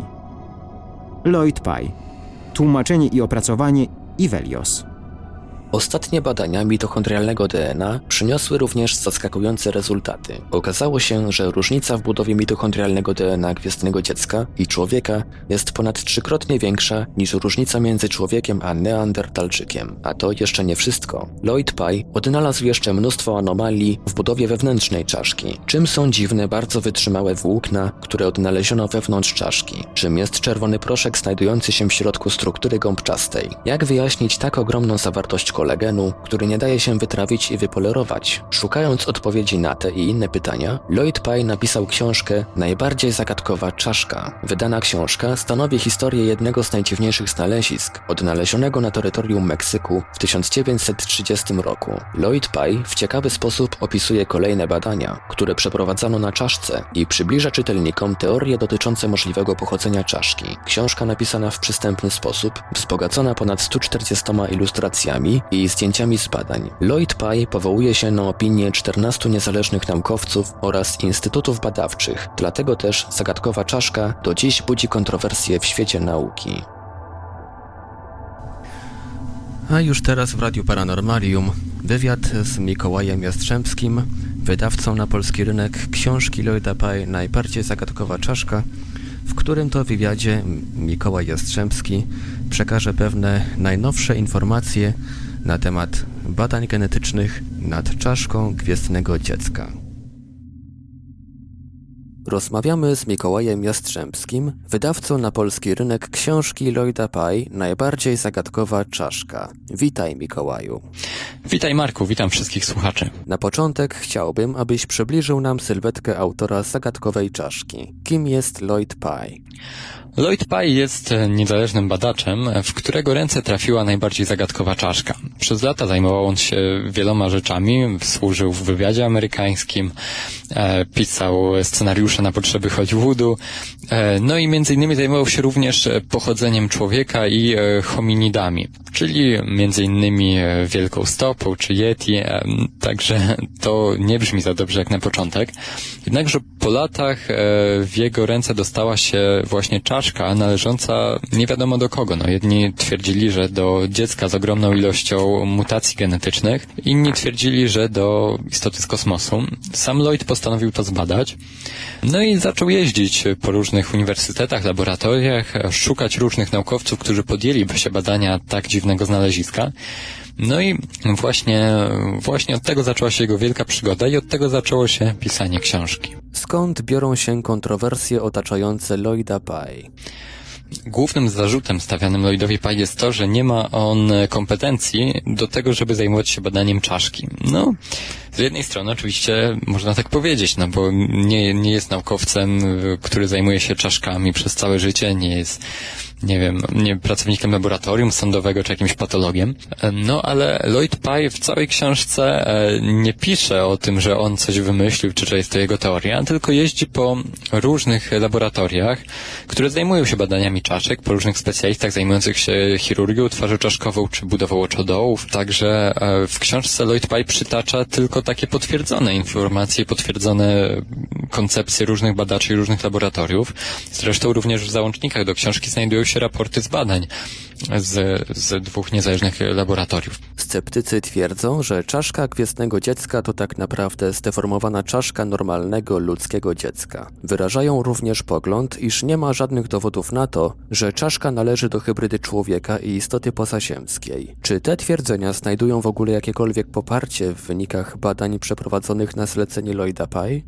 Lloyd Pye. Tłumaczenie i opracowanie Ivelios. Ostatnie badania mitochondrialnego DNA przyniosły również zaskakujące rezultaty. Okazało się, że różnica w budowie mitochondrialnego DNA gwiezdnego dziecka i człowieka jest ponad trzykrotnie większa niż różnica między człowiekiem a neandertalczykiem. A to jeszcze nie wszystko. Lloyd Pye odnalazł jeszcze mnóstwo anomalii w budowie wewnętrznej czaszki. Czym są dziwne, bardzo wytrzymałe włókna, które odnaleziono wewnątrz czaszki? Czym jest czerwony proszek znajdujący się w środku struktury gąbczastej? Jak wyjaśnić tak ogromną zawartość kolagenu, który nie daje się wytrawić i wypolerować. Szukając odpowiedzi na te i inne pytania, Lloyd Pye napisał książkę Najbardziej zagadkowa czaszka. Wydana książka stanowi historię jednego z najdziwniejszych znalezisk, odnalezionego na terytorium Meksyku w 1930 roku. Lloyd Pye w ciekawy sposób opisuje kolejne badania, które przeprowadzano na czaszce i przybliża czytelnikom teorie dotyczące możliwego pochodzenia czaszki. Książka napisana w przystępny sposób, wzbogacona ponad 140 ilustracjami i zdjęciami z badań. Lloyd Pye powołuje się na opinie 14 niezależnych naukowców oraz instytutów badawczych, dlatego też zagadkowa czaszka do dziś budzi kontrowersje w świecie nauki. A już teraz w Radiu Paranormalium wywiad z Mikołajem Jastrzębskim, wydawcą na polski rynek książki Lloyda Pye Najbardziej zagadkowa czaszka, w którym to wywiadzie Mikołaj Jastrzębski przekaże pewne najnowsze informacje na temat badań genetycznych nad czaszką gwiezdnego dziecka. Rozmawiamy z Mikołajem Jastrzębskim, wydawcą na polski rynek książki Lloyda Pye Najbardziej zagadkowa czaszka. Witaj Mikołaju. Witaj Marku, witam wszystkich słuchaczy. Na początek chciałbym, abyś przybliżył nam sylwetkę autora zagadkowej czaszki. Kim jest Lloyd Pye? Lloyd Pye jest niezależnym badaczem, w którego ręce trafiła najbardziej zagadkowa czaszka. Przez lata zajmował on się wieloma rzeczami, służył w wywiadzie amerykańskim, e, pisał scenariusze na potrzeby Hollywoodu, e, no i między innymi zajmował się również pochodzeniem człowieka i e, hominidami, czyli między innymi wielką stopą czy yeti, także to nie brzmi za dobrze jak na początek. Jednakże po latach w jego ręce dostała się właśnie czaszka, należąca nie wiadomo do kogo. No, jedni twierdzili, że do dziecka z ogromną ilością mutacji genetycznych, inni twierdzili, że do istoty z kosmosu. Sam Lloyd postanowił to zbadać. No i zaczął jeździć po różnych uniwersytetach, laboratoriach, szukać różnych naukowców, którzy podjęliby się badania tak dziwnego znaleziska. No i właśnie, właśnie od tego zaczęła się jego wielka przygoda i od tego zaczęło się pisanie książki. Skąd biorą się kontrowersje otaczające Lloyda Pye? Głównym zarzutem stawianym Lloydowi Pye jest to, że nie ma on kompetencji do tego, żeby zajmować się badaniem czaszki. No, z jednej strony oczywiście można tak powiedzieć, no bo nie, nie jest naukowcem, który zajmuje się czaszkami przez całe życie, nie jest nie wiem, nie pracownikiem laboratorium sądowego czy jakimś patologiem. No ale Lloyd Pye w całej książce e, nie pisze o tym, że on coś wymyślił, czy że jest to jego teoria, tylko jeździ po różnych laboratoriach, które zajmują się badaniami czaszek, po różnych specjalistach zajmujących się chirurgią twarzy czaszkową czy budową oczodołów. Także e, w książce Lloyd Pye przytacza tylko takie potwierdzone informacje, potwierdzone koncepcje różnych badaczy i różnych laboratoriów. Zresztą również w załącznikach do książki znajdują się raporty z badań z, z dwóch niezależnych laboratoriów. Sceptycy twierdzą, że czaszka gwiezdnego dziecka to tak naprawdę zdeformowana czaszka normalnego ludzkiego dziecka. Wyrażają również pogląd, iż nie ma żadnych dowodów na to, że czaszka należy do hybrydy człowieka i istoty pozaziemskiej. Czy te twierdzenia znajdują w ogóle jakiekolwiek poparcie w wynikach badań przeprowadzonych na zlecenie Lloyda Pye?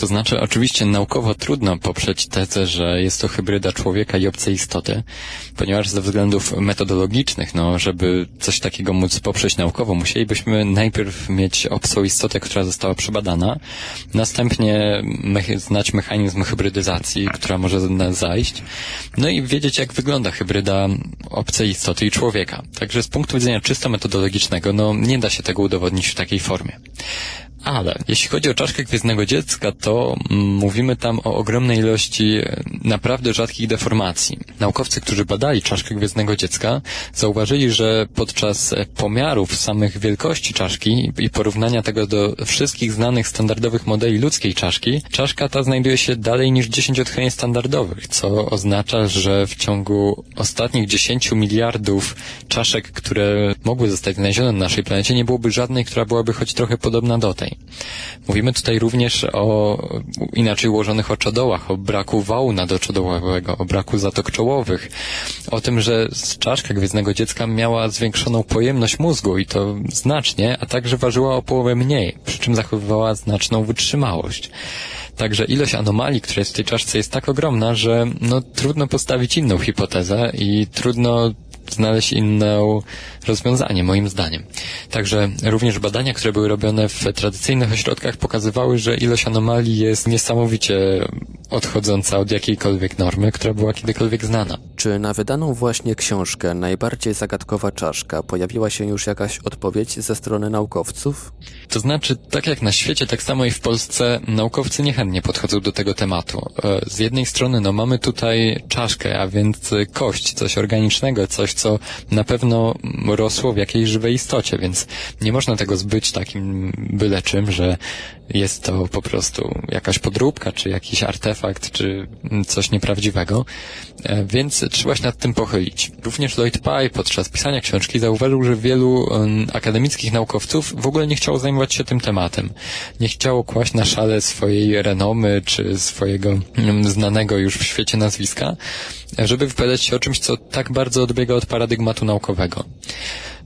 To znaczy, oczywiście naukowo trudno poprzeć tezę, że jest to hybryda człowieka i obcej istoty, ponieważ ze względów metodologicznych, no, żeby coś takiego móc poprzeć naukowo, musielibyśmy najpierw mieć obcą istotę, która została przebadana, następnie me znać mechanizm hybrydyzacji, która może zajść, no i wiedzieć, jak wygląda hybryda obcej istoty i człowieka. Także z punktu widzenia czysto metodologicznego, no, nie da się tego udowodnić w takiej formie. Ale jeśli chodzi o czaszkę gwiezdnego dziecka, to mówimy tam o ogromnej ilości naprawdę rzadkich deformacji. Naukowcy, którzy badali czaszkę gwiezdnego dziecka, zauważyli, że podczas pomiarów samych wielkości czaszki i porównania tego do wszystkich znanych standardowych modeli ludzkiej czaszki, czaszka ta znajduje się dalej niż 10 odchyleń standardowych, co oznacza, że w ciągu ostatnich 10 miliardów czaszek, które mogły zostać znalezione na naszej planecie, nie byłoby żadnej, która byłaby choć trochę podobna do tej. Mówimy tutaj również o inaczej ułożonych oczodołach, o braku wału nadoczodołowego, o braku zatok czołowych, o tym, że czaszka gwiezdnego dziecka miała zwiększoną pojemność mózgu i to znacznie, a także ważyła o połowę mniej, przy czym zachowywała znaczną wytrzymałość. Także ilość anomalii, która jest w tej czaszce jest tak ogromna, że no, trudno postawić inną hipotezę i trudno znaleźć inne rozwiązanie, moim zdaniem. Także również badania, które były robione w tradycyjnych ośrodkach pokazywały, że ilość anomalii jest niesamowicie odchodząca od jakiejkolwiek normy, która była kiedykolwiek znana. Czy na wydaną właśnie książkę Najbardziej zagadkowa czaszka pojawiła się już jakaś odpowiedź ze strony naukowców? To znaczy, tak jak na świecie, tak samo i w Polsce naukowcy niechętnie podchodzą do tego tematu. Z jednej strony, no mamy tutaj czaszkę, a więc kość, coś organicznego, coś, co na pewno rosło w jakiejś żywej istocie, więc nie można tego zbyć takim byle czym, że jest to po prostu jakaś podróbka, czy jakiś artefakt, czy coś nieprawdziwego, więc trzeba się nad tym pochylić. Również Lloyd Pye podczas pisania książki zauważył, że wielu akademickich naukowców w ogóle nie chciało zajmować się tym tematem. Nie chciało kłaść na szale swojej renomy, czy swojego znanego już w świecie nazwiska, żeby wypowiadać się o czymś, co tak bardzo odbiega od paradygmatu naukowego.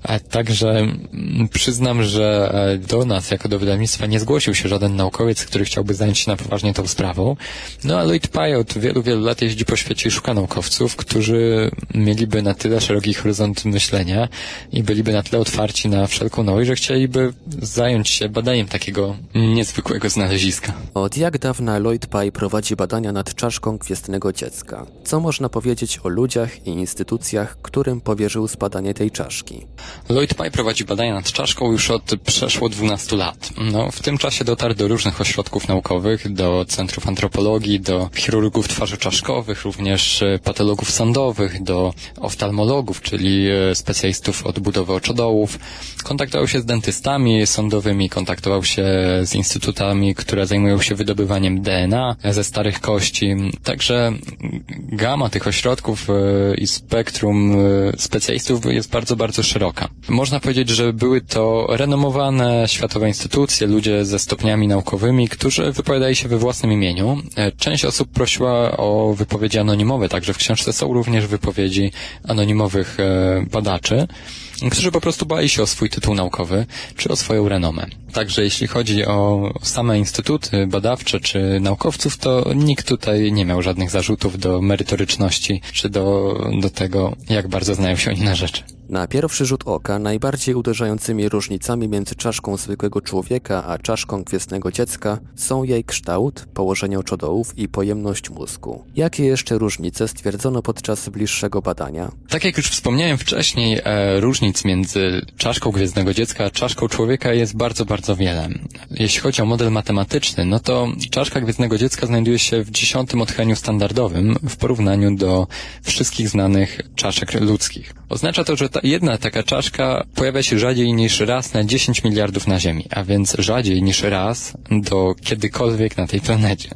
A także mm, przyznam, że e, do nas, jako do wydawnictwa, nie zgłosił się żaden naukowiec, który chciałby zająć się na poważnie tą sprawą. No a Lloyd Pye od wielu, wielu lat jeździ po świecie i szuka naukowców, którzy mieliby na tyle szeroki horyzont myślenia i byliby na tyle otwarci na wszelką nowość, że chcieliby zająć się badaniem takiego niezwykłego znaleziska. Od jak dawna Lloyd Pye prowadzi badania nad czaszką gwiezdnego dziecka? Co można powiedzieć o ludziach i instytucjach, którym powierzył zbadanie tej czaszki? Lloyd Pye prowadzi badania nad czaszką już od przeszło 12 lat. No, w tym czasie dotarł do różnych ośrodków naukowych, do centrów antropologii, do chirurgów twarzy czaszkowych, również e, patologów sądowych, do oftalmologów, czyli e, specjalistów od budowy oczodołów. Kontaktował się z dentystami sądowymi, kontaktował się z instytutami, które zajmują się wydobywaniem DNA ze starych kości. Także gama tych ośrodków e, i spektrum specjalistów jest bardzo, bardzo szeroka. Można powiedzieć, że były to renomowane światowe instytucje, ludzie ze stopniami naukowymi, którzy wypowiadali się we własnym imieniu. E, część osób prosiła o wypowiedzi anonimowe, także w książce są również wypowiedzi anonimowych e, badaczy którzy po prostu bali się o swój tytuł naukowy, czy o swoją renomę. Także jeśli chodzi o same instytuty badawcze czy naukowców, to nikt tutaj nie miał żadnych zarzutów do merytoryczności, czy do, do tego, jak bardzo znają się oni na rzeczy. Na pierwszy rzut oka najbardziej uderzającymi różnicami między czaszką zwykłego człowieka a czaszką gwiezdnego dziecka są jej kształt, położenie oczodołów i pojemność mózgu. Jakie jeszcze różnice stwierdzono podczas bliższego badania? Tak jak już wspomniałem wcześniej, e, różnic między czaszką gwiezdnego dziecka a czaszką człowieka jest bardzo, bardzo wiele. Jeśli chodzi o model matematyczny, no to czaszka gwiezdnego dziecka znajduje się w dziesiątym odchyleniu standardowym w porównaniu do wszystkich znanych czaszek ludzkich. Oznacza to, że ta jedna taka czaszka pojawia się rzadziej niż raz na 10 miliardów na Ziemi, a więc rzadziej niż raz do kiedykolwiek na tej planecie.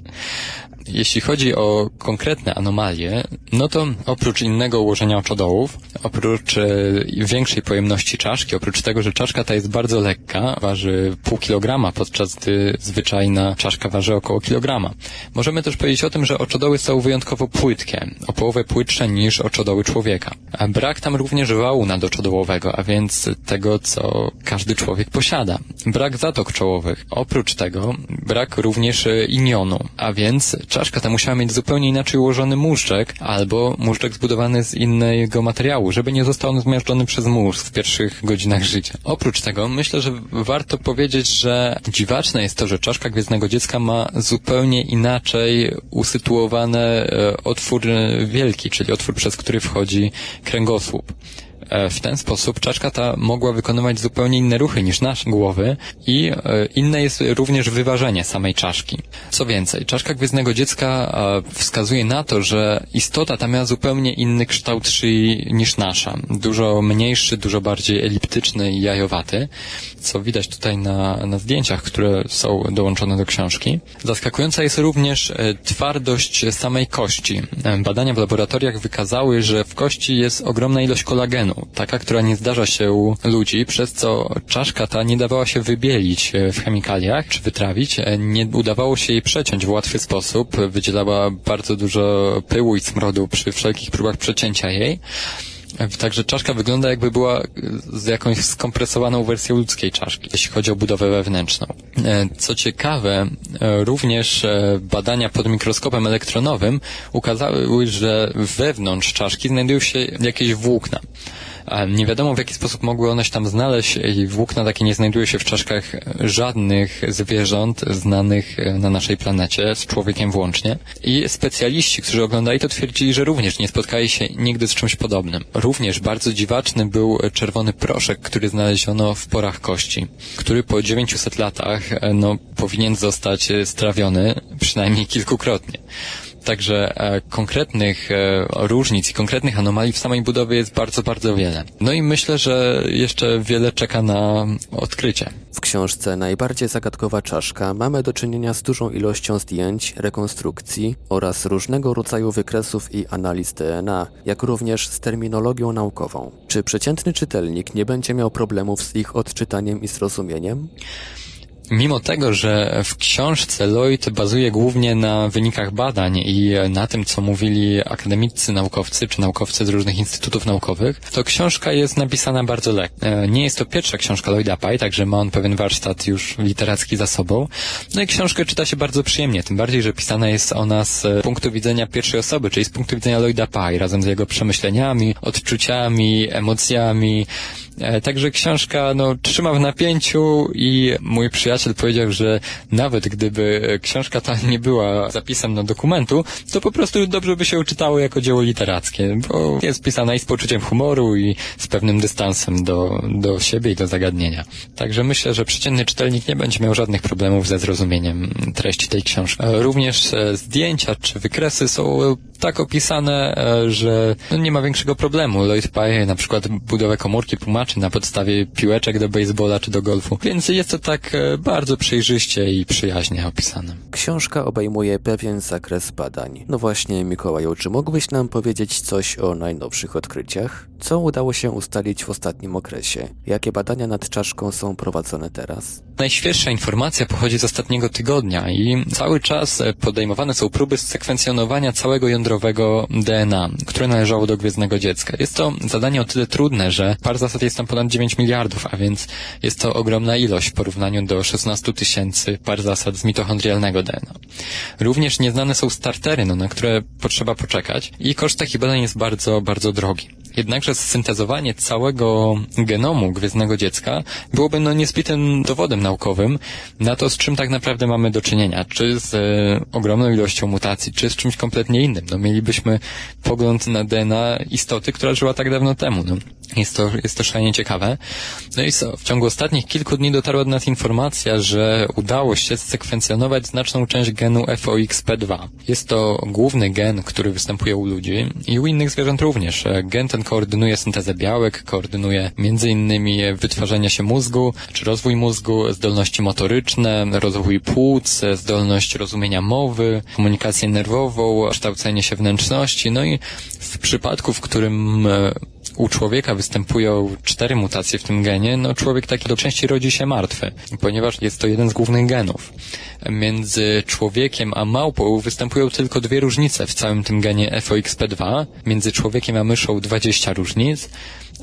Jeśli chodzi o konkretne anomalie, no to oprócz innego ułożenia oczodołów, oprócz e, większej pojemności czaszki, oprócz tego, że czaszka ta jest bardzo lekka, waży pół kilograma, podczas gdy zwyczajna czaszka waży około kilograma. Możemy też powiedzieć o tym, że oczodoły są wyjątkowo płytkie, o połowę płytsze niż oczodoły człowieka. A brak tam również wału nadoczodołowego, a więc tego, co każdy człowiek posiada. Brak zatok czołowych. Oprócz tego brak również inionu, a więc czaszka ta musiała mieć zupełnie inaczej ułożony muszczek, albo muszczek zbudowany z innego materiału, żeby nie został on zmiażdżony przez mózg w pierwszych godzinach życia. Oprócz tego, myślę, że warto powiedzieć, że dziwaczne jest to, że czaszka gwiezdnego dziecka ma zupełnie inaczej usytuowany e, otwór wielki, czyli otwór, przez który wchodzi kręgosłup. E, w ten sposób czaszka ta mogła wykonywać zupełnie inne ruchy niż nasze głowy i e, inne jest również wyważenie samej czaszki. Co więcej, czaszka gwiezdnego dziecka e, wskazuje na to, że istota ta miała zupełnie inny kształt szyi niż nasza. Dużo mniejszy, dużo bardziej eliptyczny i jajowaty, co widać tutaj na, na zdjęciach, które są dołączone do książki. Zaskakująca jest również twardość samej kości. Badania w laboratoriach wykazały, że w kości jest ogromna ilość kolagenu, taka, która nie zdarza się ludzi, przez co czaszka ta nie dawała się wybielić e, w chemikaliach czy wytrawić, e, nie udawało się jej przeciąć w łatwy sposób, wydzielała bardzo dużo pyłu i smrodu przy wszelkich próbach przecięcia jej. E, także czaszka wygląda jakby była z jakąś skompresowaną wersją ludzkiej czaszki, jeśli chodzi o budowę wewnętrzną. Co ciekawe, również badania pod mikroskopem elektronowym ukazały, że wewnątrz czaszki znajdują się jakieś włókna. Nie wiadomo w jaki sposób mogły one się tam znaleźć i włókna takie nie znajdują się w czaszkach żadnych zwierząt znanych e, na naszej planecie, z człowiekiem włącznie. I specjaliści, którzy oglądali to twierdzili, że również nie spotkali się nigdy z czymś podobnym. Również bardzo dziwaczny był czerwony proszek, który znaleziono w porach kości, który po 900 latach e, no, powinien zostać e, strawiony przynajmniej kilkukrotnie. Także e, konkretnych e, różnic i konkretnych anomalii w samej budowie jest bardzo, bardzo wiele. No i myślę, że jeszcze wiele czeka na odkrycie. W książce Najbardziej zagadkowa czaszka mamy do czynienia z dużą ilością zdjęć, rekonstrukcji oraz różnego rodzaju wykresów i analiz DNA, jak również z terminologią naukową. Czy przeciętny czytelnik nie będzie miał problemów z ich odczytaniem i zrozumieniem? Mimo tego, że w książce Lloyd bazuje głównie na wynikach badań i na tym, co mówili akademicy naukowcy czy naukowcy z różnych instytutów naukowych, to książka jest napisana bardzo lekko. E, nie jest to pierwsza książka Lloyda Pye, także ma on pewien warsztat już literacki za sobą. No i książkę czyta się bardzo przyjemnie, tym bardziej, że pisana jest ona z punktu widzenia pierwszej osoby, czyli z punktu widzenia Lloyda Pye, razem z jego przemyśleniami, odczuciami, emocjami, także książka no, trzyma w napięciu i mój przyjaciel powiedział, że nawet gdyby książka ta nie była zapisem do dokumentu, to po prostu dobrze by się uczytało jako dzieło literackie, bo jest pisana i z poczuciem humoru i z pewnym dystansem do, do siebie i do zagadnienia. Także myślę, że przeciętny czytelnik nie będzie miał żadnych problemów ze zrozumieniem treści tej książki. E, również e, zdjęcia czy wykresy są tak opisane, że no, nie ma większego problemu. Lloyd Pye na przykład budowę komórki tłumaczy czy na podstawie piłeczek do baseballa czy do golfu. Więc jest to tak e, bardzo przejrzyście i przyjaźnie opisane. Książka obejmuje pewien zakres badań. No właśnie, Mikołaju, czy mógłbyś nam powiedzieć coś o najnowszych odkryciach? Co udało się ustalić w ostatnim okresie? Jakie badania nad czaszką są prowadzone teraz? Najświeższa informacja pochodzi z ostatniego tygodnia i cały czas e, podejmowane są próby sekwencjonowania całego jądrowego DNA, które należało do Gwiezdnego Dziecka. Jest to zadanie o tyle trudne, że par zasad jest tam ponad 9 miliardów, a więc jest to ogromna ilość w porównaniu do 16 tysięcy par zasad z mitochondrialnego DNA. Również nieznane są startery, no, na które potrzeba poczekać i koszt takich badań jest bardzo, bardzo drogi. Jednakże syntezowanie całego genomu gwiezdnego dziecka byłoby no niezbitym dowodem naukowym na to, z czym tak naprawdę mamy do czynienia. Czy z e, ogromną ilością mutacji, czy z czymś kompletnie innym. No mielibyśmy pogląd na DNA istoty, która żyła tak dawno temu. No. Jest to, jest to szalenie ciekawe. No i co? W ciągu ostatnich kilku dni dotarła do nas informacja, że udało się sekwencjonować znaczną część genu FOXP2. Jest to główny gen, który występuje u ludzi i u innych zwierząt również. Gen ten koordynuje syntezę białek, koordynuje między innymi wytwarzanie się mózgu, czy rozwój mózgu, zdolności motoryczne, rozwój płuc, zdolność rozumienia mowy, komunikację nerwową, kształcenie się wnętrzności. No i w przypadku, w którym e, u człowieka występują cztery mutacje w tym genie, no człowiek taki do części rodzi się martwy, ponieważ jest to jeden z głównych genów. Między człowiekiem a małpą występują tylko dwie różnice w całym tym genie FOXP2, między człowiekiem a myszą 20 różnic,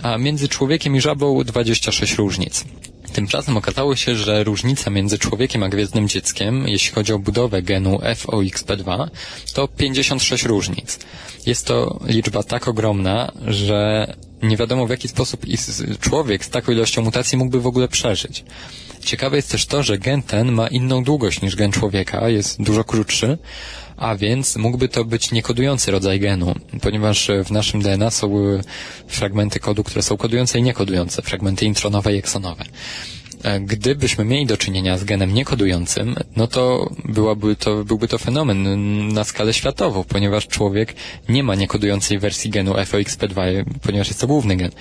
a między człowiekiem i żabą 26 różnic. Tymczasem okazało się, że różnica między człowiekiem a gwiezdnym dzieckiem, jeśli chodzi o budowę genu FOXP2, to 56 różnic. Jest to liczba tak ogromna, że nie wiadomo w jaki sposób człowiek z taką ilością mutacji mógłby w ogóle przeżyć. Ciekawe jest też to, że gen ten ma inną długość niż gen człowieka, jest dużo krótszy, a więc mógłby to być niekodujący rodzaj genu, ponieważ w naszym DNA są fragmenty kodu, które są kodujące i niekodujące, fragmenty intronowe i eksonowe. E, gdybyśmy mieli do czynienia z genem niekodującym, no to, byłaby to byłby to fenomen na skalę światową, ponieważ człowiek nie ma niekodującej wersji genu FOXP2, ponieważ jest to główny gen.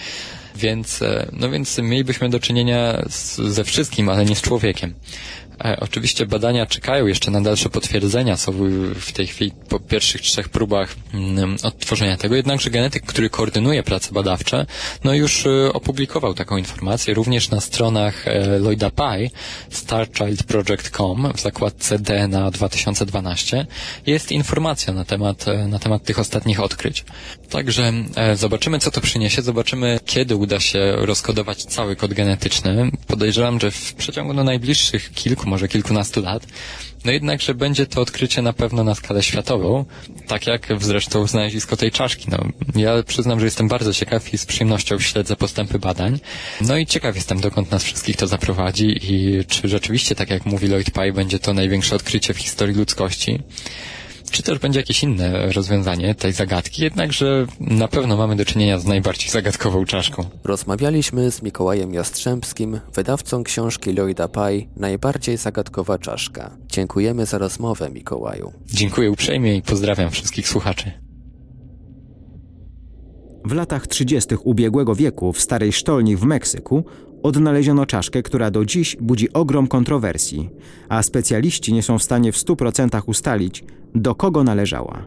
Więc, e, no więc mielibyśmy do czynienia z, ze wszystkim, ale nie z człowiekiem. E, oczywiście badania czekają jeszcze na dalsze potwierdzenia, są w tej chwili po pierwszych trzech próbach mm, odtworzenia tego, jednakże genetyk, który koordynuje prace badawcze, no już e, opublikował taką informację również na stronach e, Lloyda Pye, starchildproject.com w zakładce DNA 2012 jest informacja na temat, na temat tych ostatnich odkryć. Także zobaczymy, co to przyniesie, zobaczymy, kiedy uda się rozkodować cały kod genetyczny. Podejrzewam, że w przeciągu no, najbliższych kilku może kilkunastu lat. No jednakże będzie to odkrycie na pewno na skalę światową, tak jak zresztą znalezisko tej czaszki. No, ja przyznam, że jestem bardzo ciekaw i z przyjemnością śledzę postępy badań. No i ciekaw jestem, dokąd nas wszystkich to zaprowadzi i czy rzeczywiście, tak jak mówi Lloyd Pye, będzie to największe odkrycie w historii ludzkości czy też będzie jakieś inne rozwiązanie tej zagadki, jednakże na pewno mamy do czynienia z najbardziej zagadkową czaszką. Rozmawialiśmy z Mikołajem Jastrzębskim, wydawcą książki Lloyda Pye Najbardziej zagadkowa czaszka. Dziękujemy za rozmowę, Mikołaju. Dziękuję uprzejmie i pozdrawiam wszystkich słuchaczy. W latach 30. ubiegłego wieku w starej sztolni w Meksyku odnaleziono czaszkę, która do dziś budzi ogrom kontrowersji, a specjaliści nie są w stanie w 100% ustalić, do kogo należała.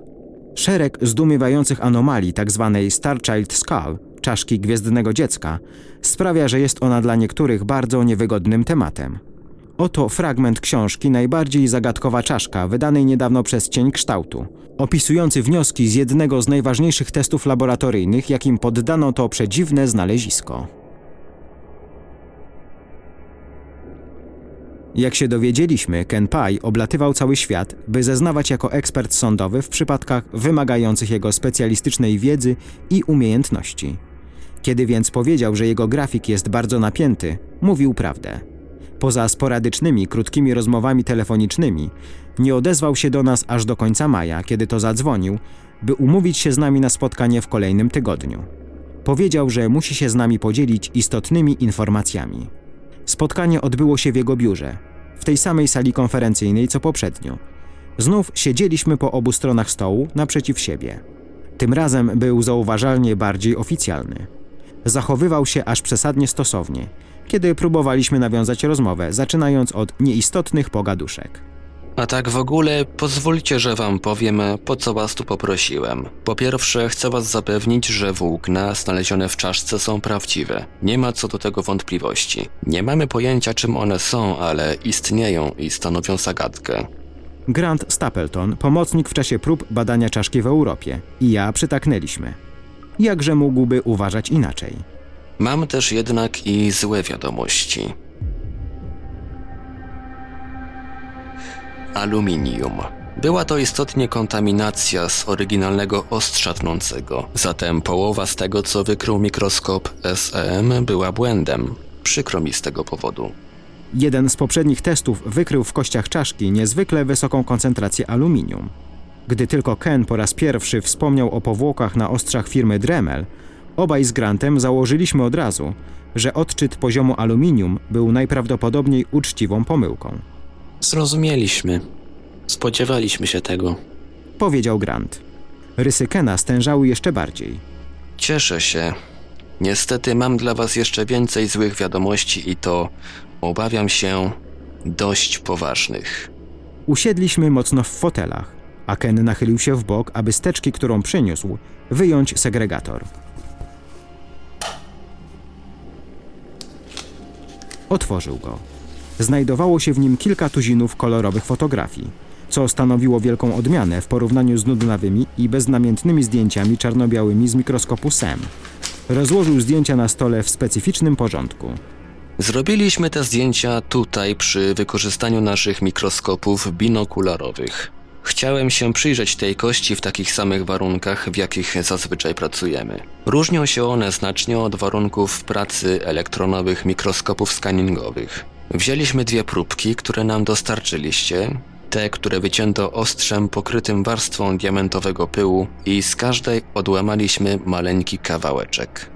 Szereg zdumiewających anomalii tzw. Tak Starchild Skull, czaszki gwiezdnego dziecka, sprawia, że jest ona dla niektórych bardzo niewygodnym tematem. Oto fragment książki Najbardziej zagadkowa czaszka, wydanej niedawno przez Cień Kształtu, opisujący wnioski z jednego z najważniejszych testów laboratoryjnych, jakim poddano to przedziwne znalezisko. Jak się dowiedzieliśmy, Ken Pai oblatywał cały świat, by zeznawać jako ekspert sądowy w przypadkach wymagających jego specjalistycznej wiedzy i umiejętności. Kiedy więc powiedział, że jego grafik jest bardzo napięty, mówił prawdę. Poza sporadycznymi, krótkimi rozmowami telefonicznymi, nie odezwał się do nas aż do końca maja, kiedy to zadzwonił, by umówić się z nami na spotkanie w kolejnym tygodniu. Powiedział, że musi się z nami podzielić istotnymi informacjami. Spotkanie odbyło się w jego biurze, w tej samej sali konferencyjnej co poprzednio. Znów siedzieliśmy po obu stronach stołu naprzeciw siebie. Tym razem był zauważalnie bardziej oficjalny. Zachowywał się aż przesadnie stosownie, kiedy próbowaliśmy nawiązać rozmowę, zaczynając od nieistotnych pogaduszek. A tak w ogóle pozwólcie, że wam powiem, po co was tu poprosiłem. Po pierwsze, chcę was zapewnić, że włókna znalezione w czaszce są prawdziwe. Nie ma co do tego wątpliwości. Nie mamy pojęcia, czym one są, ale istnieją i stanowią zagadkę. Grant Stapleton, pomocnik w czasie prób badania czaszki w Europie, i ja przytaknęliśmy. Jakże mógłby uważać inaczej? Mam też jednak i złe wiadomości. Aluminium. Była to istotnie kontaminacja z oryginalnego ostrza tnącego, zatem połowa z tego, co wykrył mikroskop SEM, była błędem. Przykro mi z tego powodu. Jeden z poprzednich testów wykrył w kościach czaszki niezwykle wysoką koncentrację aluminium. Gdy tylko Ken po raz pierwszy wspomniał o powłokach na ostrzach firmy Dremel, obaj z Grantem założyliśmy od razu, że odczyt poziomu aluminium był najprawdopodobniej uczciwą pomyłką. Zrozumieliśmy. Spodziewaliśmy się tego. Powiedział Grant. Rysy Kena stężały jeszcze bardziej. Cieszę się. Niestety mam dla was jeszcze więcej złych wiadomości i to, obawiam się, dość poważnych. Usiedliśmy mocno w fotelach, a Ken nachylił się w bok, aby z teczki, którą przyniósł, wyjąć segregator. Otworzył go. Znajdowało się w nim kilka tuzinów kolorowych fotografii, co stanowiło wielką odmianę w porównaniu z nudnawymi i beznamiętnymi zdjęciami czarno-białymi z mikroskopu SEM. Rozłożył zdjęcia na stole w specyficznym porządku. Zrobiliśmy te zdjęcia tutaj przy wykorzystaniu naszych mikroskopów binokularowych. Chciałem się przyjrzeć tej kości w takich samych warunkach, w jakich zazwyczaj pracujemy. Różnią się one znacznie od warunków pracy elektronowych mikroskopów skaningowych. Wzięliśmy dwie próbki, które nam dostarczyliście, te, które wycięto ostrzem pokrytym warstwą diamentowego pyłu i z każdej odłamaliśmy maleńki kawałeczek.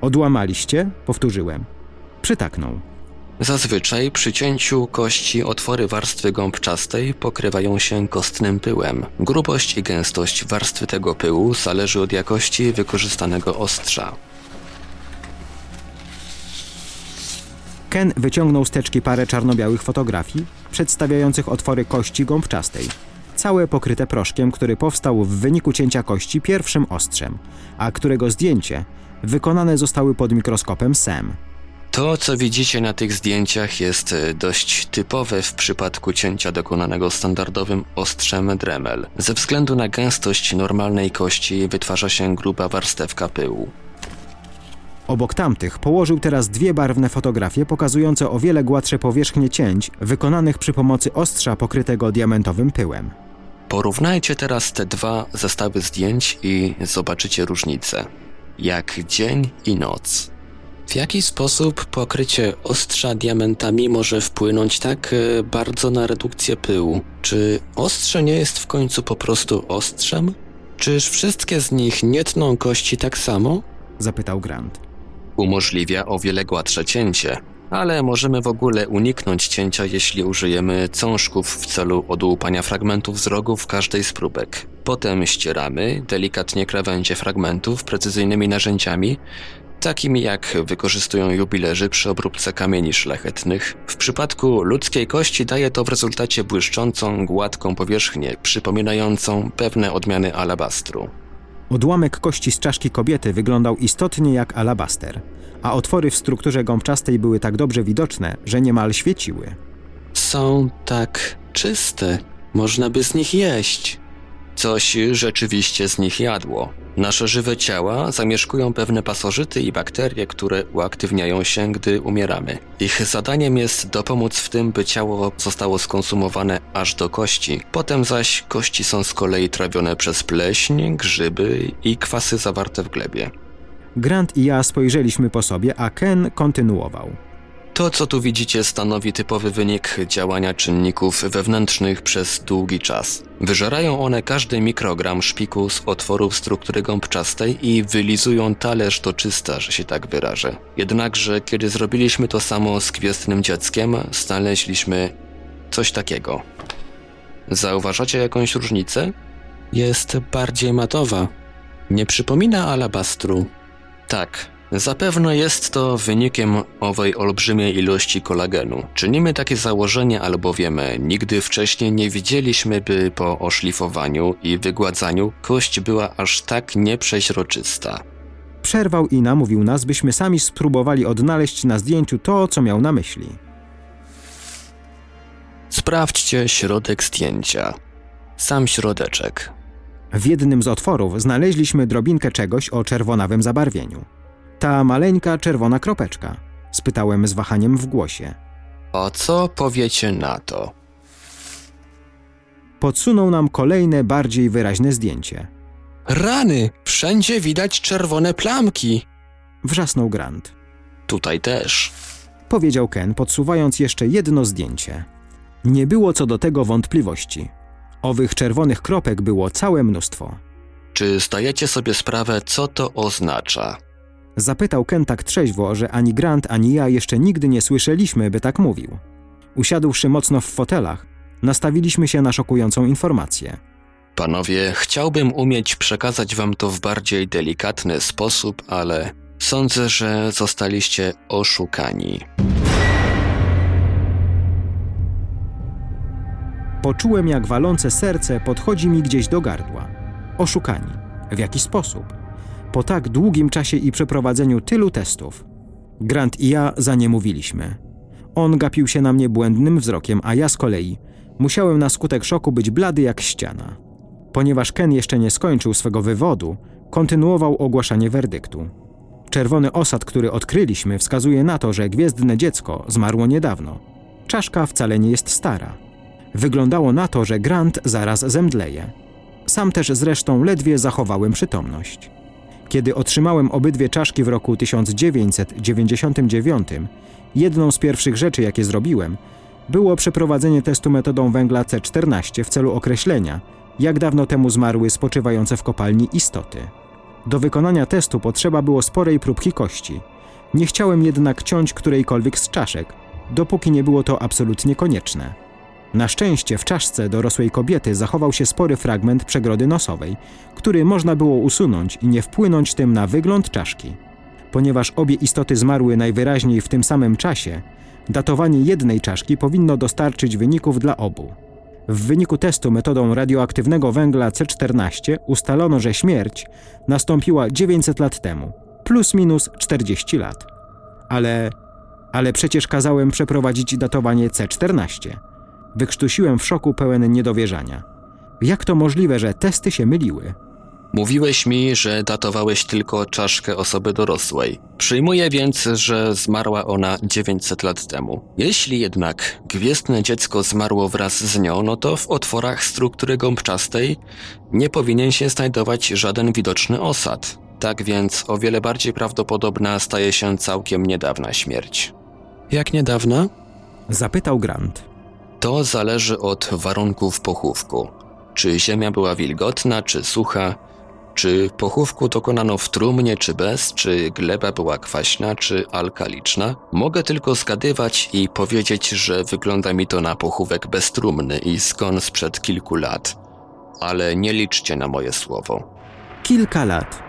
Odłamaliście? Powtórzyłem. Przytaknął. Zazwyczaj przy cięciu kości otwory warstwy gąbczastej pokrywają się kostnym pyłem. Grubość i gęstość warstwy tego pyłu zależy od jakości wykorzystanego ostrza. Ken wyciągnął z teczki parę czarno-białych fotografii przedstawiających otwory kości gąbczastej, całe pokryte proszkiem, który powstał w wyniku cięcia kości pierwszym ostrzem, a którego zdjęcie wykonane zostały pod mikroskopem SEM. To, co widzicie na tych zdjęciach, jest e, dość typowe w przypadku cięcia dokonanego standardowym ostrzem Dremel. Ze względu na gęstość normalnej kości wytwarza się gruba warstewka pyłu. Obok tamtych położył teraz dwie barwne fotografie pokazujące o wiele gładsze powierzchnie cięć wykonanych przy pomocy ostrza pokrytego diamentowym pyłem. Porównajcie teraz te dwa zestawy zdjęć i zobaczycie różnicę. Jak dzień i noc. W jaki sposób pokrycie ostrza diamentami może wpłynąć tak e, bardzo na redukcję pyłu? Czy ostrze nie jest w końcu po prostu ostrzem? Czyż wszystkie z nich nie tną kości tak samo? Zapytał Grant. Umożliwia o wiele gładsze cięcie, ale możemy w ogóle uniknąć cięcia, jeśli użyjemy cążków w celu odłupania fragmentów z rogów każdej z próbek. Potem ścieramy delikatnie krawędzie fragmentów precyzyjnymi narzędziami, takimi jak wykorzystują jubilerzy przy obróbce kamieni szlachetnych. W przypadku ludzkiej kości daje to w rezultacie błyszczącą, gładką powierzchnię, przypominającą pewne odmiany alabastru. Odłamek kości z czaszki kobiety wyglądał istotnie jak alabaster, a otwory w strukturze gąbczastej były tak dobrze widoczne, że niemal świeciły. są tak czyste. Można by z nich jeść. Coś rzeczywiście z nich jadło. Nasze żywe ciała zamieszkują pewne pasożyty i bakterie, które uaktywniają się, gdy umieramy. Ich zadaniem jest dopomóc w tym, by ciało zostało skonsumowane aż do kości. Potem zaś kości są z kolei trawione przez pleśń, grzyby i kwasy zawarte w glebie. Grant i ja spojrzeliśmy po sobie, a Ken kontynuował. To, co tu widzicie, stanowi typowy wynik działania czynników wewnętrznych przez długi czas. Wyżerają one każdy mikrogram szpiku z otworów struktury gąbczastej i wylizują talerz do czysta, że się tak wyrażę. Jednakże, kiedy zrobiliśmy to samo z gwiazdnym dzieckiem, znaleźliśmy coś takiego. Zauważacie jakąś różnicę? Jest bardziej matowa. Nie przypomina alabastru. Tak, Zapewne jest to wynikiem owej olbrzymiej ilości kolagenu. Czynimy takie założenie, albowiem nigdy wcześniej nie widzieliśmy, by po oszlifowaniu i wygładzaniu kość była aż tak nieprzeźroczysta. Przerwał i namówił nas, byśmy sami spróbowali odnaleźć na zdjęciu to, co miał na myśli. Sprawdźcie środek zdjęcia. Sam środeczek. W jednym z otworów znaleźliśmy drobinkę czegoś o czerwonawym zabarwieniu. Ta maleńka czerwona kropeczka? spytałem z wahaniem w głosie. O co powiecie na to? Podsunął nam kolejne, bardziej wyraźne zdjęcie. Rany! Wszędzie widać czerwone plamki! Wrzasnął Grant. Tutaj też. Powiedział Ken, podsuwając jeszcze jedno zdjęcie. Nie było co do tego wątpliwości. Owych czerwonych kropek było całe mnóstwo. Czy zdajecie sobie sprawę, co to oznacza? Zapytał Ken tak trzeźwo, że ani Grant, ani ja jeszcze nigdy nie słyszeliśmy, by tak mówił. Usiadłszy mocno w fotelach, nastawiliśmy się na szokującą informację. Panowie, chciałbym umieć przekazać wam to w bardziej delikatny sposób, ale sądzę, że zostaliście oszukani. Poczułem, jak walące serce podchodzi mi gdzieś do gardła. Oszukani. W jaki sposób? Po tak długim czasie i przeprowadzeniu tylu testów. Grant i ja za nie mówiliśmy. On gapił się na mnie błędnym wzrokiem, a ja z kolei musiałem na skutek szoku być blady jak ściana. Ponieważ Ken jeszcze nie skończył swego wywodu, kontynuował ogłaszanie werdyktu. Czerwony osad, który odkryliśmy, wskazuje na to, że gwiezdne dziecko zmarło niedawno. Czaszka wcale nie jest stara. Wyglądało na to, że Grant zaraz zemdleje. Sam też zresztą ledwie zachowałem przytomność. Kiedy otrzymałem obydwie czaszki w roku 1999, jedną z pierwszych rzeczy, jakie zrobiłem, było przeprowadzenie testu metodą węgla C14 w celu określenia, jak dawno temu zmarły spoczywające w kopalni istoty. Do wykonania testu potrzeba było sporej próbki kości. Nie chciałem jednak ciąć którejkolwiek z czaszek, dopóki nie było to absolutnie konieczne. Na szczęście w czaszce dorosłej kobiety zachował się spory fragment przegrody nosowej, który można było usunąć i nie wpłynąć tym na wygląd czaszki. Ponieważ obie istoty zmarły najwyraźniej w tym samym czasie, datowanie jednej czaszki powinno dostarczyć wyników dla obu. W wyniku testu metodą radioaktywnego węgla C14 ustalono, że śmierć nastąpiła 900 lat temu, plus minus 40 lat. Ale, ale przecież kazałem przeprowadzić datowanie C14. Wykrztusiłem w szoku pełen niedowierzania. Jak to możliwe, że testy się myliły? Mówiłeś mi, że datowałeś tylko czaszkę osoby dorosłej. Przyjmuję więc, że zmarła ona 900 lat temu. Jeśli jednak gwiezdne dziecko zmarło wraz z nią, no to w otworach struktury gąbczastej nie powinien się znajdować żaden widoczny osad. Tak więc o wiele bardziej prawdopodobna staje się całkiem niedawna śmierć. Jak niedawna? Zapytał Grant. To zależy od warunków pochówku. Czy ziemia była wilgotna, czy sucha, czy pochówku dokonano w trumnie, czy bez, czy gleba była kwaśna, czy alkaliczna? Mogę tylko zgadywać i powiedzieć, że wygląda mi to na pochówek beztrumny i skon sprzed kilku lat. Ale nie liczcie na moje słowo. Kilka lat.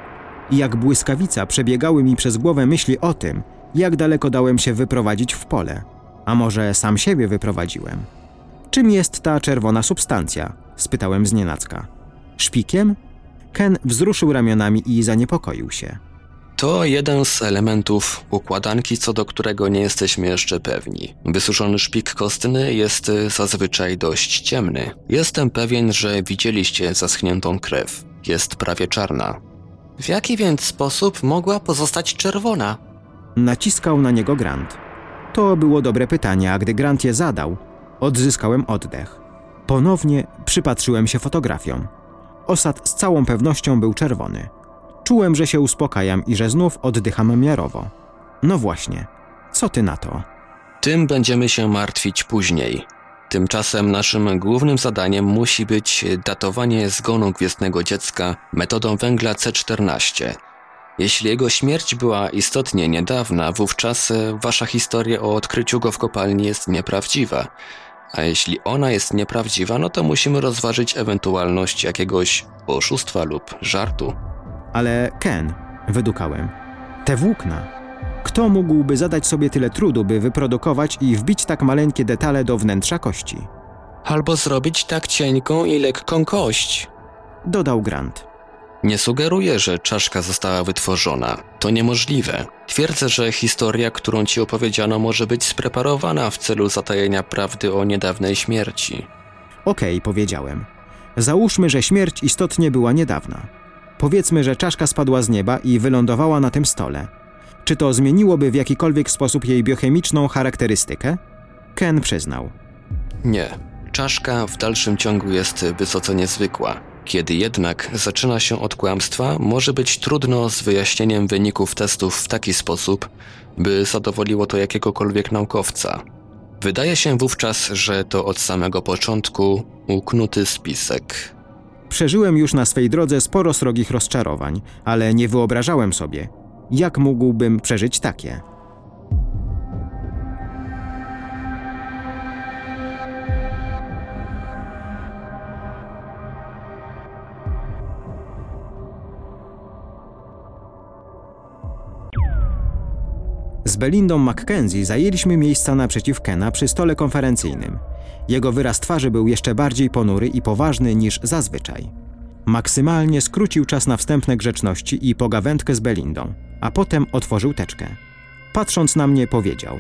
Jak błyskawica przebiegały mi przez głowę myśli o tym, jak daleko dałem się wyprowadzić w pole. A może sam siebie wyprowadziłem? Czym jest ta czerwona substancja? spytałem znienacka. Szpikiem? Ken wzruszył ramionami i zaniepokoił się. To jeden z elementów układanki, co do którego nie jesteśmy jeszcze pewni. Wysuszony szpik kostny jest zazwyczaj dość ciemny. Jestem pewien, że widzieliście zaschniętą krew. Jest prawie czarna. W jaki więc sposób mogła pozostać czerwona? Naciskał na niego Grant. To było dobre pytanie, a gdy Grant je zadał, odzyskałem oddech. Ponownie przypatrzyłem się fotografiom. Osad z całą pewnością był czerwony. Czułem, że się uspokajam i że znów oddycham miarowo. No właśnie, co ty na to? Tym będziemy się martwić później. Tymczasem naszym głównym zadaniem musi być datowanie zgonu gwiezdnego dziecka metodą węgla C14. Jeśli jego śmierć była istotnie niedawna, wówczas wasza historia o odkryciu go w kopalni jest nieprawdziwa. A jeśli ona jest nieprawdziwa, no to musimy rozważyć ewentualność jakiegoś oszustwa lub żartu. Ale Ken, wydukałem. Te włókna. Kto mógłby zadać sobie tyle trudu, by wyprodukować i wbić tak maleńkie detale do wnętrza kości? Albo zrobić tak cienką i lekką kość. Dodał Grant. Nie sugeruję, że czaszka została wytworzona. To niemożliwe. Twierdzę, że historia, którą ci opowiedziano, może być spreparowana w celu zatajenia prawdy o niedawnej śmierci. Okej, powiedziałem. Załóżmy, że śmierć istotnie była niedawna. Powiedzmy, że czaszka spadła z nieba i wylądowała na tym stole. Czy to zmieniłoby w jakikolwiek sposób jej biochemiczną charakterystykę? Ken przyznał. Nie. Czaszka w dalszym ciągu jest wysoce niezwykła. Kiedy jednak zaczyna się od kłamstwa, może być trudno z wyjaśnieniem wyników testów w taki sposób, by zadowoliło to jakiegokolwiek naukowca. Wydaje się wówczas, że to od samego początku uknuty spisek. Przeżyłem już na swej drodze sporo srogich rozczarowań, ale nie wyobrażałem sobie, jak mógłbym przeżyć takie. Z Belindą Mackenzie zajęliśmy miejsca naprzeciw Kena przy stole konferencyjnym. Jego wyraz twarzy był jeszcze bardziej ponury i poważny niż zazwyczaj. Maksymalnie skrócił czas na wstępne grzeczności i pogawędkę z Belindą, a potem otworzył teczkę. Patrząc na mnie, powiedział: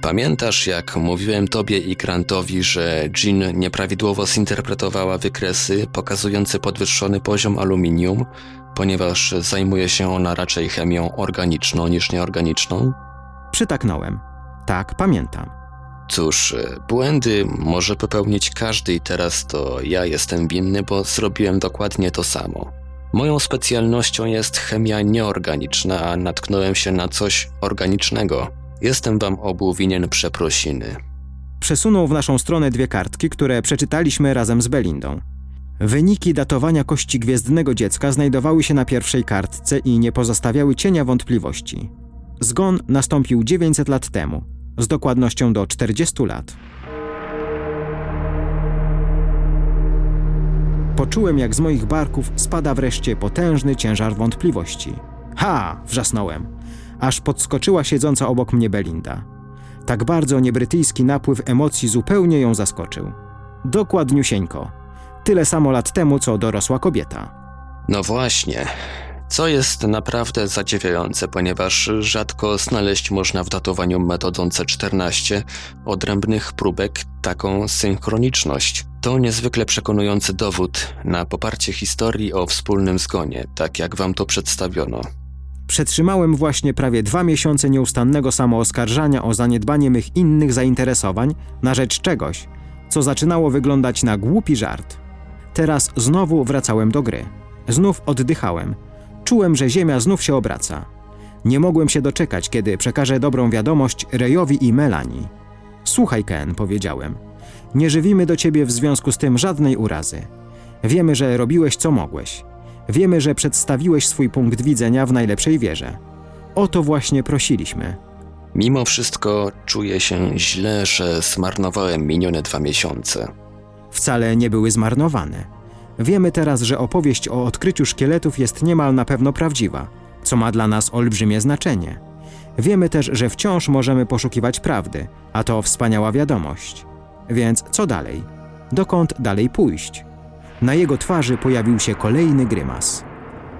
Pamiętasz, jak mówiłem tobie i Grantowi, że Jean nieprawidłowo zinterpretowała wykresy pokazujące podwyższony poziom aluminium, ponieważ zajmuje się ona raczej chemią organiczną niż nieorganiczną? Przytaknąłem. Tak, pamiętam. Cóż, e, błędy może popełnić każdy i teraz to ja jestem winny, bo zrobiłem dokładnie to samo. Moją specjalnością jest chemia nieorganiczna, a natknąłem się na coś organicznego. Jestem wam obu winien przeprosiny. Przesunął w naszą stronę dwie kartki, które przeczytaliśmy razem z Belindą. Wyniki datowania kości gwiezdnego dziecka znajdowały się na pierwszej kartce i nie pozostawiały cienia wątpliwości. Zgon nastąpił 900 lat temu, z dokładnością do 40 lat. Poczułem, jak z moich barków spada wreszcie potężny ciężar wątpliwości. Ha! wrzasnąłem, aż podskoczyła siedząca obok mnie Belinda. Tak bardzo niebrytyjski napływ emocji zupełnie ją zaskoczył. Dokładniusieńko. Tyle samo lat temu, co dorosła kobieta. No właśnie, co jest naprawdę zadziwiające, ponieważ rzadko znaleźć można w datowaniu metodą C14 odrębnych próbek taką synchroniczność. To niezwykle przekonujący dowód na poparcie historii o wspólnym zgonie, tak jak wam to przedstawiono. Przetrzymałem właśnie prawie dwa miesiące nieustannego samooskarżania o zaniedbanie mych innych zainteresowań na rzecz czegoś, co zaczynało wyglądać na głupi żart. Teraz znowu wracałem do gry. Znów oddychałem. Czułem, że ziemia znów się obraca. Nie mogłem się doczekać, kiedy przekażę dobrą wiadomość Rejowi i Melanie. Słuchaj, Ken, powiedziałem. Nie żywimy do ciebie w związku z tym żadnej urazy. Wiemy, że robiłeś co mogłeś. Wiemy, że przedstawiłeś swój punkt widzenia w najlepszej wierze. O to właśnie prosiliśmy. Mimo wszystko czuję się źle, że zmarnowałem minione dwa miesiące. Wcale nie były zmarnowane. Wiemy teraz, że opowieść o odkryciu szkieletów jest niemal na pewno prawdziwa, co ma dla nas olbrzymie znaczenie. Wiemy też, że wciąż możemy poszukiwać prawdy, a to wspaniała wiadomość. Więc co dalej? Dokąd dalej pójść? Na jego twarzy pojawił się kolejny grymas.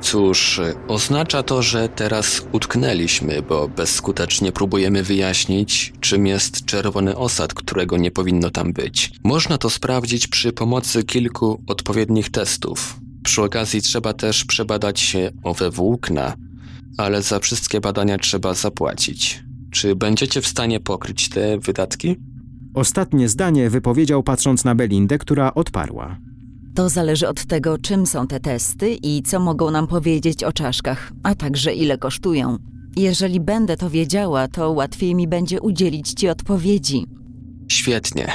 Cóż, oznacza to, że teraz utknęliśmy, bo bezskutecznie próbujemy wyjaśnić, czym jest czerwony osad, którego nie powinno tam być. Można to sprawdzić przy pomocy kilku odpowiednich testów. Przy okazji trzeba też przebadać się owe włókna, ale za wszystkie badania trzeba zapłacić. Czy będziecie w stanie pokryć te wydatki? Ostatnie zdanie wypowiedział patrząc na Belindę, która odparła. To zależy od tego, czym są te testy i co mogą nam powiedzieć o czaszkach, a także ile kosztują. Jeżeli będę to wiedziała, to łatwiej mi będzie udzielić Ci odpowiedzi. Świetnie.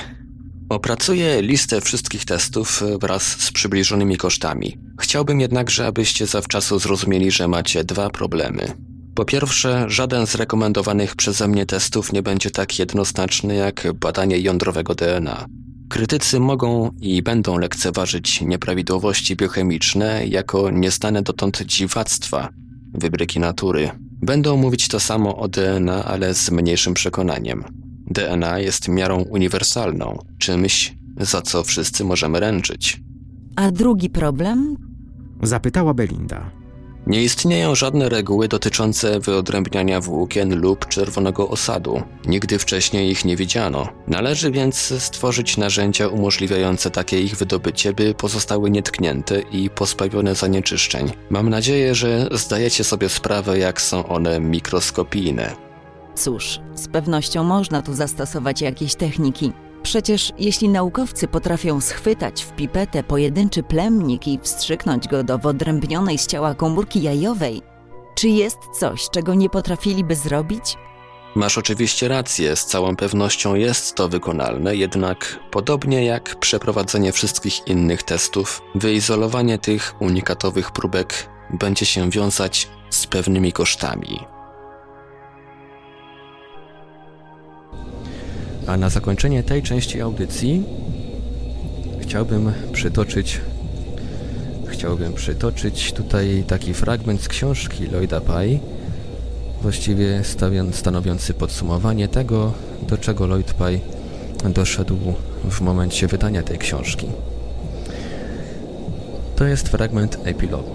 Opracuję listę wszystkich testów wraz z przybliżonymi kosztami. Chciałbym jednakże, abyście zawczasu zrozumieli, że macie dwa problemy. Po pierwsze, żaden z rekomendowanych przeze mnie testów nie będzie tak jednoznaczny jak badanie jądrowego DNA. Krytycy mogą i będą lekceważyć nieprawidłowości biochemiczne jako nieznane dotąd dziwactwa, wybryki natury. Będą mówić to samo o DNA, ale z mniejszym przekonaniem. DNA jest miarą uniwersalną, czymś, za co wszyscy możemy ręczyć. A drugi problem? Zapytała Belinda. Nie istnieją żadne reguły dotyczące wyodrębniania włókien lub czerwonego osadu. Nigdy wcześniej ich nie widziano. Należy więc stworzyć narzędzia umożliwiające takie ich wydobycie, by pozostały nietknięte i pozbawione zanieczyszczeń. Mam nadzieję, że zdajecie sobie sprawę, jak są one mikroskopijne. Cóż, z pewnością można tu zastosować jakieś techniki. Przecież jeśli naukowcy potrafią schwytać w pipetę pojedynczy plemnik i wstrzyknąć go do wyodrębnionej z ciała komórki jajowej, czy jest coś, czego nie potrafiliby zrobić? Masz oczywiście rację, z całą pewnością jest to wykonalne, jednak podobnie jak przeprowadzenie wszystkich innych testów, wyizolowanie tych unikatowych próbek będzie się wiązać z pewnymi kosztami. A na zakończenie tej części audycji chciałbym przytoczyć chciałbym przytoczyć tutaj taki fragment z książki Lloyda Pye, właściwie stanowiący podsumowanie tego, do czego Lloyd Pye doszedł w momencie wydania tej książki. To jest fragment epilogu.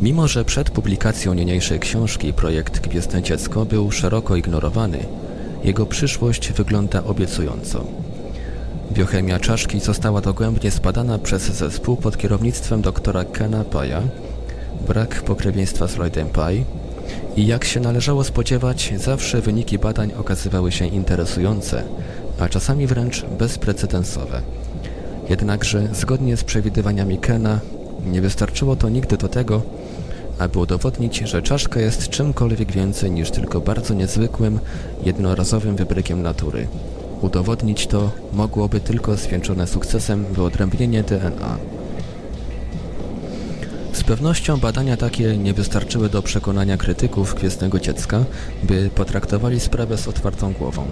Mimo, że przed publikacją niniejszej książki projekt Gwiezdne Dziecko był szeroko ignorowany, jego przyszłość wygląda obiecująco. Biochemia czaszki została dogłębnie zbadana przez zespół pod kierownictwem doktora Kena Paya, brak pokrewieństwa z Lloydem Pye i jak się należało spodziewać, zawsze wyniki badań okazywały się interesujące, a czasami wręcz bezprecedensowe. Jednakże, zgodnie z przewidywaniami Kena, nie wystarczyło to nigdy do tego, aby udowodnić, że czaszka jest czymkolwiek więcej niż tylko bardzo niezwykłym, jednorazowym wybrykiem natury. Udowodnić to mogłoby tylko zwieńczone sukcesem wyodrębnienie DNA. Z pewnością badania takie nie wystarczyły do przekonania krytyków Gwiezdnego Dziecka, by potraktowali sprawę z otwartą głową.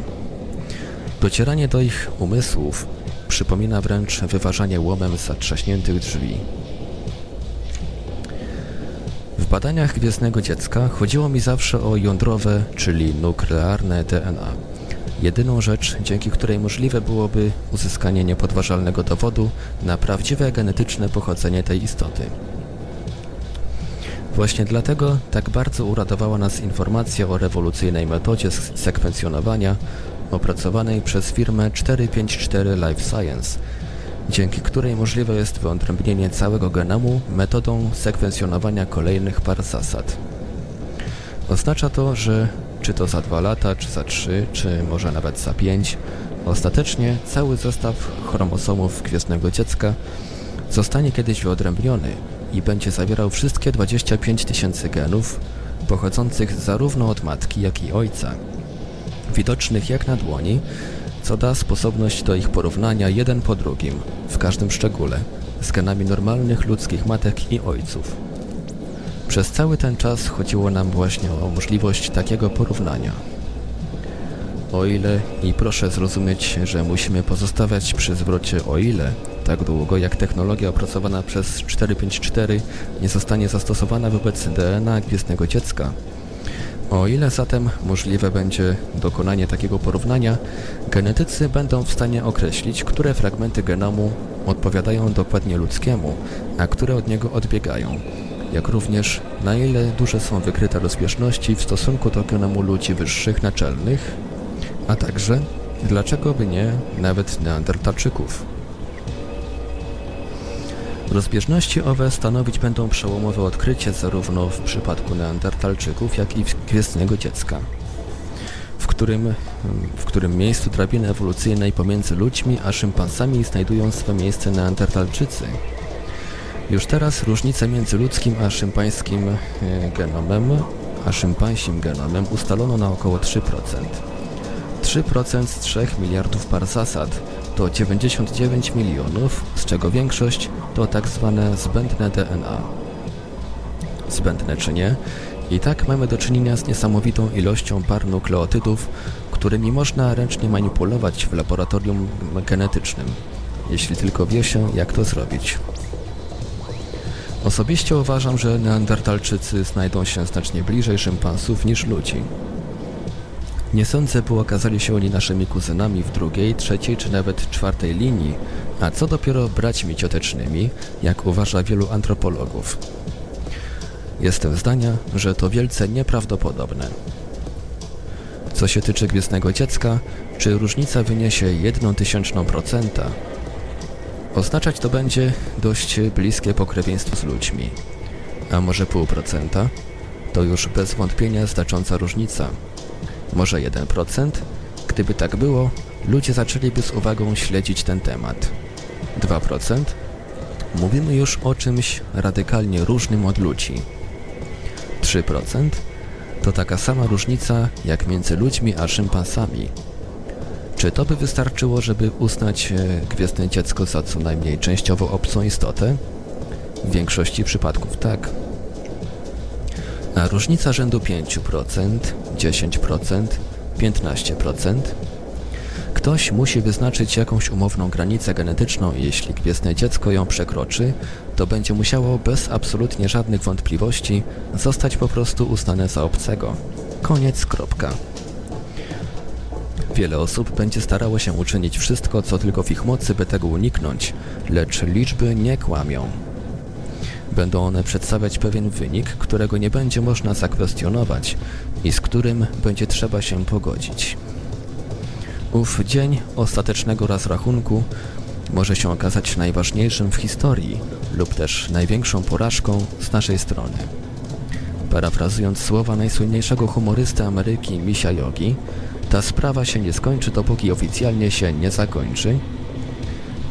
Docieranie do ich umysłów przypomina wręcz wyważanie łomem zatrzaśniętych drzwi. W badaniach Gwiezdnego Dziecka chodziło mi zawsze o jądrowe, czyli nuklearne DNA. Jedyną rzecz, dzięki której możliwe byłoby uzyskanie niepodważalnego dowodu na prawdziwe genetyczne pochodzenie tej istoty. Właśnie dlatego tak bardzo uradowała nas informacja o rewolucyjnej metodzie sekwencjonowania opracowanej przez firmę 454 Life Science, dzięki której możliwe jest wyodrębnienie całego genomu metodą sekwencjonowania kolejnych par zasad. Oznacza to, że czy to za dwa lata, czy za trzy, czy może nawet za pięć, ostatecznie cały zestaw chromosomów gwiezdnego dziecka zostanie kiedyś wyodrębniony i będzie zawierał wszystkie 25 tysięcy genów pochodzących zarówno od matki, jak i ojca, widocznych jak na dłoni, co da sposobność do ich porównania jeden po drugim, w każdym szczególe, z genami normalnych ludzkich matek i ojców. Przez cały ten czas chodziło nam właśnie o możliwość takiego porównania. O ile, i proszę zrozumieć, że musimy pozostawać przy zwrocie o ile, tak długo jak technologia opracowana przez 454 nie zostanie zastosowana wobec DNA gwiezdnego dziecka, o ile zatem możliwe będzie dokonanie takiego porównania, genetycy będą w stanie określić, które fragmenty genomu odpowiadają dokładnie ludzkiemu, a które od niego odbiegają, jak również na ile duże są wykryte rozbieżności w stosunku do genomu ludzi wyższych naczelnych, a także dlaczego by nie nawet neandertalczyków. Rozbieżności owe stanowić będą przełomowe odkrycie zarówno w przypadku neandertalczyków, jak i gwiezdnego dziecka w którym, w którym miejscu drabiny ewolucyjnej pomiędzy ludźmi a szympansami znajdują swe miejsce neandertalczycy. Już teraz różnice między ludzkim a szympańskim e, genomem, a genomem ustalono na około 3%. 3% z 3 miliardów par zasad to 99 milionów, z czego większość to tak zwane zbędne DNA. Zbędne czy nie, i tak mamy do czynienia z niesamowitą ilością par nukleotydów, którymi można ręcznie manipulować w laboratorium genetycznym, jeśli tylko wie się, jak to zrobić. Osobiście uważam, że neandertalczycy znajdą się znacznie bliżej szympansów niż ludzi. Nie sądzę, by okazali się oni naszymi kuzynami w drugiej, trzeciej czy nawet czwartej linii, a co dopiero braćmi ciotecznymi, jak uważa wielu antropologów. Jestem zdania, że to wielce nieprawdopodobne. Co się tyczy gwiezdnego dziecka, czy różnica wyniesie jedną tysięczną procenta, oznaczać to będzie dość bliskie pokrewieństwo z ludźmi. A może pół procenta? To już bez wątpienia znacząca różnica. Może 1%? Gdyby tak było, ludzie zaczęliby z uwagą śledzić ten temat. 2%? Mówimy już o czymś radykalnie różnym od ludzi. 3% to taka sama różnica jak między ludźmi a szympansami. Czy to by wystarczyło, żeby uznać e, gwiezdne dziecko za co najmniej częściowo obcą istotę? W większości przypadków tak. A różnica rzędu 5%, 10%, 15%? Ktoś musi wyznaczyć jakąś umowną granicę genetyczną i jeśli gwiezdne dziecko ją przekroczy, to będzie musiało bez absolutnie żadnych wątpliwości zostać po prostu uznane za obcego. Koniec, kropka. Wiele osób będzie starało się uczynić wszystko, co tylko w ich mocy, by tego uniknąć, lecz liczby nie kłamią. Będą one przedstawiać pewien wynik, którego nie będzie można zakwestionować i z którym będzie trzeba się pogodzić. Ów dzień ostatecznego rozrachunku może się okazać najważniejszym w historii lub też największą porażką z naszej strony. Parafrazując słowa najsłynniejszego humorysty Ameryki Misia Yogi, ta sprawa się nie skończy, dopóki oficjalnie się nie zakończy,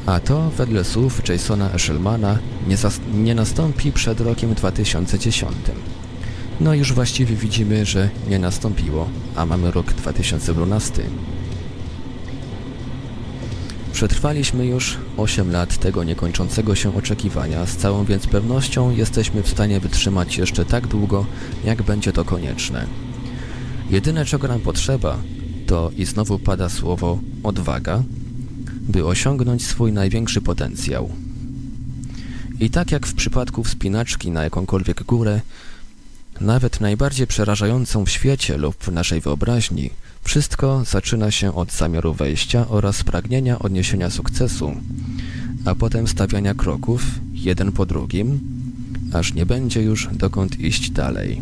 a to, wedle słów Jasona Eshelmana, nie, nie nastąpi przed rokiem 2010. No już właściwie widzimy, że nie nastąpiło, a mamy rok 2012. Przetrwaliśmy już 8 lat tego niekończącego się oczekiwania, z całą więc pewnością jesteśmy w stanie wytrzymać jeszcze tak długo, jak będzie to konieczne. Jedyne czego nam potrzeba, to i znowu pada słowo odwaga, by osiągnąć swój największy potencjał. I tak jak w przypadku wspinaczki na jakąkolwiek górę, nawet najbardziej przerażającą w świecie lub w naszej wyobraźni, wszystko zaczyna się od zamiaru wejścia oraz pragnienia odniesienia sukcesu, a potem stawiania kroków, jeden po drugim, aż nie będzie już dokąd iść dalej.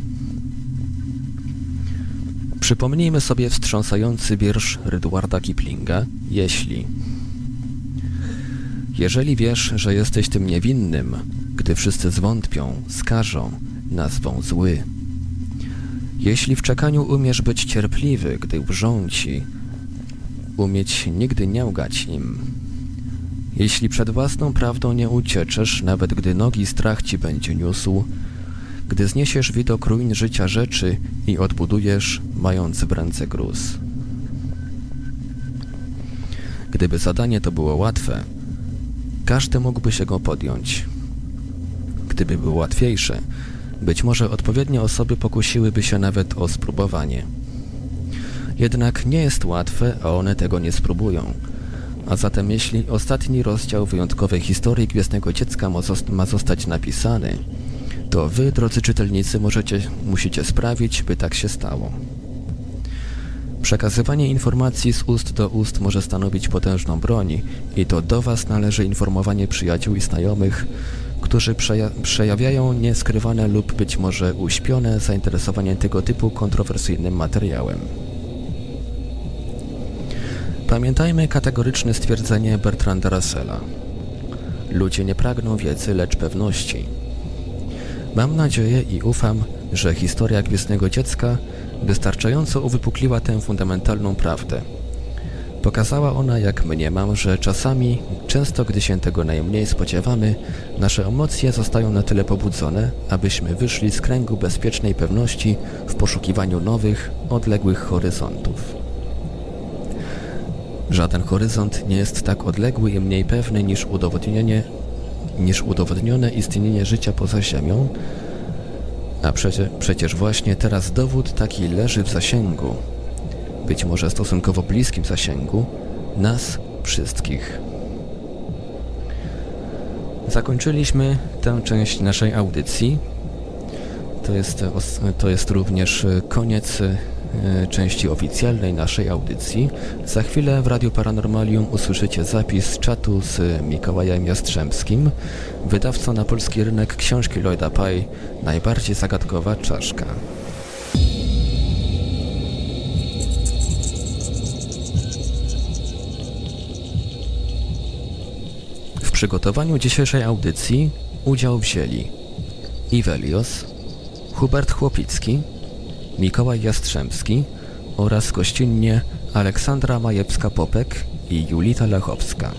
Przypomnijmy sobie wstrząsający wiersz Rydwarda Kiplinga, jeśli. Jeżeli wiesz, że jesteś tym niewinnym, gdy wszyscy zwątpią, skażą, nazwą zły. Jeśli w czekaniu umiesz być cierpliwy, gdy wrzą ci, umieć nigdy nie ugać im. Jeśli przed własną prawdą nie ucieczesz, nawet gdy nogi strach ci będzie niósł, gdy zniesiesz widok ruin życia rzeczy i odbudujesz, mając w ręce gruz. Gdyby zadanie to było łatwe, każdy mógłby się go podjąć. Gdyby było łatwiejsze, być może odpowiednie osoby pokusiłyby się nawet o spróbowanie. Jednak nie jest łatwe, a one tego nie spróbują. A zatem jeśli ostatni rozdział wyjątkowej historii Gwiezdnego Dziecka ma zostać napisany, to wy, drodzy czytelnicy, możecie, musicie sprawić, by tak się stało. Przekazywanie informacji z ust do ust może stanowić potężną broń i to do Was należy informowanie przyjaciół i znajomych, którzy przeja przejawiają nieskrywane lub być może uśpione zainteresowanie tego typu kontrowersyjnym materiałem. Pamiętajmy kategoryczne stwierdzenie Bertranda Russella. Ludzie nie pragną wiedzy, lecz pewności. Mam nadzieję i ufam, że historia Gwiezdnego Dziecka wystarczająco uwypukliła tę fundamentalną prawdę. Pokazała ona, jak mniemam, że czasami, często gdy się tego najmniej spodziewamy, nasze emocje zostają na tyle pobudzone, abyśmy wyszli z kręgu bezpiecznej pewności w poszukiwaniu nowych, odległych horyzontów. Żaden horyzont nie jest tak odległy i mniej pewny niż udowodnienie, niż udowodnione istnienie życia poza Ziemią, a przecie, przecież właśnie teraz dowód taki leży w zasięgu, być może stosunkowo bliskim zasięgu, nas wszystkich. Zakończyliśmy tę część naszej audycji. To jest, to jest również koniec E, części oficjalnej naszej audycji. Za chwilę w Radiu Paranormalium usłyszycie zapis czatu z Mikołajem Jastrzębskim, wydawcą na polski rynek książki Lloyda Pye Najbardziej zagadkowa czaszka. W przygotowaniu dzisiejszej audycji udział wzięli Iwelios, Hubert Chłopicki, Mikołaj Jastrzębski oraz gościnnie Aleksandra Majewska-Popek i Julita Lechowska.